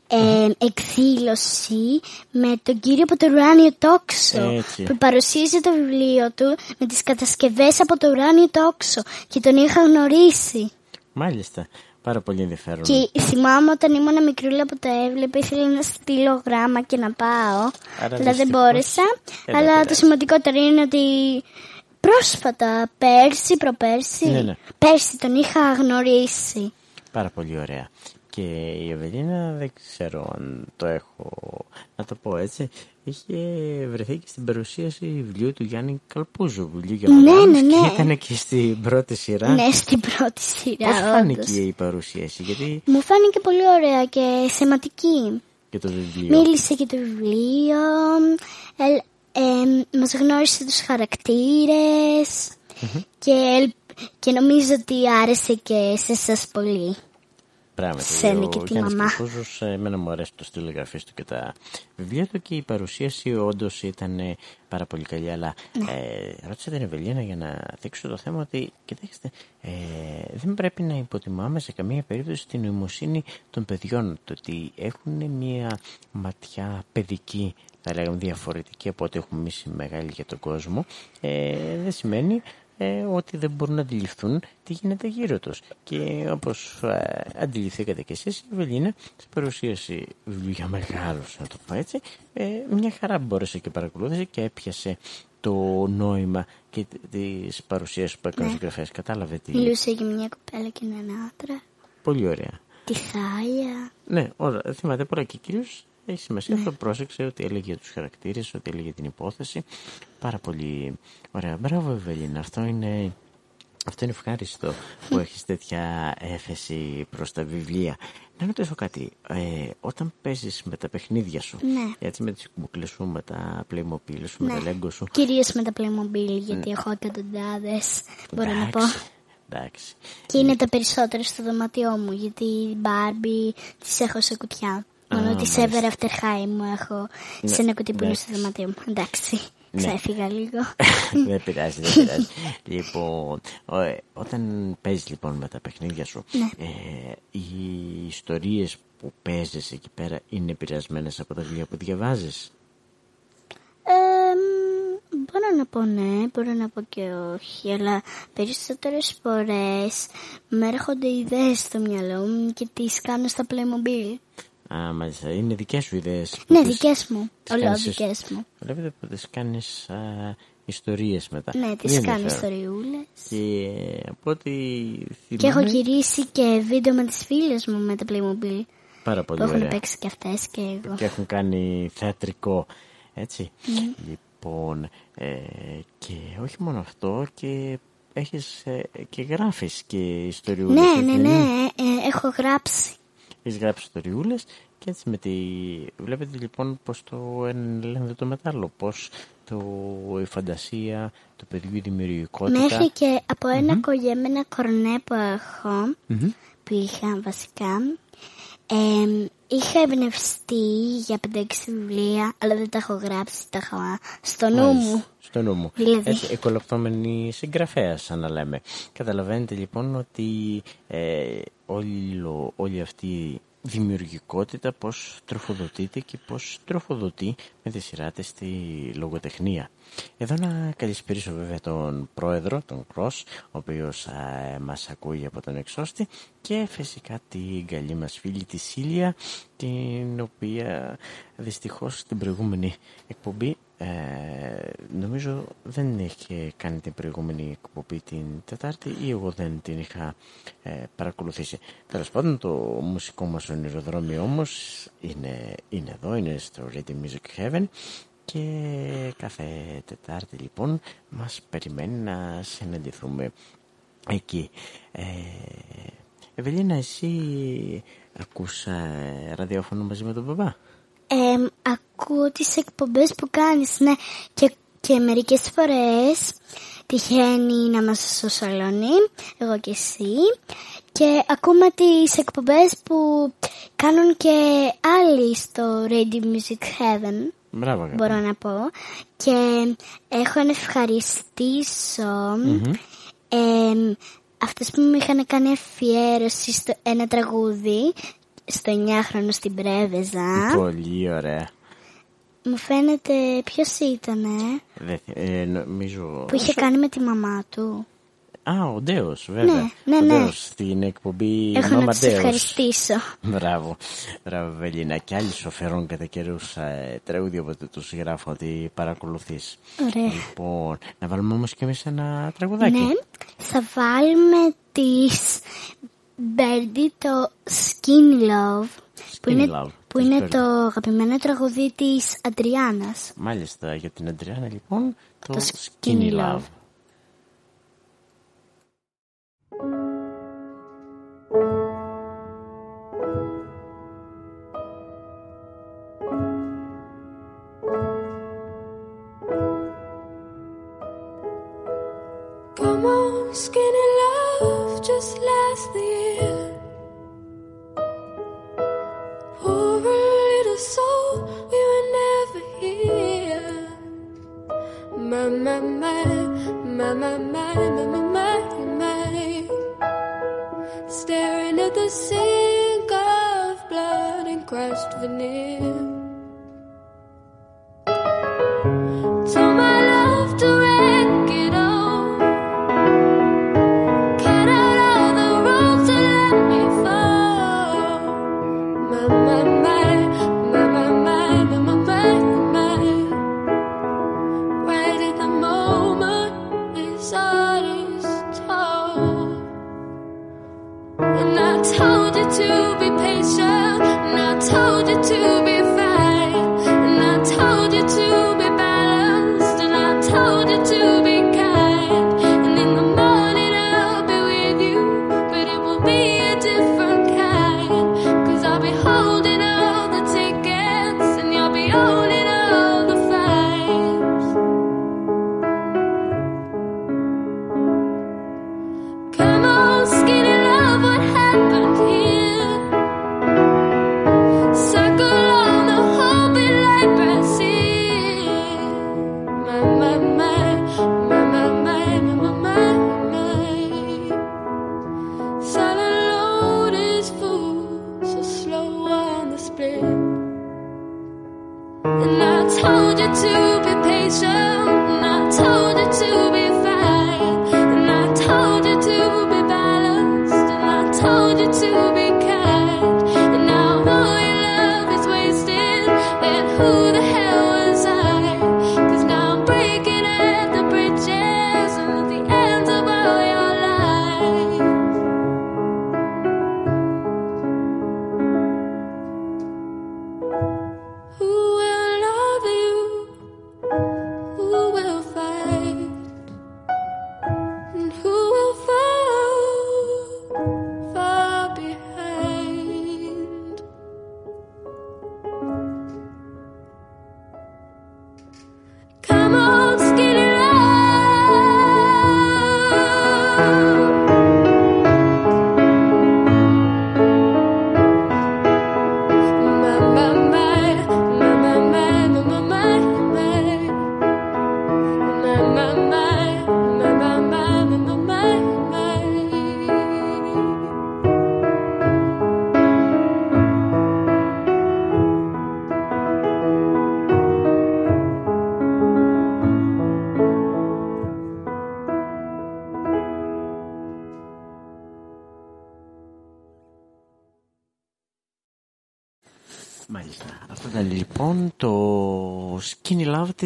ε, εκδήλωση με τον κύριο από το ουράνιο τόξο Έτσι. που παρουσίασε το βιβλίο του με τις κατασκευές από το ουράνιο τόξο και τον είχα γνωρίσει. Μάλιστα. Πάρα πολύ ενδιαφέρον. Και θυμάμαι όταν ήμουν μικρούλα που το έβλεπε, ήθελα να στείλω γράμμα και να πάω. αλλά δεν δυστυχώς, μπόρεσα. ε, δεν αλλά το πειράζει. σημαντικότερο είναι ότι πρόσφατα, πέρσι, προπέρσι, Ναι, ναι. πέρσι τον είχα γνωρίσει. Πάρα πολύ ωραία. Και η Ευελίνα δεν ξέρω αν το έχω να το πω έτσι. Είχε βρεθεί και στην παρουσίαση βιβλίου του Γιάννη Καλπούζου, βιβλίου για Ναι, μεγάλους, ναι, ναι. Και ήταν και στην πρώτη σειρά. Ναι, στην πρώτη σειρά. Πώς φάνηκε όντως. η παρουσίαση, γιατί Μου φάνηκε πολύ ωραία και θεματική. και το βιβλίο. Μίλησε για το βιβλίο, ε, ε, μας γνώρισε τους χαρακτήρες και, ελ- και νομίζω ότι άρεσε και σε εσάς πολύ. Πράγματι, Σένα και ο τη Γιάννης μαμά. Καλπούζος, ε, εμένα μου αρέσει το στυλ γραφής του και τα βιβλία του και η παρουσίαση όντως ήταν ε, πάρα πολύ καλή. Αλλά Ναι. ε, ρώτησα την Ευελίνα για να δείξω το θέμα ότι, κοιτάξτε, ε, δεν πρέπει να υποτιμάμε σε καμία περίπτωση την νοημοσύνη των παιδιών. Το ότι έχουν μια ματιά παιδική θα λέγαμε διαφορετική από ό,τι έχουμε εμείς οι μεγάλοι για τον κόσμο, ε, δεν σημαίνει ε, ότι δεν μπορούν να αντιληφθούν τι γίνεται γύρω τους. Και όπως ε, αντιληφθήκατε και εσείς, η Ευελίνα σε παρουσίαση βιβλίου για μεγάλους, να το πω έτσι, ε, μια χαρά μπόρεσε και παρακολούθησε και έπιασε το νόημα και της παρουσίασης που έκανε ο Ναι. συγγραφέας. Κατάλαβε τι... Μιλούσε για μια κοπέλα και έναν άντρα, Πολύ ωραία. τη Θάλια. Ναι, όλα. Θυμάται πολλά και κυρίως έχει σημασία Ναι. αυτό. Πρόσεξε ότι έλεγε για τους χαρακτήρες, ότι έλεγε την υπόθεση. Πάρα πολύ ωραία. Μπράβο, Ευελίνα. Αυτό είναι, αυτό είναι ευχάριστο που έχεις τέτοια έφεση προς τα βιβλία. Να ρωτήσω κάτι. Ε, όταν παίζεις με τα παιχνίδια σου, Ναι. έτσι με τις κουμπούκλε σου, με τα Playmobil σου, με τα Lego σου. Κυρίως με τα Playmobil, γιατί έχω εκατοντάδες, μπορώ να πω. Εντάξει, Εντάξει. Και είναι τα περισσότερα στο δωμάτιό μου, γιατί η Barbie τις έχω σε κουτιά. Μόνο τη μάλιστα. Ever After High μου έχω Ναι, σε ένα κουτί που είναι ναι. στο δωμάτιό μου. Εντάξει, Ναι. ξέφυγα λίγο. δεν πειράζει, δεν πειράζει. λοιπόν, ε, όταν παίζεις λοιπόν με τα παιχνίδια σου, Ναι. ε, οι ιστορίες που παίζεις εκεί πέρα είναι επηρεασμένες από τα βιβλία που διαβάζεις; Ε, μ, μπορώ να πω ναι, μπορώ να πω και όχι, αλλά περισσότερες φορές με έρχονται ιδέες στο μυαλό μου και τις κάνω στα Playmobil. Α, μάλιστα, είναι δικές σου ιδέες. που Ναι, τις- δικές μου, τις όλα κάνεις δικές εσ- μου. Βλέπετε που τις κάνεις α, ιστορίες μετά. Ναι, τις Πολύ κάνω ενδιαφέρον. ιστοριούλες. Και από ό,τι Και έχω θυμάμαι, γυρίσει και βίντεο με τις φίλες μου με τα Playmobil. πάρα Που πολύ έχουν ωραία. παίξει και αυτές και εγώ. και έχουν κάνει θεατρικό έτσι Ναι. λοιπόν ε, και όχι μόνο αυτό και έχεις ε, και γράφεις και ιστοριούλες Ναι, έτσι ναι, δεν ναι, είναι; ε, έχω γράψει. Έχεις γράψει ιστοριούλες και έτσι με τη... βλέπετε λοιπόν πως το ένα λένε το μετάλλο πως το... η φαντασία το παιδιού η δημιουργικότητα Μέχρι και από ένα κολλιέμενα κορνέ που έχω, Μμμ. που είχα βασικά, ε, είχα εμπνευστεί για 5-6 βιβλία, αλλά δεν τα έχω γράψει, τα έχω στο νου Μάλιστα, μου. Στο νου μου. Δηλαδή. Έτσι, εκολαπτώμενη συγγραφέας, σαν να λέμε. Καταλαβαίνετε λοιπόν ότι ε, όλη, όλη αυτή η δημιουργικότητα πώς τροφοδοτείται και πώς τροφοδοτεί με τη σειρά της τη λογοτεχνία. Εδώ να καλησπερίσω βέβαια τον πρόεδρο, τον Κρός, ο οποίος ε, μας ακούει από τον εξώστη και φυσικά την καλή μας φίλη τη Σίλια, την οποία δυστυχώς στην προηγούμενη εκπομπή ε, νομίζω δεν είχε κάνει την προηγούμενη εκπομπή την Τετάρτη ή εγώ δεν την είχα ε, παρακολουθήσει. Τέλος πάντων το μουσικό μας ονειροδρόμιο όμως είναι, είναι εδώ, είναι στο Radio Music Heaven και κάθε Τετάρτη λοιπόν μας περιμένει να συναντηθούμε εκεί. Ε, Ευελίνα, εσύ ακούς ε, ραδιόφωνο μαζί με τον μπαμπά. Εμ, ακούω τις εκπομπές που κάνεις, ναι. Και, και μερικές φορές τυχαίνει να είμαστε στο σαλόνι, εγώ και εσύ. Και ακούμε τις εκπομπές που κάνουν και άλλοι στο Radio Music Heaven. Μπράβο, αγαπητέ. μπορώ να πω. Και έχω να ευχαριστήσω εμ, αυτές που μου είχαν κάνει αφιέρωση στο ένα τραγούδι στο 9χρονο στην Πρέβεζα. Πολύ ωραία. Μου φαίνεται ποιος ήτανε Δεν θυ- ε, νομίζω... που είχε κάνει με τη μαμά του. Α, ο Ντέος, βέβαια. Ναι, ναι, ο ναι. Ντέος στην εκπομπή Έχω να Μάμα τους Ντέος. ευχαριστήσω. Μπράβο, μπράβο Βελίνα. Και άλλοι σοφερών κατά καιρούς ε, τραγούδια όποτε τους γράφω ότι παρακολουθείς. Ωραία. Λοιπόν, να βάλουμε όμως και εμείς ένα τραγουδάκι. Ναι, θα βάλουμε τις Birdie το Skinny Love που Skinny είναι, Love, που της είναι Birdie. το αγαπημένο τραγουδί της Αντριάνας. Μάλιστα, για την Αντριάννα λοιπόν, το, Το Skinny Skinny Love. Lost the name.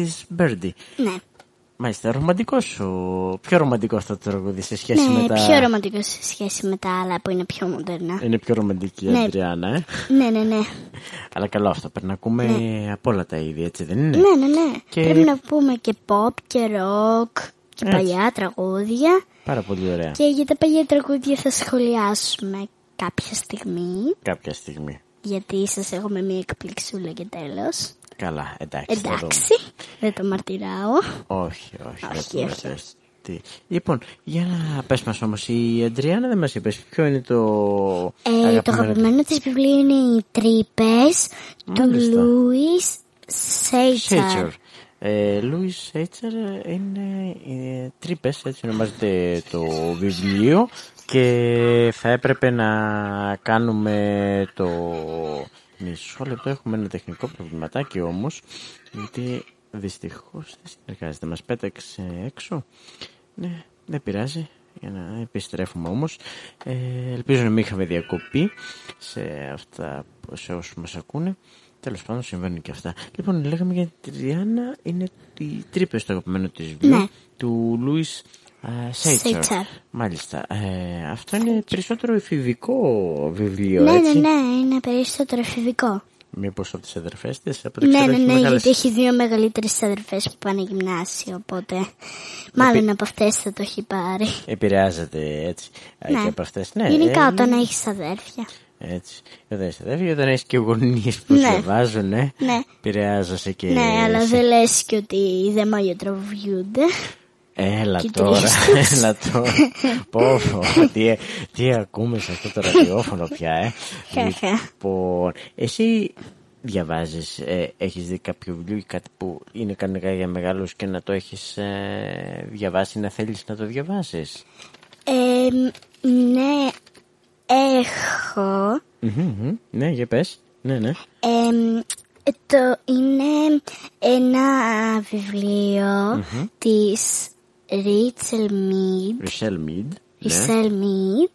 Skinny Love της Birdie. Ναι, Μάλιστα, ρομαντικός σου. Πιο ρομαντικός αυτό το τραγούδι σε σχέση ναι με τα... πιο ρομαντικός σε σχέση με τα άλλα που είναι πιο μοντέρνα. Είναι πιο ρομαντική η Ναι. Αντριάννα, ε. Ναι, ναι, ναι. Αλλά καλό αυτό. Πρέπει να ακούμε από όλα τα είδη, έτσι δεν είναι; Ναι, ναι, ναι. Και- Πρέπει να πούμε και pop και rock και Έτσι. παλιά τραγούδια. Πάρα πολύ ωραία. Και για τα παλιά τραγούδια θα σχολιάσουμε κάποια στιγμή, κάποια στιγμή. γιατί σας έχω με μία εκπληξούλα και τέλος. Καλά, εντάξει. θα δούμε. Εντάξει, δεν το μαρτυράω. Όχι, όχι. Όχι, δεν όχι. το τι. Λοιπόν, για να πες μας όμως, η Αντριάννα δεν μας είπες ποιο είναι το Ε, το αγαπημένο αγαπημένο της βιβλίο είναι οι τρύπες του Μάλιστα. Λούις Σέιτσαρ. Σέιτσερ. Ε, Λούις Σέιτσερ είναι ε, τρύπες, έτσι ονομάζεται το βιβλίο και θα έπρεπε να κάνουμε το μισό λεπτό. Έχουμε ένα τεχνικό προβληματάκι όμως, γιατί δυστυχώς δεν συνεργάζεται. Μας πέταξε έξω. Ναι, δεν πειράζει. Για να επιστρέφουμε όμως. Ε, ελπίζω να μην είχαμε διακοπή σε αυτά, σε όσους μας ακούνε. Τέλος πάντων συμβαίνουν και αυτά. Λοιπόν, λέγαμε για την Τριάννα, είναι οι τρύπες το αγαπημένο της βιβλίο Ναι. του Λούις Σέιτσαρ. Σέιτσαρ. Μάλιστα. Ε, αυτό είναι περισσότερο εφηβικό βιβλίο, Ναι, ναι, έτσι. ναι, είναι περισσότερο εφηβικό. Μήπως από τις αδερφές της, από ό,τι Ναι, ξέρω, ναι, έχει ναι, μεγάλες- γιατί έχει δύο μεγαλύτερες αδερφές που πάνε γυμνάσιο, οπότε μάλλον από αυτές θα το έχει πάρει. Επηρεάζεται έτσι. Ε, Ναι. Και από αυτές, ναι. Γενικά ε, όταν έχεις αδέρφια. Έτσι. Όταν είσαι αδέρφια, όταν έχεις και γονείς που Ναι. διαβάζουν, ναι. Ναι. Επηρεάζεσαι και. Ναι, αλλά εσύ. δεν λες και ότι δεν μαγειοτροβιούνται. Έλα Και τώρα, τρεις τους. έλα τώρα. πω, πω, τι, τι ακούμε σε αυτό το ραδιόφωνο πια, ε. Χαχα. λοιπόν, εσύ διαβάζεις, ε, έχεις δει κάποιο βιβλίο ή κάτι που είναι κανονικά για μεγάλους και να το έχεις ε, διαβάσει, να θέλεις να το διαβάσεις; Ε, ναι, έχω. Μμμ, μμμ. Ναι, για πες. Ναι, ναι. Εμ, το είναι ένα βιβλίο της Ρίτσελ Μιντ, Ρισελ Μιντ. ναι. Ρισελ Μιντ,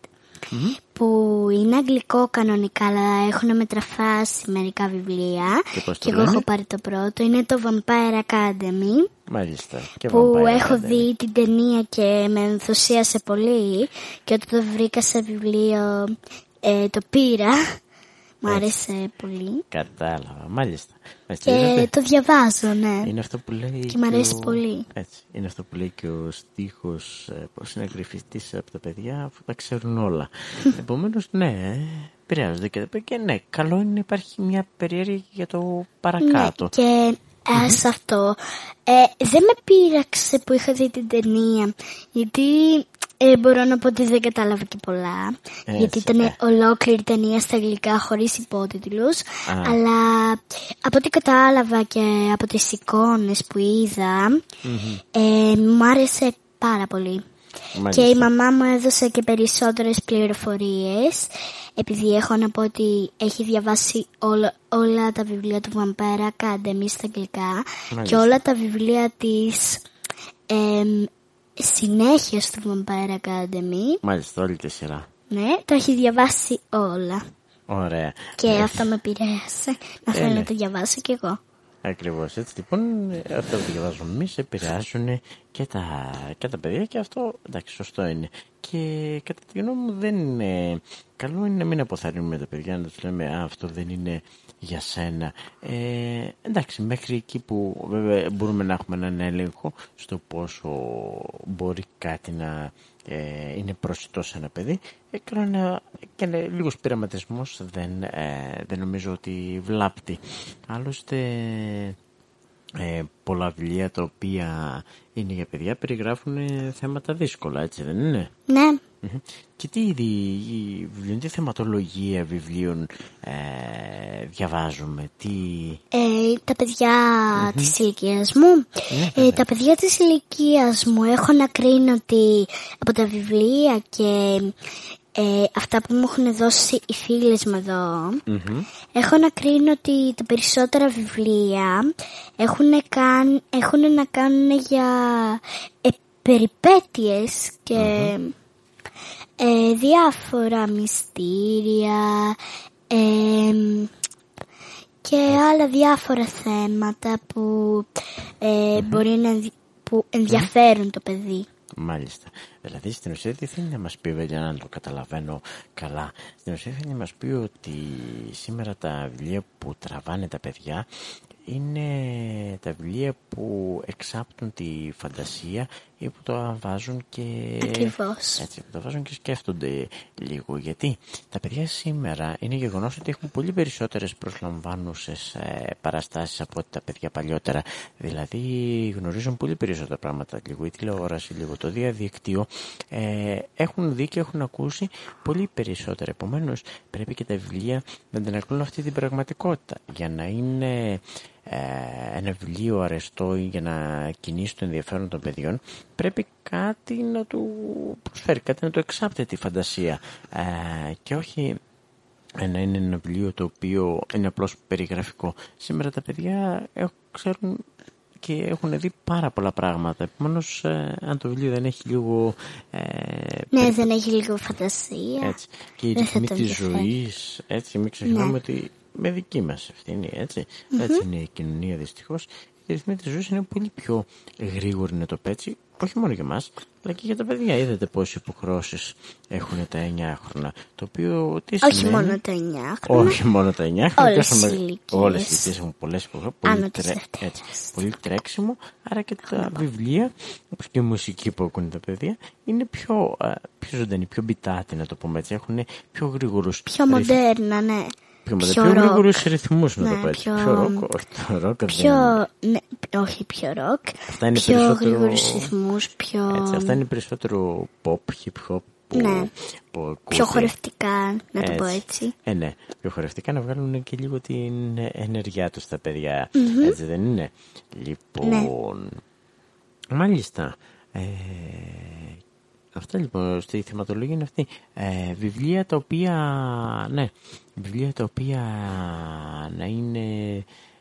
που είναι αγγλικό κανονικά, αλλά έχουν μετραφάσει μερικά βιβλία. Και πώς το εγώ λένε; έχω πάρει το πρώτο. Είναι το Vampire Academy. Μάλιστα. Και που Vampire έχω Academy. δει την ταινία και με ενθουσίασε πολύ και όταν το βρήκα σε βιβλίο ε, το πήρα. Μου άρεσε πολύ. Κατάλαβα, μάλιστα. Μάλιστα, Και είδατε, το διαβάζω, ναι. Είναι αυτό που λέει. Και μ' αρέσει ο- πολύ. Έτσι. Είναι αυτό που λέει και ο στίχος. Πώς είναι γρυφιστή από τα παιδιά, αφού τα ξέρουν όλα. Επομένως, ναι, ε, επηρεάζονται και τα παιδιά. Και ναι, καλό είναι να υπάρχει μια περιέργεια για το παρακάτω. Ναι, και ε, σε αυτό ε, δεν με πείραξε που είχα δει την ταινία γιατί ε, μπορώ να πω ότι δεν κατάλαβα και πολλά Έτσι, γιατί ήταν ε. ολόκληρη ταινία στα αγγλικά χωρίς υπότιτλους Α. αλλά από ό,τι κατάλαβα και από τις εικόνες που είδα ε, μου άρεσε πάρα πολύ Μάλιστα. και η μαμά μου έδωσε και περισσότερες πληροφορίες επειδή έχω να πω ότι έχει διαβάσει όλα, όλα τα βιβλία του Vampire Academy στα αγγλικά Μάλιστα. και όλα τα βιβλία της εμ, συνέχειας του Vampire Academy Μάλιστα, όλη τη σειρά. ναι, το έχει διαβάσει όλα Ωραία. και Ε, αυτό με επηρέασε να Ε, θέλω ναι. να το διαβάσω κι εγώ Ακριβώς έτσι λοιπόν αυτό που διαβάζουμε εμείς επηρεάζουν και τα, και τα παιδιά και αυτό εντάξει σωστό είναι και κατά τη γνώμη μου δεν είναι καλό είναι να μην αποθαρρύνουμε τα παιδιά να τους λέμε α, αυτό δεν είναι για σένα ε, εντάξει μέχρι εκεί που βέβαια μπορούμε να έχουμε έναν έλεγχο στο πόσο μπορεί κάτι να ε, είναι προσιτό σε ένα παιδί ε, καλό είναι να- και να- λίγος πειραματισμός δεν, ε, δεν νομίζω ότι βλάπτει άλλωστε ε, πολλά βιβλία τα οποία είναι για παιδιά περιγράφουν ε, θέματα δύσκολα, έτσι δεν είναι; ναι Μμμ. Και τι είδη η βιβλίων, τι θεματολογία βιβλίων ε, διαβάζουμε, τι... Ε, τα παιδιά της ηλικίας μου. ε, τα παιδιά της ηλικίας μου έχω να κρίνω ότι από τα βιβλία και ε, αυτά που μου έχουν δώσει οι φίλες μου εδώ έχω να κρίνω ότι τα περισσότερα βιβλία έχουν, καν, έχουν να κάνουν για ε, περιπέτειες και ε, διάφορα μυστήρια εμ, και άλλα διάφορα θέματα που ε, μπορεί να ενδι- που ενδιαφέρουν το παιδί. Μάλιστα. Δηλαδή στην ουσία τι θέλει να μας πει, για να το καταλαβαίνω καλά, στην ουσία θέλει να μας πει ότι σήμερα τα βιβλία που τραβάνε τα παιδιά είναι τα βιβλία που εξάπτουν τη φαντασία ή που το βάζουν και... Ακριβώς. Έτσι, που το βάζουν και σκέφτονται λίγο. Γιατί τα παιδιά σήμερα είναι γεγονός ότι έχουν πολύ περισσότερες προσλαμβάνουσες ε, παραστάσεις από ό,τι τα παιδιά παλιότερα. Δηλαδή γνωρίζουν πολύ περισσότερα πράγματα. Λίγο η τηλεόραση, λίγο το διαδίκτυο. Ε, έχουν δει και έχουν ακούσει πολύ περισσότερα. Επομένως πρέπει και τα βιβλία να αντανακλούν αυτή την πραγματικότητα για να είναι ε, ένα βιβλίο αρεστό ή για να κινήσει το ενδιαφέρον των παιδιών πρέπει κάτι να του προσφέρει, κάτι να του εξάπτει τη φαντασία ε, και όχι να είναι ένα βιβλίο το οποίο είναι απλώς περιγραφικό. Σήμερα τα παιδιά έχουν, ξέρουν και έχουν δει πάρα πολλά πράγματα. Επομένως, αν το βιβλίο δεν έχει λίγο. Ε, Ναι, δεν έχει λίγο φαντασία. έτσι. Και η Δεν θα ρυθμή το της ενδιαφέρει. ζωής, έτσι, μην ξεχνάμε Ναι. ότι με δική μας ευθύνη, έτσι. Μμμ. Έτσι είναι η κοινωνία δυστυχώς. Η ρυθμή της ζωής είναι πολύ πιο γρήγορη, να το πω έτσι, όχι μόνο για εμά, αλλά και για τα παιδιά. Είδατε πόσες υποχρεώσεις έχουν τα 9 χρόνια. Το οποίο τι Όχι σημαίνει; μόνο τα 9 χρόνια. Όχι μόνο τα 9 χρόνια. Όλες τόσο οι με- ηλικίες. Όλες οι ηλικίες έχουν πολλές υποχρεώσεις. Πολύ, Άνω της έτσι, πολύ τρέξιμο. Άρα και τα βιβλία, όπως και η μουσική που ακούνε τα παιδιά, είναι πιο, α, πιο ζωντανή, πιο μπιτάτη να το πούμε έτσι. Έχουν πιο γρήγορους Πιο ρυθ- μοντέρνα, ναι. Πιο, πιο, πιο πιο rock. γρήγορους ρυθμούς να το Ναι, πω έτσι. πιο- Πιο ροκ, όχι το ροκ δεν Πιο, είναι. ναι, όχι πιο ροκ. Αυτά είναι πιο περισσότερο- γρήγορους ρυθμούς, πιο... Έτσι, αυτά είναι περισσότερο pop, hip hop, που, Ναι. που ακούτε. Πιο χορευτικά, να το πω έτσι. Ε, ναι, πιο χορευτικά να βγάλουν και λίγο την ενέργειά τους τα παιδιά. Μμμ. Έτσι δεν είναι; Λοιπόν, μάλιστα. Ε, αυτά λοιπόν στη θεματολογία είναι αυτή. Ε, βιβλία τα οποία, ναι, βιβλία τα οποία να είναι,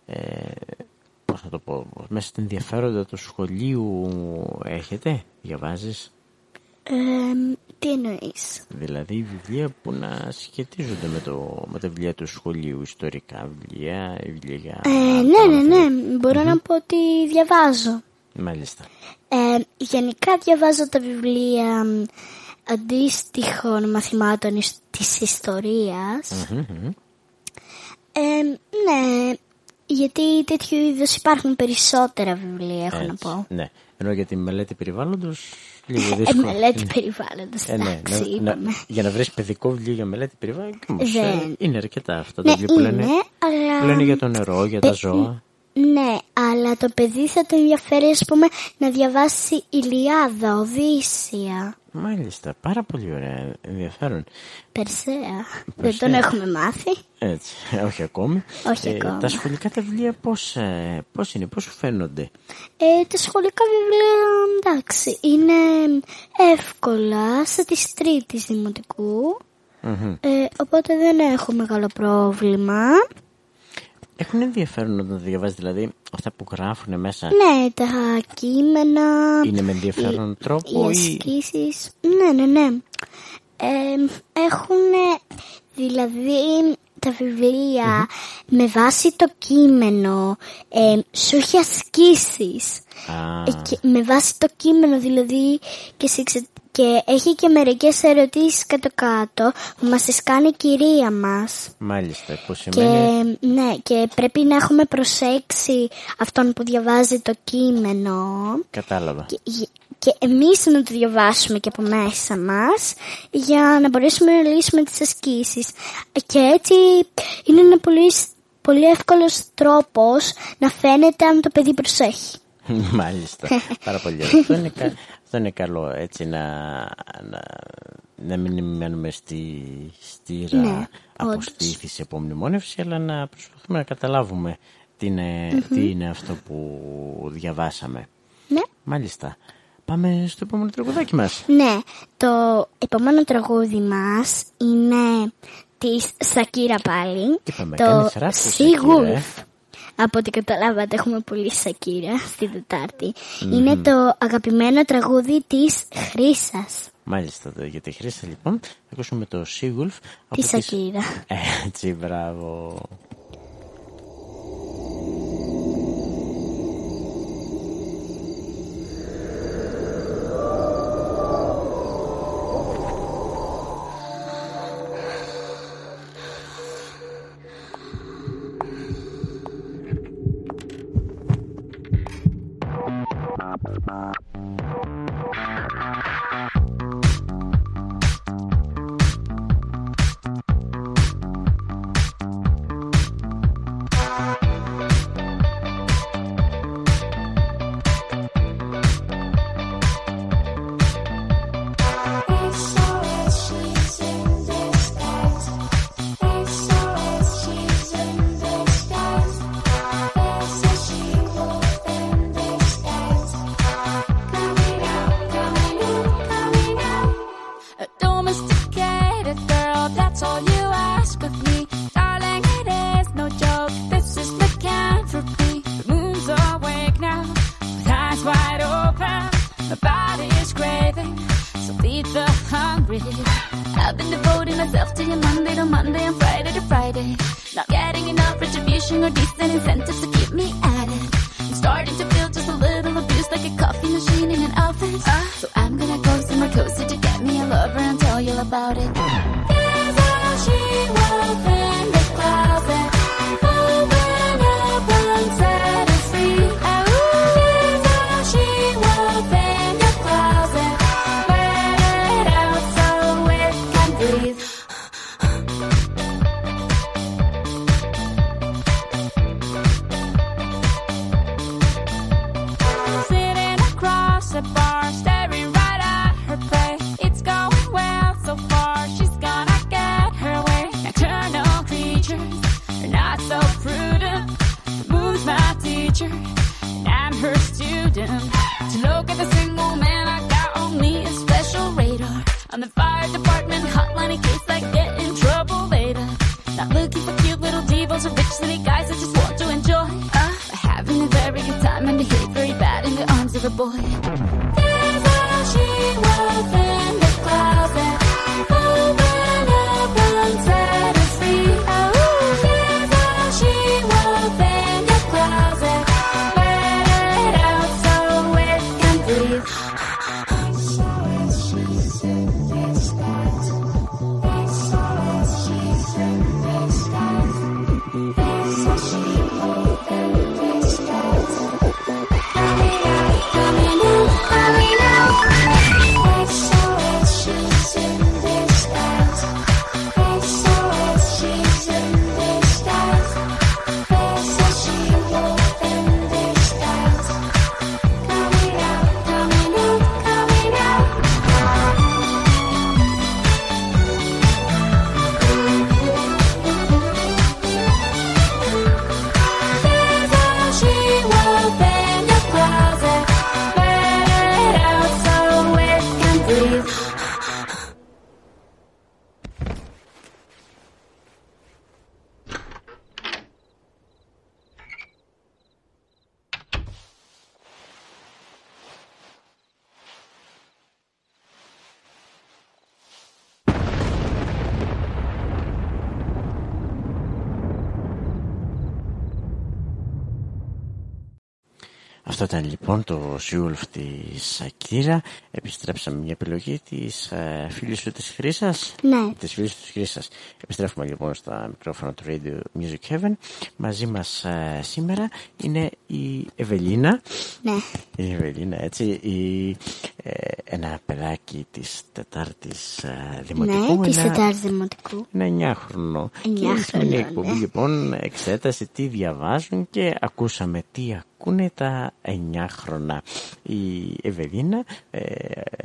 ε, πώς να το πω, μέσα στην ενδιαφέροντα του σχολείου έχετε, διαβάζεις; Ε, τι εννοείς; Δηλαδή βιβλία που να σχετίζονται με, το, με τα βιβλία του σχολείου, ιστορικά βιβλία, βιβλία για... Ε, ναι, ναι, ναι. Μπορώ να πω ότι διαβάζω. Μάλιστα. Ε, γενικά διαβάζω τα βιβλία μ, αντίστοιχων μαθημάτων εις- της ιστορίας. Μμμ, μμμ. Ε, ναι, γιατί τέτοιου είδους υπάρχουν περισσότερα βιβλία, έχω να Έτσι, πω. Ναι, ενώ για τη μελέτη περιβάλλοντος λίγο Ε, δύσκολο. μελέτη είναι. περιβάλλοντος, Ε, ναι, εντάξει, να- να- είπαμε. για να βρεις παιδικό βιβλίο για μελέτη περιβάλλοντος όμως, ε, Δεν. είναι αρκετά αυτά τα Ναι, βιβλία που λένε, είναι, αλλά... που λένε για το νερό, για τα Πε- ζώα. Ναι, αλλά το παιδί θα το ενδιαφέρει, ας πούμε, να διαβάσει Ηλιάδα, Οδύσσια, Μάλιστα, πάρα πολύ ωραία, ενδιαφέρον. Περσέα. Δεν Περσέα. τον έχουμε μάθει. Έτσι, όχι ακόμη. Όχι ακόμα. Τα σχολικά τα βιβλία πώς, ε, πώς είναι, πώς σου φαίνονται; Ε, τα σχολικά βιβλία, εντάξει, είναι εύκολα σε τις τρίτης δημοτικού. Μμμ. Ε, οπότε δεν έχω μεγάλο πρόβλημα. Έχουν ενδιαφέρον να τα διαβάζει, δηλαδή αυτά που γράφουν μέσα. Ναι, τα κείμενα. Είναι με ενδιαφέρον οι- τρόπο Οι ή- ασκήσεις. Ναι, ναι, ναι. Ε, έχουν δηλαδή τα βιβλία με βάση το κείμενο ε, σου έχει ασκήσεις. Α, Ε, και με βάση το κείμενο δηλαδή και, σε εξε- και έχει και μερικές ερωτήσεις κάτω κάτω που μας τις κάνει η κυρία μας. Μάλιστα, που σημαίνει... και, ναι, και πρέπει να έχουμε προσέξει αυτόν που διαβάζει το κείμενο. Κατάλαβα. και, και εμείς να το διαβάσουμε και από μέσα μας για να μπορέσουμε να λύσουμε τις ασκήσεις. Και έτσι είναι ένα πολύ, πολύ εύκολος τρόπος να φαίνεται αν το παιδί προσέχει. Μάλιστα, πάρα πολύ ωραία. αυτό, είναι, κα- αυτό είναι καλό, έτσι, να, να, να μην μένουμε στη στήρα Ναι, αποστήθηση, απομνημόνευση, αλλά να προσπαθούμε να καταλάβουμε τι είναι, Μμμ. τι είναι αυτό που διαβάσαμε. Ναι. Μάλιστα. Πάμε στο επόμενο τραγουδάκι μας. Ναι, το επόμενο τραγούδι μας είναι της Σακύρα πάλι. Είπαμε, το κάνεις ράπ στη Sea Σακύρα, ε. Wolf. Από ό,τι καταλάβατε έχουμε πολύ Σακύρα στην Τετάρτη. Μμμ. Είναι το αγαπημένο τραγούδι της Χρύσας. Μάλιστα, το, για τη χρήση λοιπόν θα ακούσουμε το Seawolf από Τη Σακύρα. Έτσι, μπράβο. Λοιπόν το Σιούλφ της Σακύρα. Επιστρέψαμε μια επιλογή της ε, φίλης σου της Χρύσας. Ναι. Της φίλης σου της Χρύσας. Επιστρέφουμε λοιπόν στα μικρόφωνα του Radio Music Heaven. Μαζί μας ε, σήμερα είναι η Ευελίνα. Ναι. Η Ευελίνα, έτσι, η, ε, ένα παιδάκι της Τετάρτης ε, Δημοτικού. Ναι, της ένα- Τετάρτης Δημοτικού. είναι 9 χρονών. Και η Εννιά σημερινή χρονών, εκπομπή ναι. λοιπόν εξέτασε τι διαβάζουν και ακούσαμε τι ακούνε τα 9 χρονά. Η Ευελίνα, ε,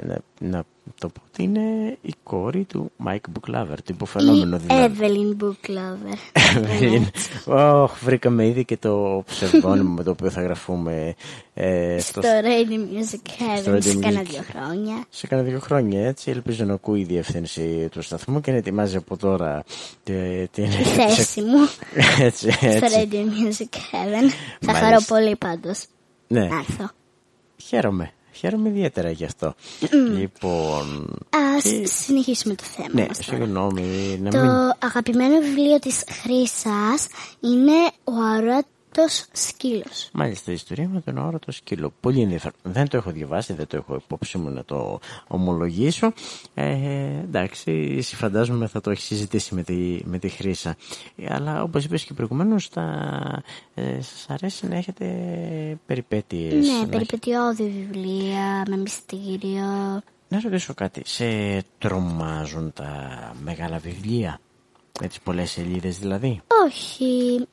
να, να το πω ότι είναι η κόρη του Μάικ Μπουκλάβερ, το υποφαινόμενο Η δηλαδή. Evelyn Book Lover. Evelyn. Ωχ, βρήκαμε ήδη και το ψευδόνυμο με το οποίο θα γραφούμε ε, στο, Στο Radio Music στο Heaven Radio σε κάνα Music. δύο χρόνια. σε κάνα δύο χρόνια έτσι. Ελπίζω να ακούει η διεύθυνση του σταθμού και να ετοιμάζει από τώρα τη- την Η θέση μου έτσι, στο έτσι. Radio Music Heaven. Θα Μάλιστα. χαρώ πολύ πάντως Ναι, να έρθω. χαίρομαι. Χαίρομαι ιδιαίτερα γι' αυτό. Λοιπόν, Ας και- συνεχίσουμε το θέμα ναι, μας τώρα. συγγνώμη, να Το μην... αγαπημένο βιβλίο της Χρύσας είναι «Ο αόρατος αόρατος σκύλος. Μάλιστα, η ιστορία με τον αόρατο σκύλο. Πολύ ενδιαφέρον. Δεν το έχω διαβάσει, δεν το έχω υπόψη μου να το ομολογήσω. Ε, εντάξει, εσύ φαντάζομαι θα το έχεις συζητήσει με τη, με τη Χρύσα. Ε, Αλλά όπως είπες και προηγουμένως, θα, ε, σας αρέσει να έχετε περιπέτειες. Ναι, να έχετε- περιπετειώδη βιβλία με μυστήριο. Να ρωτήσω κάτι. Σε τρομάζουν τα μεγάλα βιβλία; Με τις πολλές σελίδες δηλαδή; Όχι.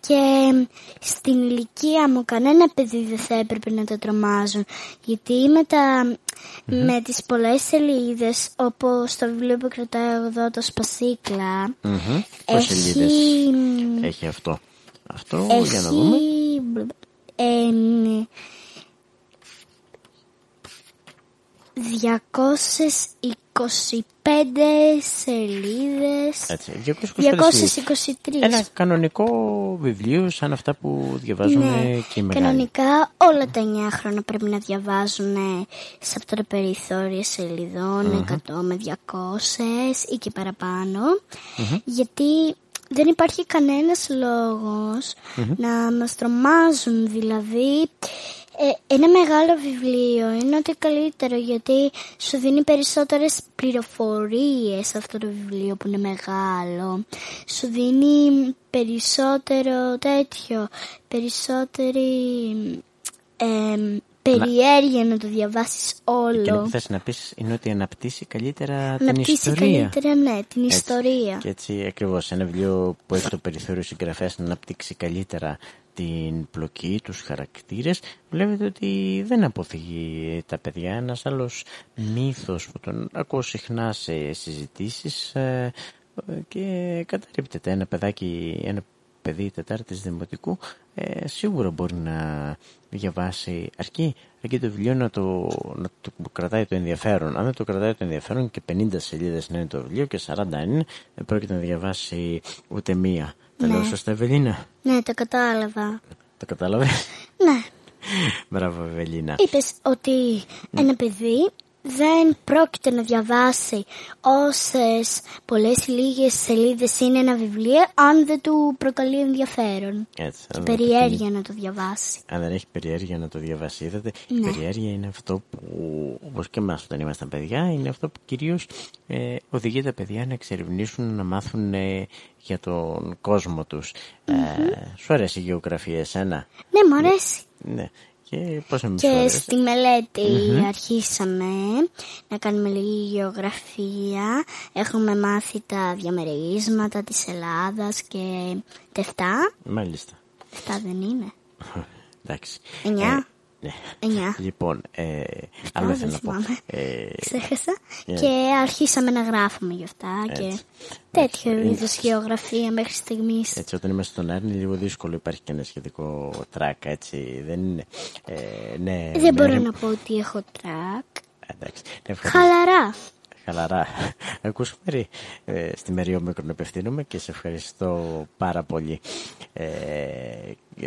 Και στην ηλικία μου κανένα παιδί δεν θα έπρεπε να το τρομάζουν. Γιατί με, τα, με τις πολλές σελίδες, όπως το βιβλίο που κρατάω εδώ, το Σπασίκλα, Μμμ. Πόσες έχει... σελίδες έχει αυτό; Αυτό για να δούμε. Έχει... εμ, 225 σελίδες. Έτσι, 225 σελίδες. 223. Ένα κανονικό βιβλίο σαν αυτά που διαβάζουν Ναι, και οι μεγάλοι. κανονικά όλα τα 9 χρόνια πρέπει να διαβάζουν σε αυτό το περιθώριο σελιδών, 100 με 200 ή και παραπάνω, γιατί δεν υπάρχει κανένας λόγος να μας τρομάζουν, δηλαδή ε, ένα μεγάλο βιβλίο είναι ότι καλύτερο γιατί σου δίνει περισσότερες πληροφορίες αυτό το βιβλίο που είναι μεγάλο. Σου δίνει περισσότερο τέτοιο, περισσότερη εμ, περιέργεια να το διαβάσεις όλο. Εκείνο που θες να πεις είναι ότι αναπτύσσει καλύτερα την Αναπτύσσει ιστορία. καλύτερα, ναι, την Έτσι. ιστορία. Και έτσι ακριβώς ένα βιβλίο που έχει το περιθώριο συγγραφέας να αναπτύξει καλύτερα την πλοκή, τους χαρακτήρες. Βλέπετε ότι δεν αποφύγει τα παιδιά. Ένας άλλος μύθος που τον ακούω συχνά σε συζητήσεις ε, και καταρρύπτεται. Ένα παιδάκι, ένα παιδί τετάρτης δημοτικού ε, σίγουρα μπορεί να διαβάσει. Αρκεί, αρκεί το βιβλίο να το, να το κρατάει το ενδιαφέρον. Αν δεν το κρατάει το ενδιαφέρον και 50 σελίδες να είναι το βιβλίο και 40 είναι δεν πρόκειται να διαβάσει ούτε μία τα Ναι. λέω σωστά Ευελίνα; Ναι, το κατάλαβα. το κατάλαβες; Ναι. μπράβο Ευελίνα Είπες ότι ένα παιδί δεν πρόκειται να διαβάσει όσες πολλές λίγες σελίδες είναι ένα βιβλίο αν δεν του προκαλεί ενδιαφέρον Έτσι, και αν δεν περιέργεια να το διαβάσει. αν δεν έχει περιέργεια να το διαβάσει, είδατε, η Ναι. περιέργεια είναι αυτό που, όπως και εμάς όταν ήμασταν παιδιά, είναι αυτό που κυρίως ε, οδηγεί τα παιδιά να εξερευνήσουν, να μάθουν ε, για τον κόσμο τους. Ε, σου αρέσει η γεωγραφία εσένα; Ναι, μου αρέσει. Ναι και στη μελέτη αρχίσαμε να κάνουμε λίγη γεωγραφία. Έχουμε μάθει τα διαμερίσματα της Ελλάδας και τεφτά. 7. Μάλιστα. 7 δεν είναι. Εντάξει. Εννιά. Ε, ναι. 9. Λοιπόν, ε, άλλο ήθελα να πω. Ε, Ξέχασα. Yeah. Και αρχίσαμε να γράφουμε γι' αυτά Έτσι. και τέτοιο είδους γεωγραφία μέχρι στιγμής. Έτσι, όταν είμαστε στον Άρη είναι λίγο δύσκολο. Υπάρχει και ένα σχετικό τρακ, έτσι. Δεν είναι. Ε, ναι, Δεν μπορώ να πω ότι έχω τρακ. Εντάξει. Ναι, Χαλαρά. Χαλαρά. Ακούσουμε Μερή, ε, στη μου Όμικρον απευθύνομαι και σε ευχαριστώ πάρα πολύ. Ε,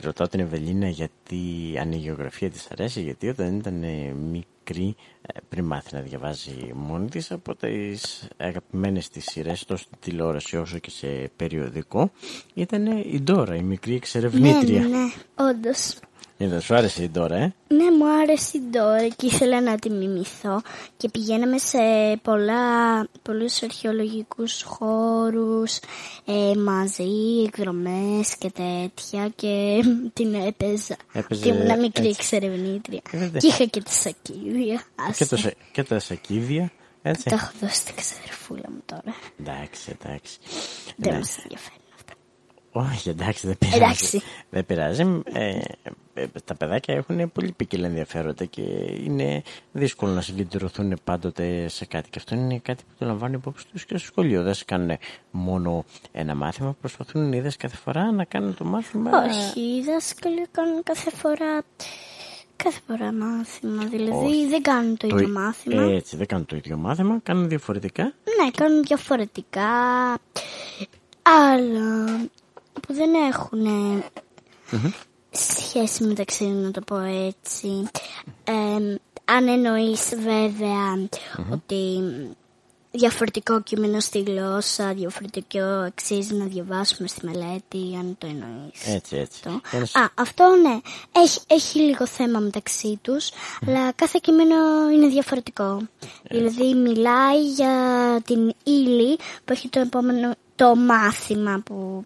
ρωτάω την Ευελίνα γιατί αν η γεωγραφία της αρέσει, γιατί όταν ήταν ε, μικρή ε, πριν μάθει να διαβάζει μόνη της από τις αγαπημένες της σειρές τόσο στη τηλεόραση όσο και σε περιοδικό ήταν η Ντόρα, η μικρή Ναι, εξερευνήτρια. ναι, ναι, όντως. Είδα, σου άρεσε η Ντόρα, ε; Ναι, μου άρεσε η Ντόρα και ήθελα να τη μιμηθώ και πηγαίναμε σε πολλά, πολλούς αρχαιολογικούς χώρους ε, μαζί, εκδρομές και τέτοια και την έπαιζα. Έπαιζε και ήμουν μικρή έτσι. εξερευνήτρια. Είδατε. Και είχα και τα σακίδια. Και, το, Άστα. σα- και τα σακίδια, έτσι. Τα έχω δώσει στην ξαδερφούλα μου τώρα. Εντάξει, εντάξει. Δεν Ναι. μας ενδιαφέρει αυτά. Όχι, εντάξει, δεν πειράζει. Εντάξει. Δεν πειράζει. Ε, ε, τα παιδάκια έχουν πολύ ποικίλα ενδιαφέροντα και είναι δύσκολο να συγκεντρωθούν πάντοτε σε κάτι. Και αυτό είναι κάτι που το λαμβάνουν υπόψη τους και στο σχολείο. Δεν σε κάνουν μόνο ένα μάθημα, προσπαθούν είδες κάθε φορά να κάνουν το μάθημα. Όχι, οι δάσκαλοι κάνουν κάθε φορά, κάθε φορά μάθημα. Δηλαδή Όχι. δεν κάνουν το ίδιο μάθημα. Έτσι, δεν κάνουν το ίδιο μάθημα, κάνουν διαφορετικά. Ναι, κάνουν διαφορετικά. Άλλα που δεν έχουν σχέση μεταξύ τους, να το πω έτσι. Ε, αν εννοείς βέβαια ότι διαφορετικό κείμενο στη γλώσσα, διαφορετικό αξίζει να διαβάσουμε στη μελέτη, αν το εννοείς. Έτσι, έτσι. Αυτό. Για να σ- Α, αυτό ναι. Έχει, έχει λίγο θέμα μεταξύ τους, αλλά κάθε κείμενο είναι διαφορετικό. Δηλαδή μιλάει για την ύλη που έχει το επόμενο το μάθημα που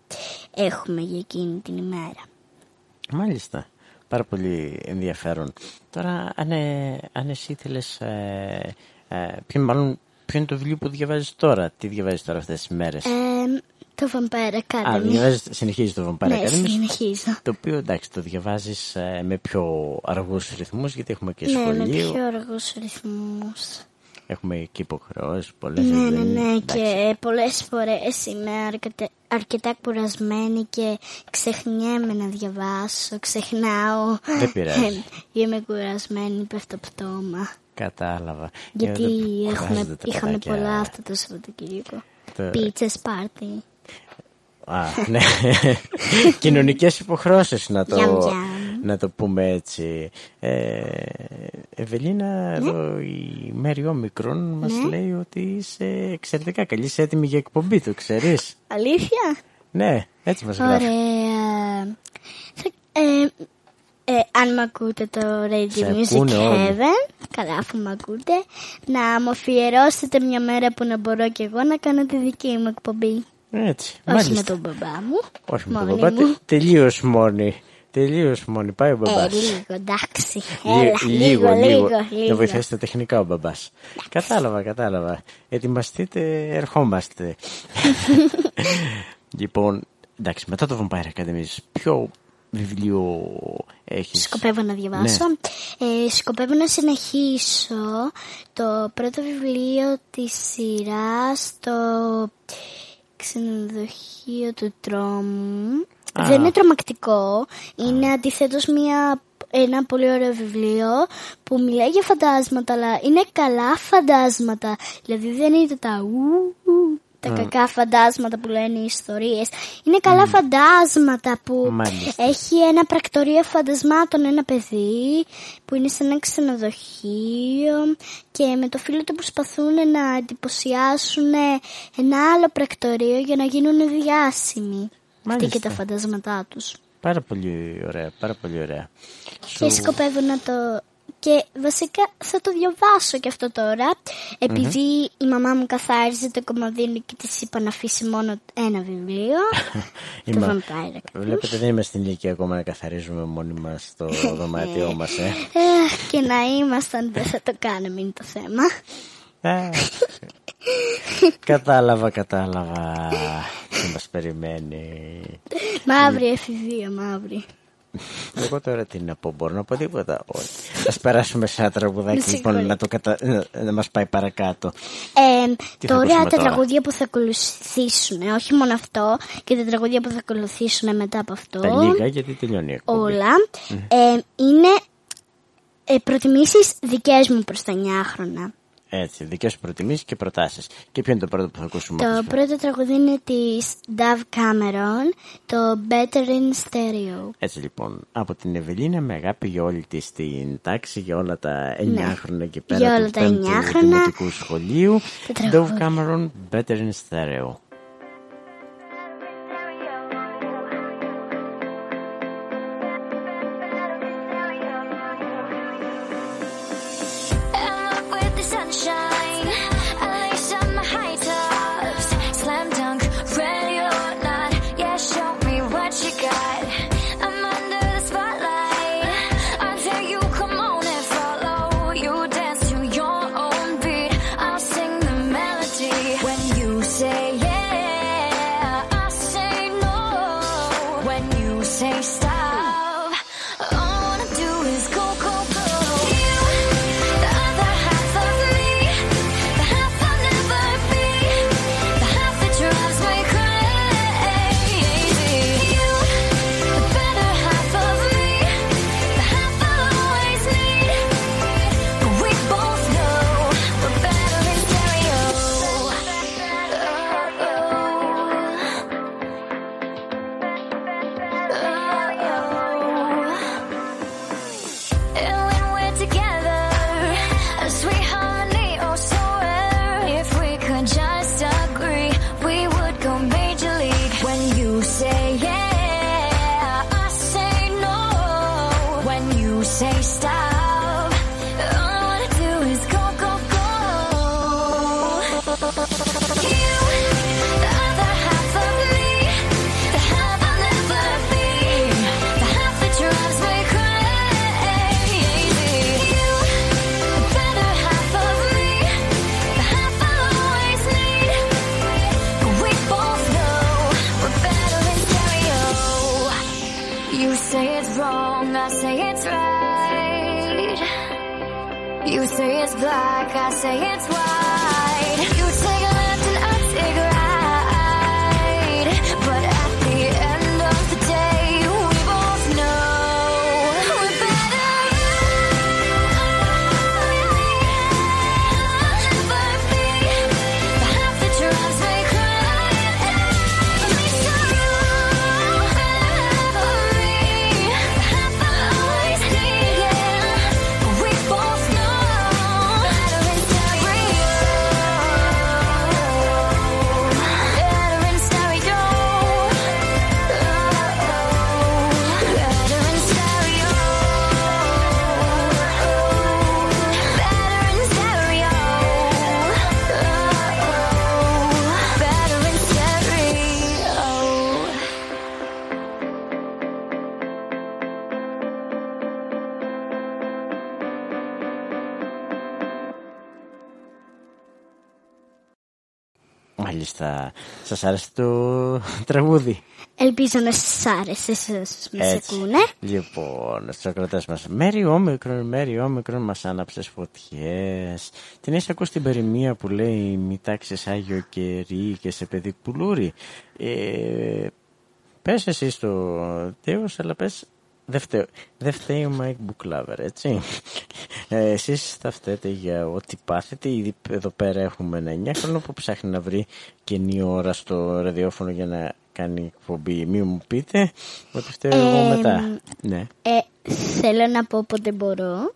έχουμε για εκείνη την ημέρα. Μάλιστα. Πάρα πολύ ενδιαφέρον. Τώρα, αν, ε, αν εσύ ήθελες... Ε, ε, ποιο, μάλλον, ποιο είναι το βιβλίο που διαβάζεις τώρα; Τι διαβάζεις τώρα αυτές τις μέρες; Ε, το Vampire Academy. Α, διαβάζεις, συνεχίζεις το Vampire Ναι, Academy. συνεχίζω. Το οποίο εντάξει το διαβάζεις ε, με πιο αργούς ρυθμούς γιατί έχουμε και Ναι, με σχολείο, πιο αργούς ρυθμούς. Έχουμε και υποχρεώσεις πολλές. Ναι, δεν ναι, είναι- ναι. εντάξει. Και πολλές φορές είμαι αρκετά, αρκετά κουρασμένη και ξεχνιέμαι να διαβάσω. Ξεχνάω. Δεν πειράζει. είμαι κουρασμένη, πέφτω πτώμα. Κατάλαβα. Γιατί Ε, δεν έχουμε, κουράζονται τα είχαμε παιδάκια. πολλά αυτό το Σαββατοκύριακο. Το- Πίτσες πάρτι. Α, ναι. Κοινωνικές υποχρεώσεις να το, Γιαμ, γιαμ. Να το πούμε έτσι. Ε, Ευελίνα, εδώ η Μέρη Όμικρον μας Ναι. λέει ότι είσαι εξαιρετικά καλή, είσαι έτοιμη για εκπομπή, το ξέρεις; Αλήθεια; Ναι, έτσι μας γράφει. Ωραία. Θα- ε, ε, αν με ακούτε το Radio Σε Music ακούνε όλοι. Heaven, καλά αφού με ακούτε, να μου αφιερώσετε μια μέρα που να μπορώ και εγώ να κάνω τη δική μου εκπομπή. Έτσι, Όχι μάλιστα. με τον μπαμπά μου. Όχι με τον μόνη μπαμπά, μου. τε- τελείως μόνη. Τελείως μόνη, πάει ο Ε, μπαμπάς. λίγο, εντάξει. Λι- Έλα, λίγο, λίγο, Να λίγο. βοηθήσει τα τεχνικά ο μπαμπάς. Κατάλαβα, κατάλαβα. Ετοιμαστείτε, ερχόμαστε. λοιπόν, εντάξει, μετά το Vampire Academy, ποιο βιβλίο έχεις; Σκοπεύω να διαβάσω. Ναι. Ε, σκοπεύω να συνεχίσω το πρώτο βιβλίο της σειράς, το ξενοδοχείο του τρόμου. Α. Δεν είναι τρομακτικό, είναι αντιθέτως μια, ένα πολύ ωραίο βιβλίο που μιλάει για φαντάσματα, αλλά είναι καλά φαντάσματα. Δηλαδή δεν είναι τα ου, ου, τα Α. κακά φαντάσματα που λένε οι ιστορίες. Είναι καλά φαντάσματα που Μάλιστα. έχει ένα πρακτορείο φαντασμάτων ένα παιδί που είναι σε ένα ξενοδοχείο και με το φίλο του προσπαθούν να εντυπωσιάσουν ένα άλλο πρακτορείο για να γίνουν διάσημοι. Αυτοί και Μάλιστα. τα φαντάσματά τους. Πάρα πολύ ωραία, πάρα πολύ ωραία. Και Σου- σκοπεύω να το... Και βασικά θα το διαβάσω και αυτό τώρα, επειδή η μαμά μου καθάριζε το κομμωδίνο και της είπα να αφήσει μόνο ένα βιβλίο. Η το μα- Vampire Academy. Βλέπετε δεν είμαστε στην ηλικία ακόμα να καθαρίζουμε μόνοι μας το δωμάτιό μας, ε. Ε, και να ήμασταν δεν θα το κάναμε είναι το θέμα. Ε, κατάλαβα, κατάλαβα. Τι μας περιμένει. Μαύρη εφηβεία, μαύρη. Εγώ τώρα τι να πω, μπορώ να πω τίποτα. Όχι. Ας περάσουμε σε ένα Με τραγουδάκι λοιπόν συγχωρείτε. να, το κατα... να, να μας πάει παρακάτω. Ε, Τι θα τώρα ακούσουμε τα τώρα; τραγούδια που θα ακολουθήσουν, όχι μόνο αυτό, και τα τραγούδια που θα ακολουθήσουν μετά από αυτό. Τα λίγα γιατί τελειώνει η εκπομπή. όλα Μμ. ε, είναι ε, προτιμήσεις δικές μου προς τα 9 χρόνια. Έτσι, δικές σου προτιμήσεις και προτάσεις. Και ποιο είναι το πρώτο που θα ακούσουμε. Το όπως πρώτο τραγούδι είναι της Dove Cameron, το Better in Stereo. Έτσι λοιπόν, από την Ευελίνα με αγάπη για όλη της την τάξη, για όλα τα 9 Ναι. χρόνια και Για πέρα όλα του τα πέμπτου εννιάχρονα. δημοτικού σχολείου. Τα Dove τραγούδια. Cameron, Better in Stereo. Σας άρεσε το τραγούδι. Ελπίζω να σας άρεσε σε όσους μας Έτσι. ακούνε. Λοιπόν, στους ακροτές μας. Μέρι όμικρον, Μέρι όμικρον μας άναψες φωτιές. Την έχεις ακούσει την περιμία που λέει μη τάξεις Άγιο κερί και σε παιδί πουλούρι. Ε, πες εσύ στο τέος, αλλά πες δεν φταίει, δεν φταίει ο Mike Book Lover, έτσι. Ε, εσείς θα φταίτε για ό,τι πάθετε. Ήδη εδώ πέρα έχουμε ένα 9 χρόνο που ψάχνει να βρει καινή ώρα στο ραδιόφωνο για να κάνει εκπομπή. Μη μου πείτε ότι φταίω εγώ Ε, μετά. Ναι. Ε, θέλω να πω πότε μπορώ.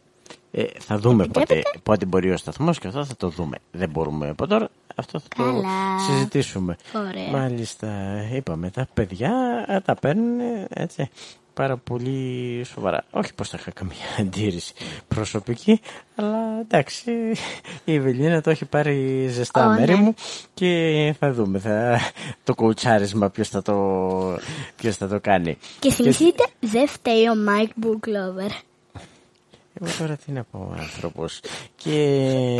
Ε, θα δούμε πότε, Επιτρέπετε; πότε μπορεί ο σταθμός και αυτό θα το δούμε. Δεν μπορούμε από τώρα. Αυτό θα το Καλά. συζητήσουμε. Ωραία. Μάλιστα, είπαμε, τα παιδιά ε, τα παίρνουν έτσι πάρα πολύ σοβαρά. Όχι πως θα είχα καμία αντίρρηση προσωπική, αλλά εντάξει, η Ευελίνα το έχει πάρει ζεστά Ω, μέρη ναι. μου και θα δούμε θα, το κοουτσάρισμα ποιος θα το, ποιος θα το κάνει. Και θυμηθείτε, δεν φταίει ο Mike Book Lover. Εγώ τώρα τι να πω άνθρωπος. Και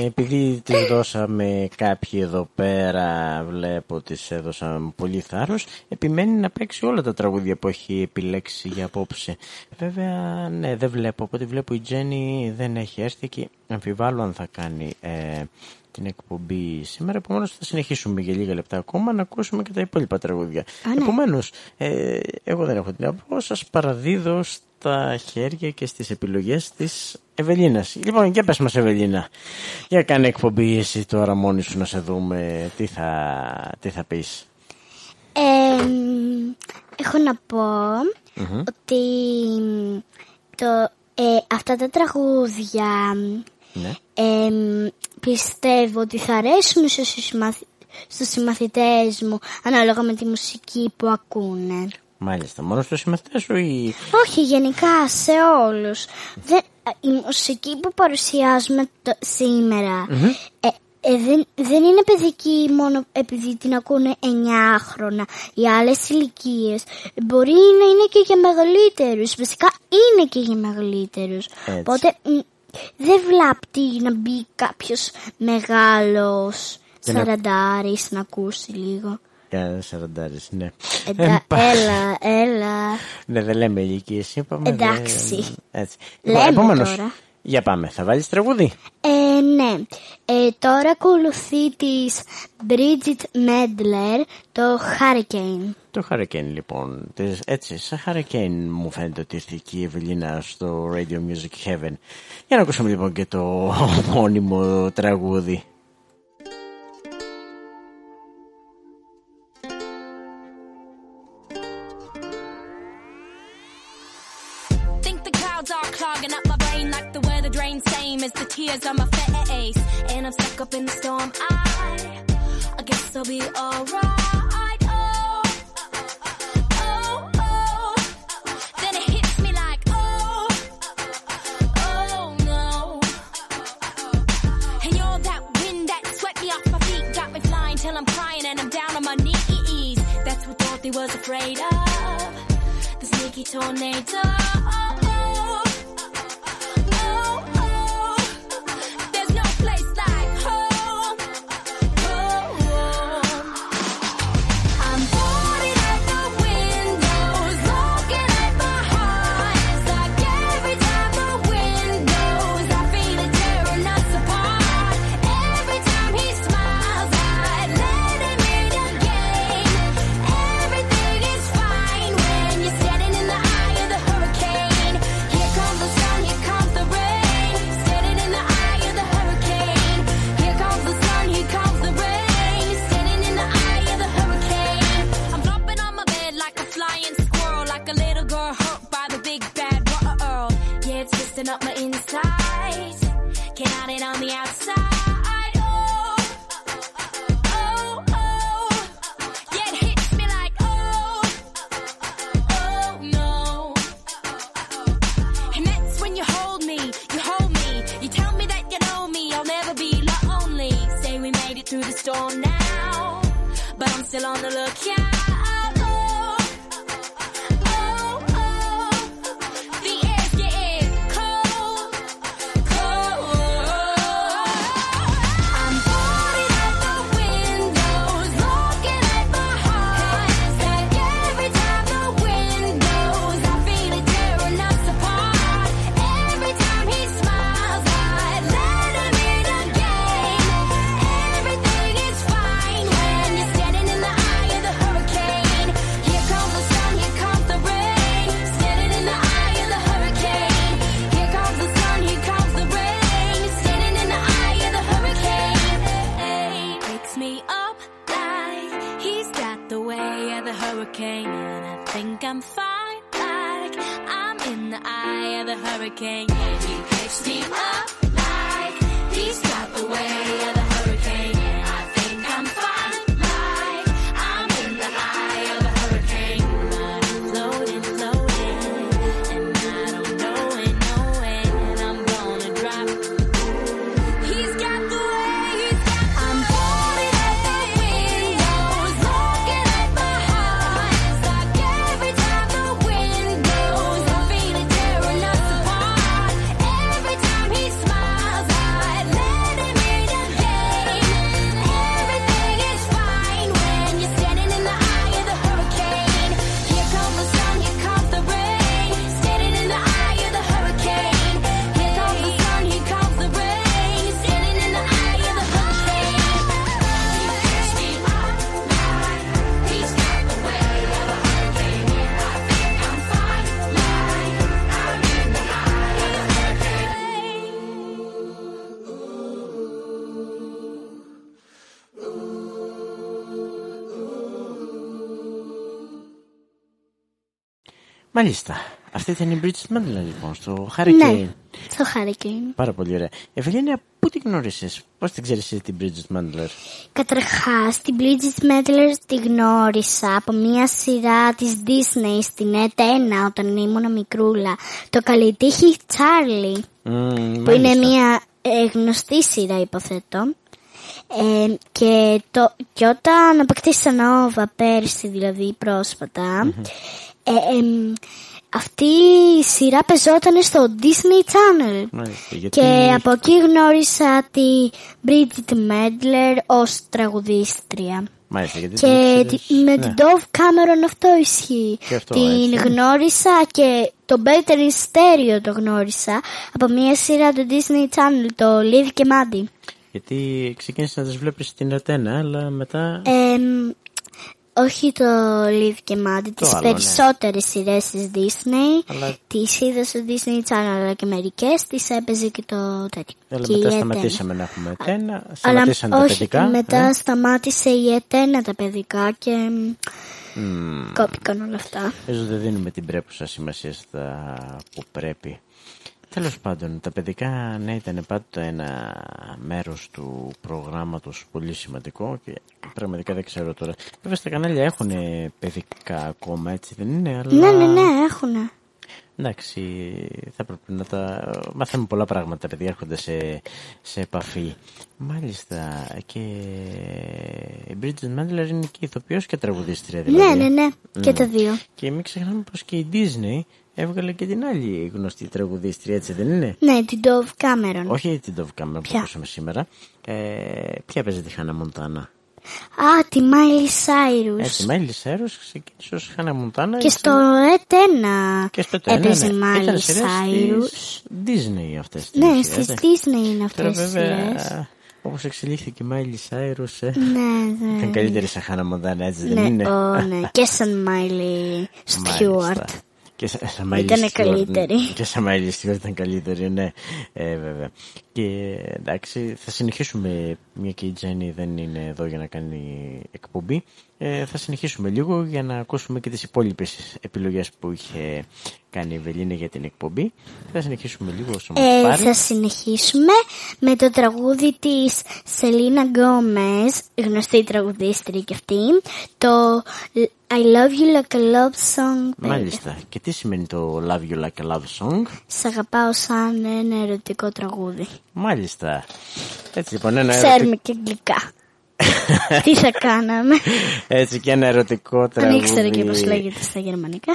επειδή τις δώσαμε κάποιοι εδώ πέρα Βλέπω ότι τις έδωσαν πολύ θάρρος Επιμένει να παίξει όλα τα τραγούδια που έχει επιλέξει για απόψε. Βέβαια ναι δεν βλέπω Από ό,τι βλέπω η Τζέννη δεν έχει έρθει Και αμφιβάλλω αν θα κάνει ε, την εκπομπή σήμερα. Επομένως θα συνεχίσουμε για λίγα λεπτά ακόμα Να ακούσουμε και τα υπόλοιπα τραγούδια. Α, ναι. Επομένως ε, εγώ δεν έχω τι να πω Σας παραδίδω στα χέρια και στις επιλογές της Ευελίνας. Λοιπόν, για πες μας Ευελίνα, για κάνε εκπομπή εσύ τώρα μόνη σου να σε δούμε τι θα, τι θα πεις; Ε, μ, έχω να πω ότι μ, το, ε, αυτά τα τραγούδια Ναι. ε, μ, πιστεύω ότι θα αρέσουν στους, συμμαθ, στους συμμαθητές μου ανάλογα με τη μουσική που ακούνε. Μάλιστα, μόνος στους συμμαθητές σου ή... Όχι, γενικά σε όλους. Δεν, η μουσική που παρουσιάζουμε το, σημερα ε, ε, δεν, δεν είναι παιδική μόνο επειδή την ακούνε 9 χρόνια. Οι άλλες ηλικίες μπορεί να είναι και για μεγαλύτερους. Βασικά είναι και για μεγαλύτερους. Έτσι. Οπότε μ, δεν βλάπτει να μπει κάποιος μεγάλος Και να- σαραντάρης να ακούσει λίγο. Για σαραντάρες, ναι. Εντα, Ε, πα- έλα, έλα. Ναι, δεν λέμε ηλικίες, είπαμε. δεν- Εντάξει. Έτσι. Λέμε Λοιπόν, επόμενος, τώρα. Για πάμε, θα βάλεις τραγούδι; Ε, ναι. Ε, τώρα ακολουθεί της Bridget Medler το Hurricane. Το Hurricane λοιπόν, της- έτσι, σαν Hurricane μου φαίνεται ότι ήρθε εκεί η Ευελίνα στο Radio Music Heaven. Για να ακούσουμε λοιπόν και το μόνιμο τραγούδι. Drains, the tears on my face. And I'm stuck up in the storm. I, I guess I'll be alright. Oh, oh, oh. oh, oh. Then it hits me like, oh, oh, oh no. And you're that wind that swept me off my feet, got me flying till I'm crying and I'm down on my knees. That's what Dorothy was afraid of the sneaky tornado. Now, but I'm still on the lookout. Hurricane. Μάλιστα. Αυτή ήταν η Bridget Mandler λοιπόν στο Ναι, Hurricane. στο Hurricane. Πάρα πολύ ωραία. Ευελίνια, πού την γνώρισες, πώς την ξέρεις εσύ την Bridget Mandler. Καταρχάς, την Bridget Medler τη γνώρισα από μια σειρά της Disney στην ΕΤ1 όταν ήμουν μικρούλα. Το καλλιτύχη Charlie, Μμμ, που είναι μάλιστα. μια ε, γνωστή σειρά υποθέτω. Ε, και, το, και όταν απακτήσα Nova πέρσι, δηλαδή πρόσφατα, ε, εμ, αυτή η σειρά πεζόταν στο Disney Channel. Μάλιστα, γιατί... Και από εκεί γνώρισα τη Bridget Medler ως τραγουδίστρια. Μάλιστα, γιατί Και την τη- με ναι. την Dove Cameron αυτό ισχύει. Και αυτό, την έτσι. γνώρισα και το Better in Stereo το γνώρισα από μια σειρά του Disney Channel, το Liv και Maddie. Γιατί ξεκίνησες να τις βλέπεις στην Ατένα, αλλά μετά... Εμ, όχι το Liv και Maddie, τις άλλο, ναι. περισσότερες σειρές της Disney. Αλλά- Τις είδα στο Disney Channel, αλλά και μερικές τις έπαιζε και το τέτοιο. αλλά και η μετά Έτενα. σταματήσαμε να έχουμε Ατένα, Αλλά σταματήσαν τα όχι, παιδικά. μετά ε. σταμάτησε η Ετένα τα παιδικά και μ, Μμμ. κόπηκαν όλα αυτά. Νομίζω δεν δίνουμε την πρέπουσα σημασία στα που πρέπει. Τέλος πάντων, τα παιδικά ναι ήταν πάντοτε ένα μέρος του προγράμματος πολύ σημαντικό και πραγματικά δεν ξέρω τώρα. Βέβαια στα κανάλια έχουν παιδικά ακόμα έτσι δεν είναι, αλλά... Ναι, ναι, ναι, έχουν. Εντάξει, θα πρέπει να τα... Μαθαίνουμε πολλά πράγματα, τα παιδιά έρχονται σε, σε επαφή. Μάλιστα, και η Bridget Mandler είναι και ηθοποιός και τραγουδίστρια δηλαδή. Ναι, ναι, ναι, και τα δύο. Και μην ξεχνάμε πως και η Disney έβγαλε και την άλλη γνωστή τραγουδίστρια, έτσι δεν είναι; Ναι, την Dove Cameron. Όχι την Dove Cameron που Ποια; ακούσαμε σήμερα. Ε, ποια παίζει τη Hannah Montana; Α, τη Miley Cyrus. Έτσι, Miley Cyrus ξεκίνησε ως Hannah Montana. Και στο Ετένα και στο τέλος, έπαιζε ναι, ναι. Ήταν Miley σειρές Cyrus. της Disney αυτές. τις Ναι, σειρές, στις ε. Disney είναι Τώρα αυτές οι βέβαια, σειρές. όπως εξελίχθηκε η Miley Cyrus, ε, Ναι, ναι. ήταν καλύτερη σαν Hannah Montana, έτσι δεν Ναι, είναι; ω, ναι. Και σαν Miley Stewart. Μάλιστα. Και σαν, σαν Miley Ήτανε Stewart, καλύτερη. ναι. Και σαν Miley Stewart ήταν καλύτερη, ναι. Ε, βέβαια. Και εντάξει, θα συνεχίσουμε, μια και η Τζέννη δεν είναι εδώ για να κάνει εκπομπή, ε, θα συνεχίσουμε λίγο για να ακούσουμε και τις υπόλοιπες επιλογές που είχε κάνει η Ευελίνα για την εκπομπή. Θα συνεχίσουμε λίγο όσο μας Ε, πάρει. θα συνεχίσουμε με το τραγούδι της Selena Gomez, γνωστή τραγουδίστρια και αυτή, το I Love You Like a Love Song. baby. Μάλιστα. Και τι σημαίνει το Love You Like a Love Song. Σ' αγαπάω σαν ένα ερωτικό τραγούδι. Μάλιστα. Έτσι λοιπόν ένα Ξέρουμε ερωτικό- και αγγλικά. Τι θα κάναμε. Έτσι και ένα ερωτικό Αν τραγούδι. ήξερε και πώς λέγεται στα γερμανικά.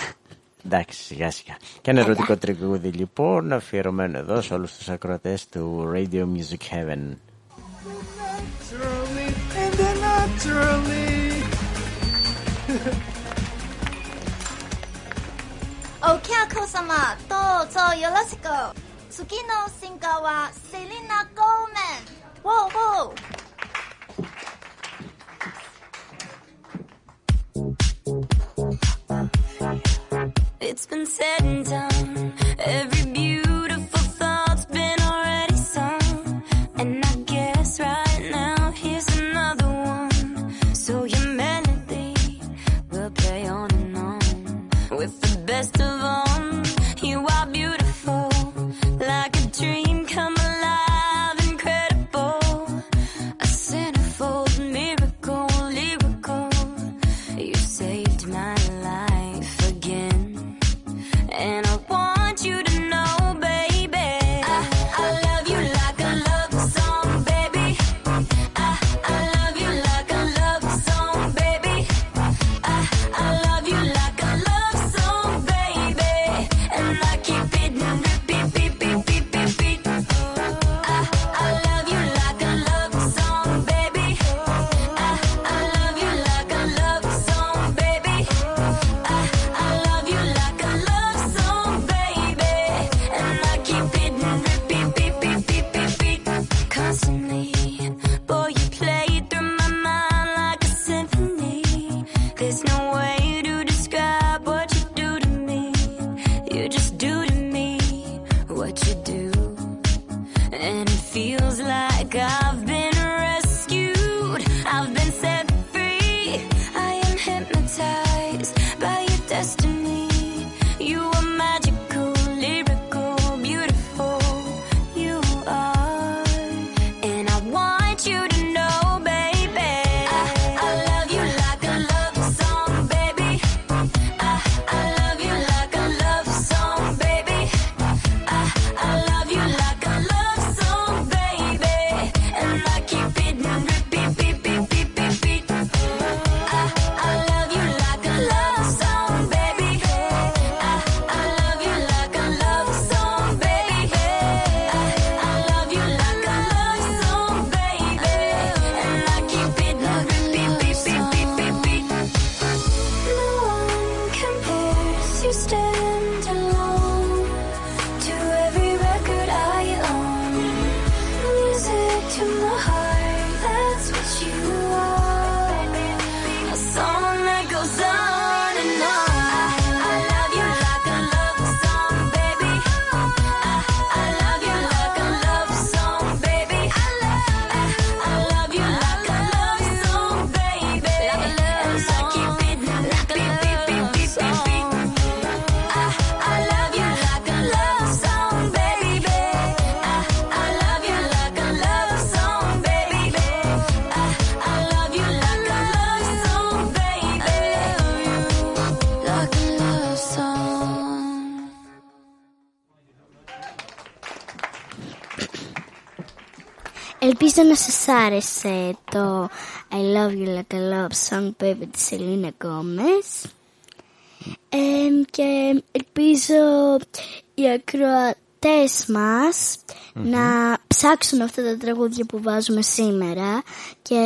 Εντάξει, σιγά σιγά. Και ένα ερωτικό τραγούδι λοιπόν, αφιερωμένο εδώ σε όλους τους ακροατές του Radio Music Heaven. Naturally and then naturally. お客様どうぞよろしく次のシンガーはセリナ・ゴーメンウォーウォー It's been said and done. Every beautiful thought's been already sung. And I guess right now here's another one. So your melody will play on and on. With the best of Ελπίζω να σας άρεσε το I Love You Like a Love Song Baby της Selena Gomez Ε, και ελπίζω οι ακροατές μας να ψάξουν αυτά τα τραγούδια που βάζουμε σήμερα και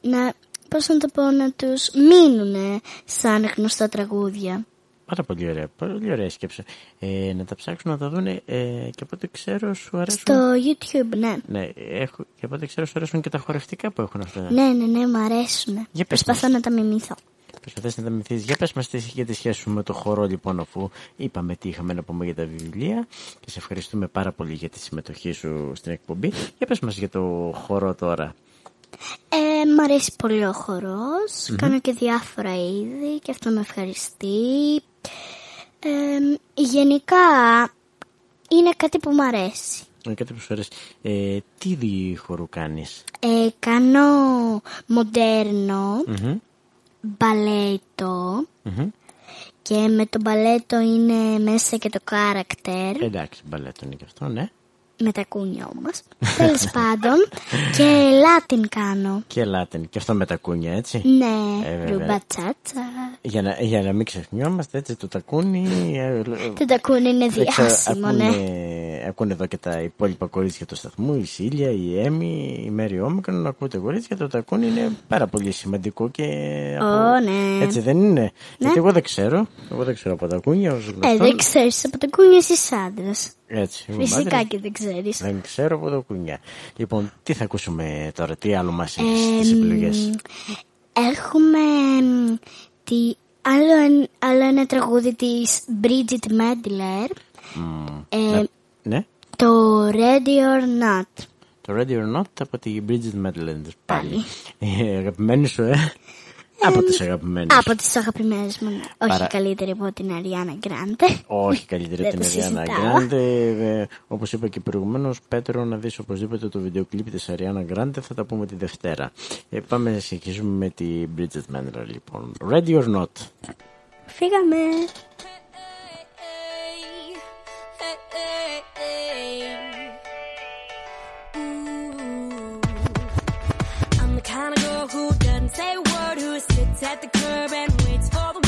να, πώς να το πω, να τους μείνουν σαν γνωστά τραγούδια. Πάρα πολύ ωραία, πολύ ωραία σκέψη. Ε, να τα ψάξουν να τα δουν ε, και από ό,τι ξέρω σου αρέσουν. Στο YouTube, ναι. Ναι, έχω, και από ό,τι ξέρω σου αρέσουν και τα χορευτικά που έχουν αυτά. Ναι, ναι, ναι, μου αρέσουν. Για πες Προσπαθώ να τα μιμηθώ. Προσπαθείς να τα μυθείς. Για πες μας τι για τη σχέση σου με το χορό λοιπόν αφού είπαμε τι είχαμε να πούμε για τα βιβλία και σε ευχαριστούμε πάρα πολύ για τη συμμετοχή σου στην εκπομπή. Για πες μας για το χορό τώρα. Ε, μ' αρέσει πολύ ο χορός, Μμμ. κάνω και διάφορα είδη και αυτό με ευχαριστεί. Ε, γενικά είναι κάτι που μ' αρέσει. Είναι κάτι που σου αρέσει. Ε, τι είδη χορού κάνεις; Ε, κάνω μοντέρνο, Μμμ, μπαλέτο μμμ. και με το μπαλέτο είναι μέσα και το character. Εντάξει, μπαλέτο είναι και αυτό, ναι. Με τα κούνια όμως. Τέλος πάντων. Και Latin κάνω. Και Latin. Και αυτό με τα κούνια, έτσι. Ναι, Ε, βέβαια. ρουμπατσάτσα. Για να, για να μην ξεχνιόμαστε, έτσι το τακούνι. ε, ε, Το τακούνι είναι δεν ξέρω, διάσημο, ακούνε, ναι. ακούνε εδώ και τα υπόλοιπα κορίτσια του σταθμού, η Σίλια, η Έμι, η Μέρη Όμικρον, ακούτε κορίτσια, το τακούνι είναι πάρα πολύ σημαντικό και... Ω, ναι. Έτσι δεν είναι. Γιατί εγώ δεν ξέρω, εγώ δεν ξέρω από τακούνια, ως Ε, γνωστόν. δεν ξέρεις από τα κούνια εσύ άντρας. Έτσι, είμαι Φυσικά άντρας. και δεν ξέρεις. Δεν ξέρω από τακούνια. Λοιπόν, τι θα ακούσουμε τώρα, τι άλλο μας έχεις Εμ, στις επιλογές; Έχουμε εμ, τη, άλλο, εν- άλλο ένα τραγούδι της Bridget Mendler, Μμ, ε, ναι, ναι. το Ready or Not. Το Ready or Not από τη Bridget Medland πάλι. Ε, αγαπημένη σου, ε. Από τις αγαπημένες. Από τις αγαπημένες μου, ναι. όχι Παρα- καλύτερη από την Ariana Grande. Όχι καλύτερη Δεν από την το Ariana συζητάω. Grande. Ε, όπως είπα και προηγουμένως, Πέτρο, να δεις οπωσδήποτε το βίντεο κλιπ της Ariana Grande. Θα τα πούμε τη Δευτέρα. Ε, πάμε να συνεχίσουμε με τη Bridget Mendler, λοιπόν. Ready or Not; Φύγαμε. Who doesn't say a word, who sits at the curb and waits for the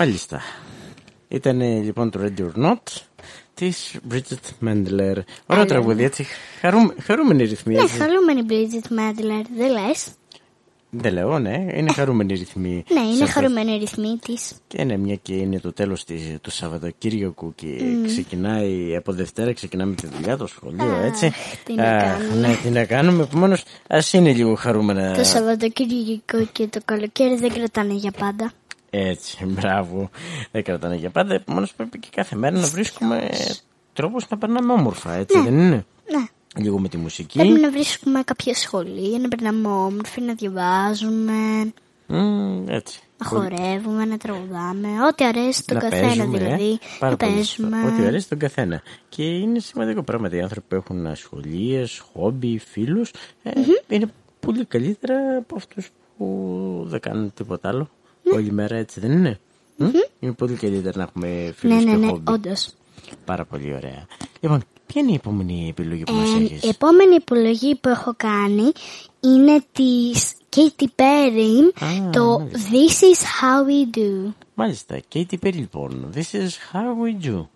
Μάλιστα. Ήταν λοιπόν το Ready or Not της Bridget Mendler. Ωραίο Άλλο. τραγούδι, έτσι. Χαρούμ, χαρούμενη ρυθμή. Ναι, έτσι. χαρούμενη Bridget Mendler, δεν λες; Δεν λέω, ναι. Είναι χαρούμενη ρυθμή. Ναι, σε είναι αυτό. χαρούμενη η ρυθμή της. Και ναι, μια και είναι το τέλος της, του Σαββατοκύριακου και Μμ. ξεκινάει από Δευτέρα, ξεκινάμε τη δουλειά, το σχολείο, Αχ, έτσι. τι να Αχ, κάνουμε. Ναι, τι να κάνουμε. Επομένως, ας είναι λίγο χαρούμενα. Το Σαββατοκύριακο και το καλοκαίρι δεν κρατάνε για πάντα. Έτσι, μπράβο. Δεν κρατάνε για πάντα. Επομένως πρέπει και κάθε μέρα να βρίσκουμε τρόπους να περνάμε όμορφα, έτσι Ναι. δεν είναι; Ναι. Λίγο με τη μουσική. Πρέπει να βρίσκουμε κάποια σχολεία, να περνάμε όμορφοι, να διαβάζουμε, Μμμ, έτσι. να Πολύ- χορεύουμε, να τραγουδάμε. Ό,τι αρέσει τον να καθένα παίζουμε, δηλαδή. ε. Πάρα να πολύ παίζουμε. σωστά. Ό,τι αρέσει τον καθένα. Και είναι σημαντικό πράγματι οι άνθρωποι που έχουν σχολείες, χόμπι, φίλους. Είναι πολύ καλύτερα από αυτούς που δεν κάνουν τίποτα άλλο. Όλη μέρα έτσι δεν είναι; Μμ; Είναι πολύ καλύτερα να έχουμε φίλους Ναι, και ναι, ναι, χόμπι. όντως. Πάρα πολύ ωραία. Λοιπόν, ποια είναι η επόμενη επιλογή που Ε, μας η έχεις; επόμενη επιλογή που έχω κάνει είναι της Katy Perry, Α, το μάλιστα. This is how we do. Μάλιστα, Katy Perry λοιπόν. This is how we do.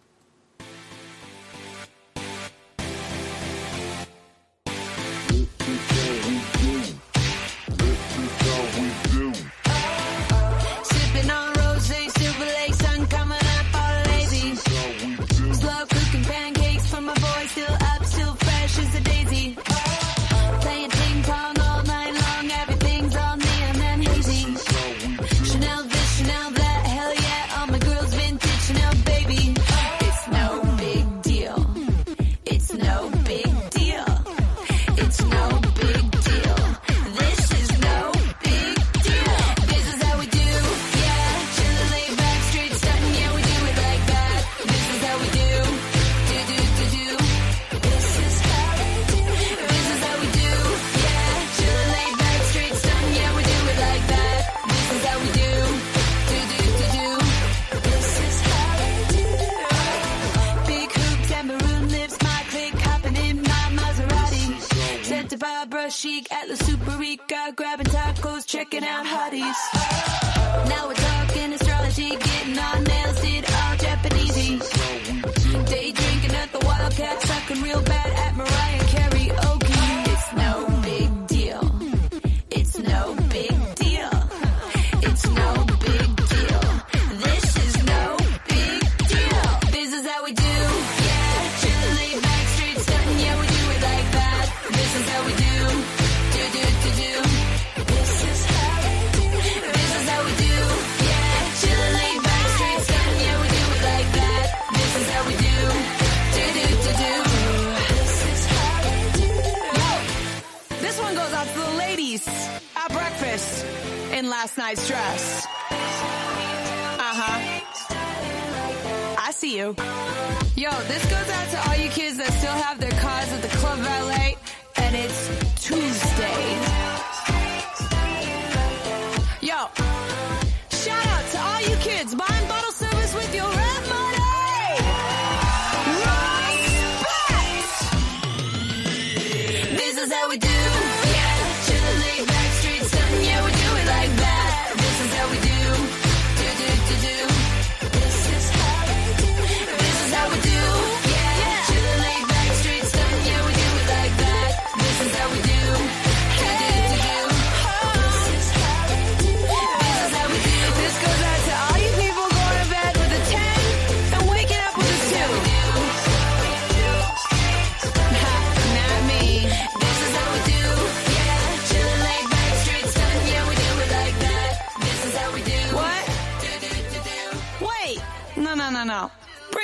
Chic at the Superica, grabbing tacos, checking out hotties. Night's dress. Uh huh. I see you. Yo, this goes out to all you kids that still have their cars at the club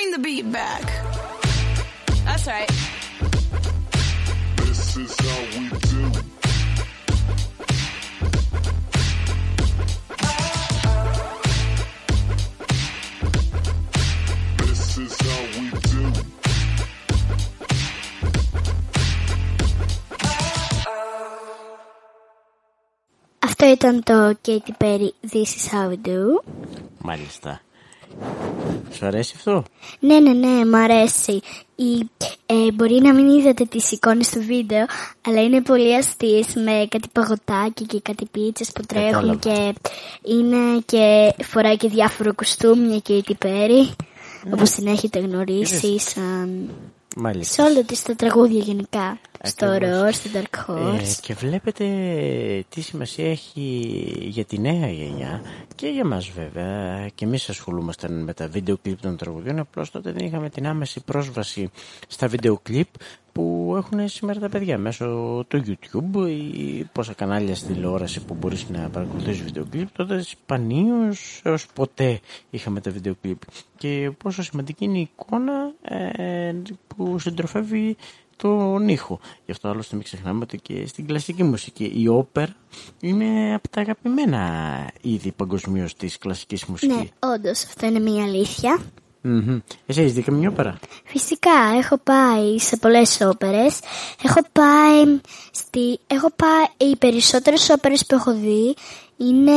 Bring the beat back. That's right. This is how we do. This is how we do. Αυτό ήταν το Katy Perry This is how we do. Μάλιστα. Σου αρέσει αυτό; Ναι, ναι, ναι, μ' αρέσει. Η, ε, μπορεί να μην είδατε τις εικόνες του βίντεο, αλλά είναι πολύ αστείες με κάτι παγωτάκι και κάτι πίτσες που τρέχουν Κατάλαβα. και είναι και φοράει και διάφορο κουστούμια και η Perry, όπως την έχετε γνωρίσει Είδες. σαν... Μάλιστα. Σε όλο της τα τραγούδια γενικά. Στο Ακριβώς. Roar, στο Dark Horse. Ε, και βλέπετε τι σημασία έχει για τη νέα γενιά και για μας βέβαια και εμείς ασχολούμασταν με τα βίντεο κλιπ των τραγουδιών απλώς τότε δεν είχαμε την άμεση πρόσβαση στα βίντεο κλιπ που που έχουν σήμερα τα παιδιά μέσω του YouTube ή πόσα κανάλια στη τηλεόραση που μπορείς να παρακολουθείς βιντεοκλίπ τότε σπανίως έως ποτέ είχαμε τα βιντεοκλίπ και πόσο σημαντική είναι η εικόνα ε, που συντροφεύει τον ήχο. Γι' αυτό άλλωστε μην ξεχνάμε ότι και στην κλασική μουσική η όπερ είναι από τα αγαπημένα είδη παγκοσμίως της κλασικής μουσικής. Ναι, όντως αυτό είναι μια αλήθεια. Mm-hmm. Εσύ έχεις δει καμιά όπερα; Φυσικά, έχω πάει σε πολλές όπερες. Έχω πάει, στη... έχω πάει... Οι περισσότερες όπερες που έχω δει είναι...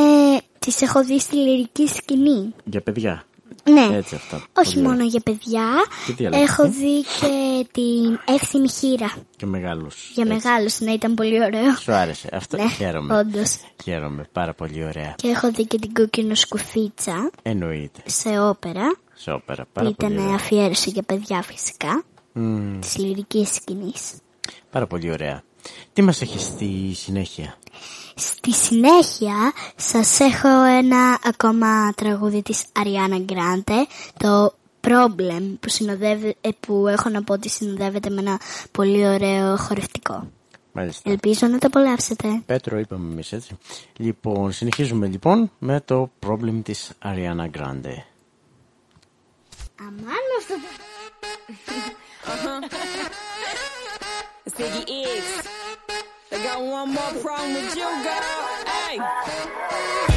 Τις έχω δει στη λυρική σκηνή. Για παιδιά. Ναι, Έτσι αυτά, όχι μόνο για παιδιά. Έχω δει; και την έξιμη χείρα. Και μεγάλους. Για μεγάλου, μεγάλους, ναι, ήταν πολύ ωραίο. Σου άρεσε, αυτό ναι, χαίρομαι. Όντως. Χαίρομαι, πάρα πολύ ωραία. Και έχω δει και την κόκκινο σκουφίτσα. Εννοείται. Σε όπερα. Σόπερα, πάρα Ήταν αφιέρωση για παιδιά φυσικά, mm. της σκηνή. σκηνής. Πάρα πολύ ωραία. Τι μας έχει στη συνέχεια; Στη συνέχεια σας έχω ένα ακόμα τραγούδι της Αριάννα Γκράντε, το Problem, ε, που, έχω να πω ότι συνοδεύεται με ένα πολύ ωραίο χορευτικό. Ελπίζω να το απολαύσετε. Πέτρο, είπαμε εμείς έτσι. Λοιπόν, συνεχίζουμε λοιπόν με το Problem της Ariana Grande. Amar nosso. uh-huh. It's Biggie Iggs. I got one more problem with you, girl. Hey!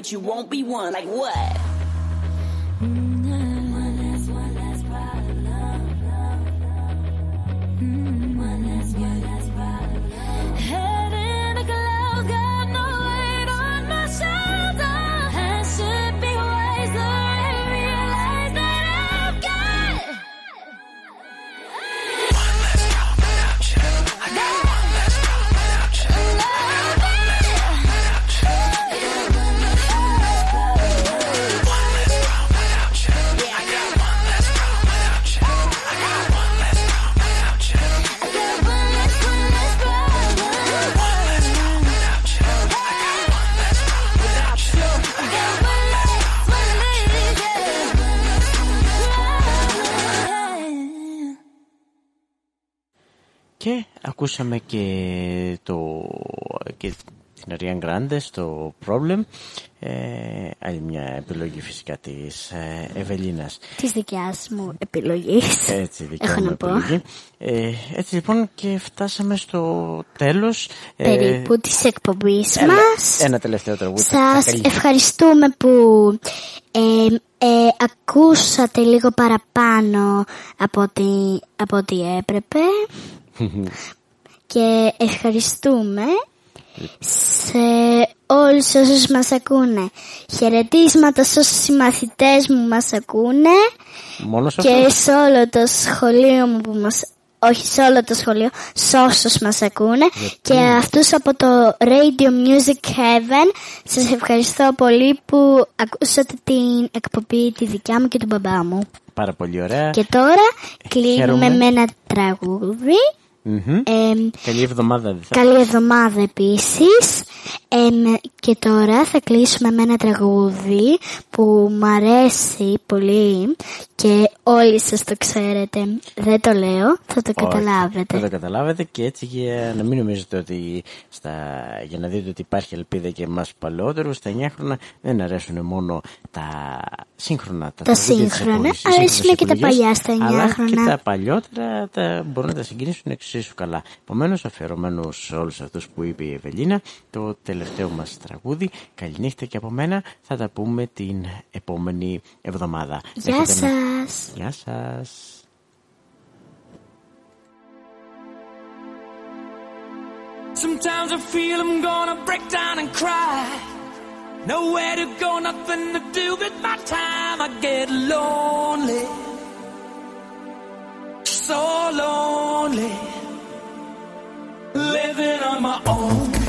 but you won't be one. Like what? Mm-hmm. Και ακούσαμε και, το, και την Ariane Grande στο Problem. Ε, άλλη μια επιλογή φυσικά της ε, Ευελίνας. Ευελίνας. Μου. Έτσι, δικιά μου επιλογή. Ε, έτσι λοιπόν και φτάσαμε στο τέλος ε, Περίπου ε, της ένα. Ένα τελευταίο τραγούδι. Σας ευχαριστούμε που ακούσατε λίγο παραπάνω από ό,τι, από ό,τι έπρεπε. και ευχαριστούμε σε όλους όσους μας ακούνε. Χαιρετίσματα σε όσους οι μαθητές μου μας ακούνε και σε όλο το σχολείο μου που μας όχι σε όλο το σχολείο, σε όσους μας ακούνε και αυτούς από το Radio Music Heaven σας ευχαριστώ πολύ που ακούσατε την εκπομπή τη δικιά μου και του μπαμπά μου. Πάρα πολύ ωραία. Και τώρα κλείνουμε με ένα τραγούδι. Mm-hmm. Ε, καλή εβδομάδα. Καλή εβδομάδα επίσης. Ε, και τώρα θα κλείσουμε με ένα τραγούδι που μου αρέσει πολύ και όλοι σας το ξέρετε. Δεν το λέω, θα το καταλάβετε. Θα το καταλάβετε και έτσι για να μην νομίζετε ότι στα, για να δείτε ότι υπάρχει ελπίδα και εμάς παλαιότερους, στα 9 χρόνια δεν αρέσουν μόνο τα σύγχρονα. Τα, τα σύγχρονα, αρέσουν και τα παλιά στα 9 χρόνια. Αλλά και τα παλιότερα τα μπορούν να τα συγκινήσουν εξ εσύ καλά. Επομένως, αφιερωμένος σε όλους αυτούς που είπε η Ευελίνα, το τελευταίο μας τραγούδι. Καληνύχτα και από μένα. Θα τα πούμε την επόμενη εβδομάδα. Γεια σα. Ένα... Γεια σας. To go, nothing to do with my time. I. so lonely, living on my own.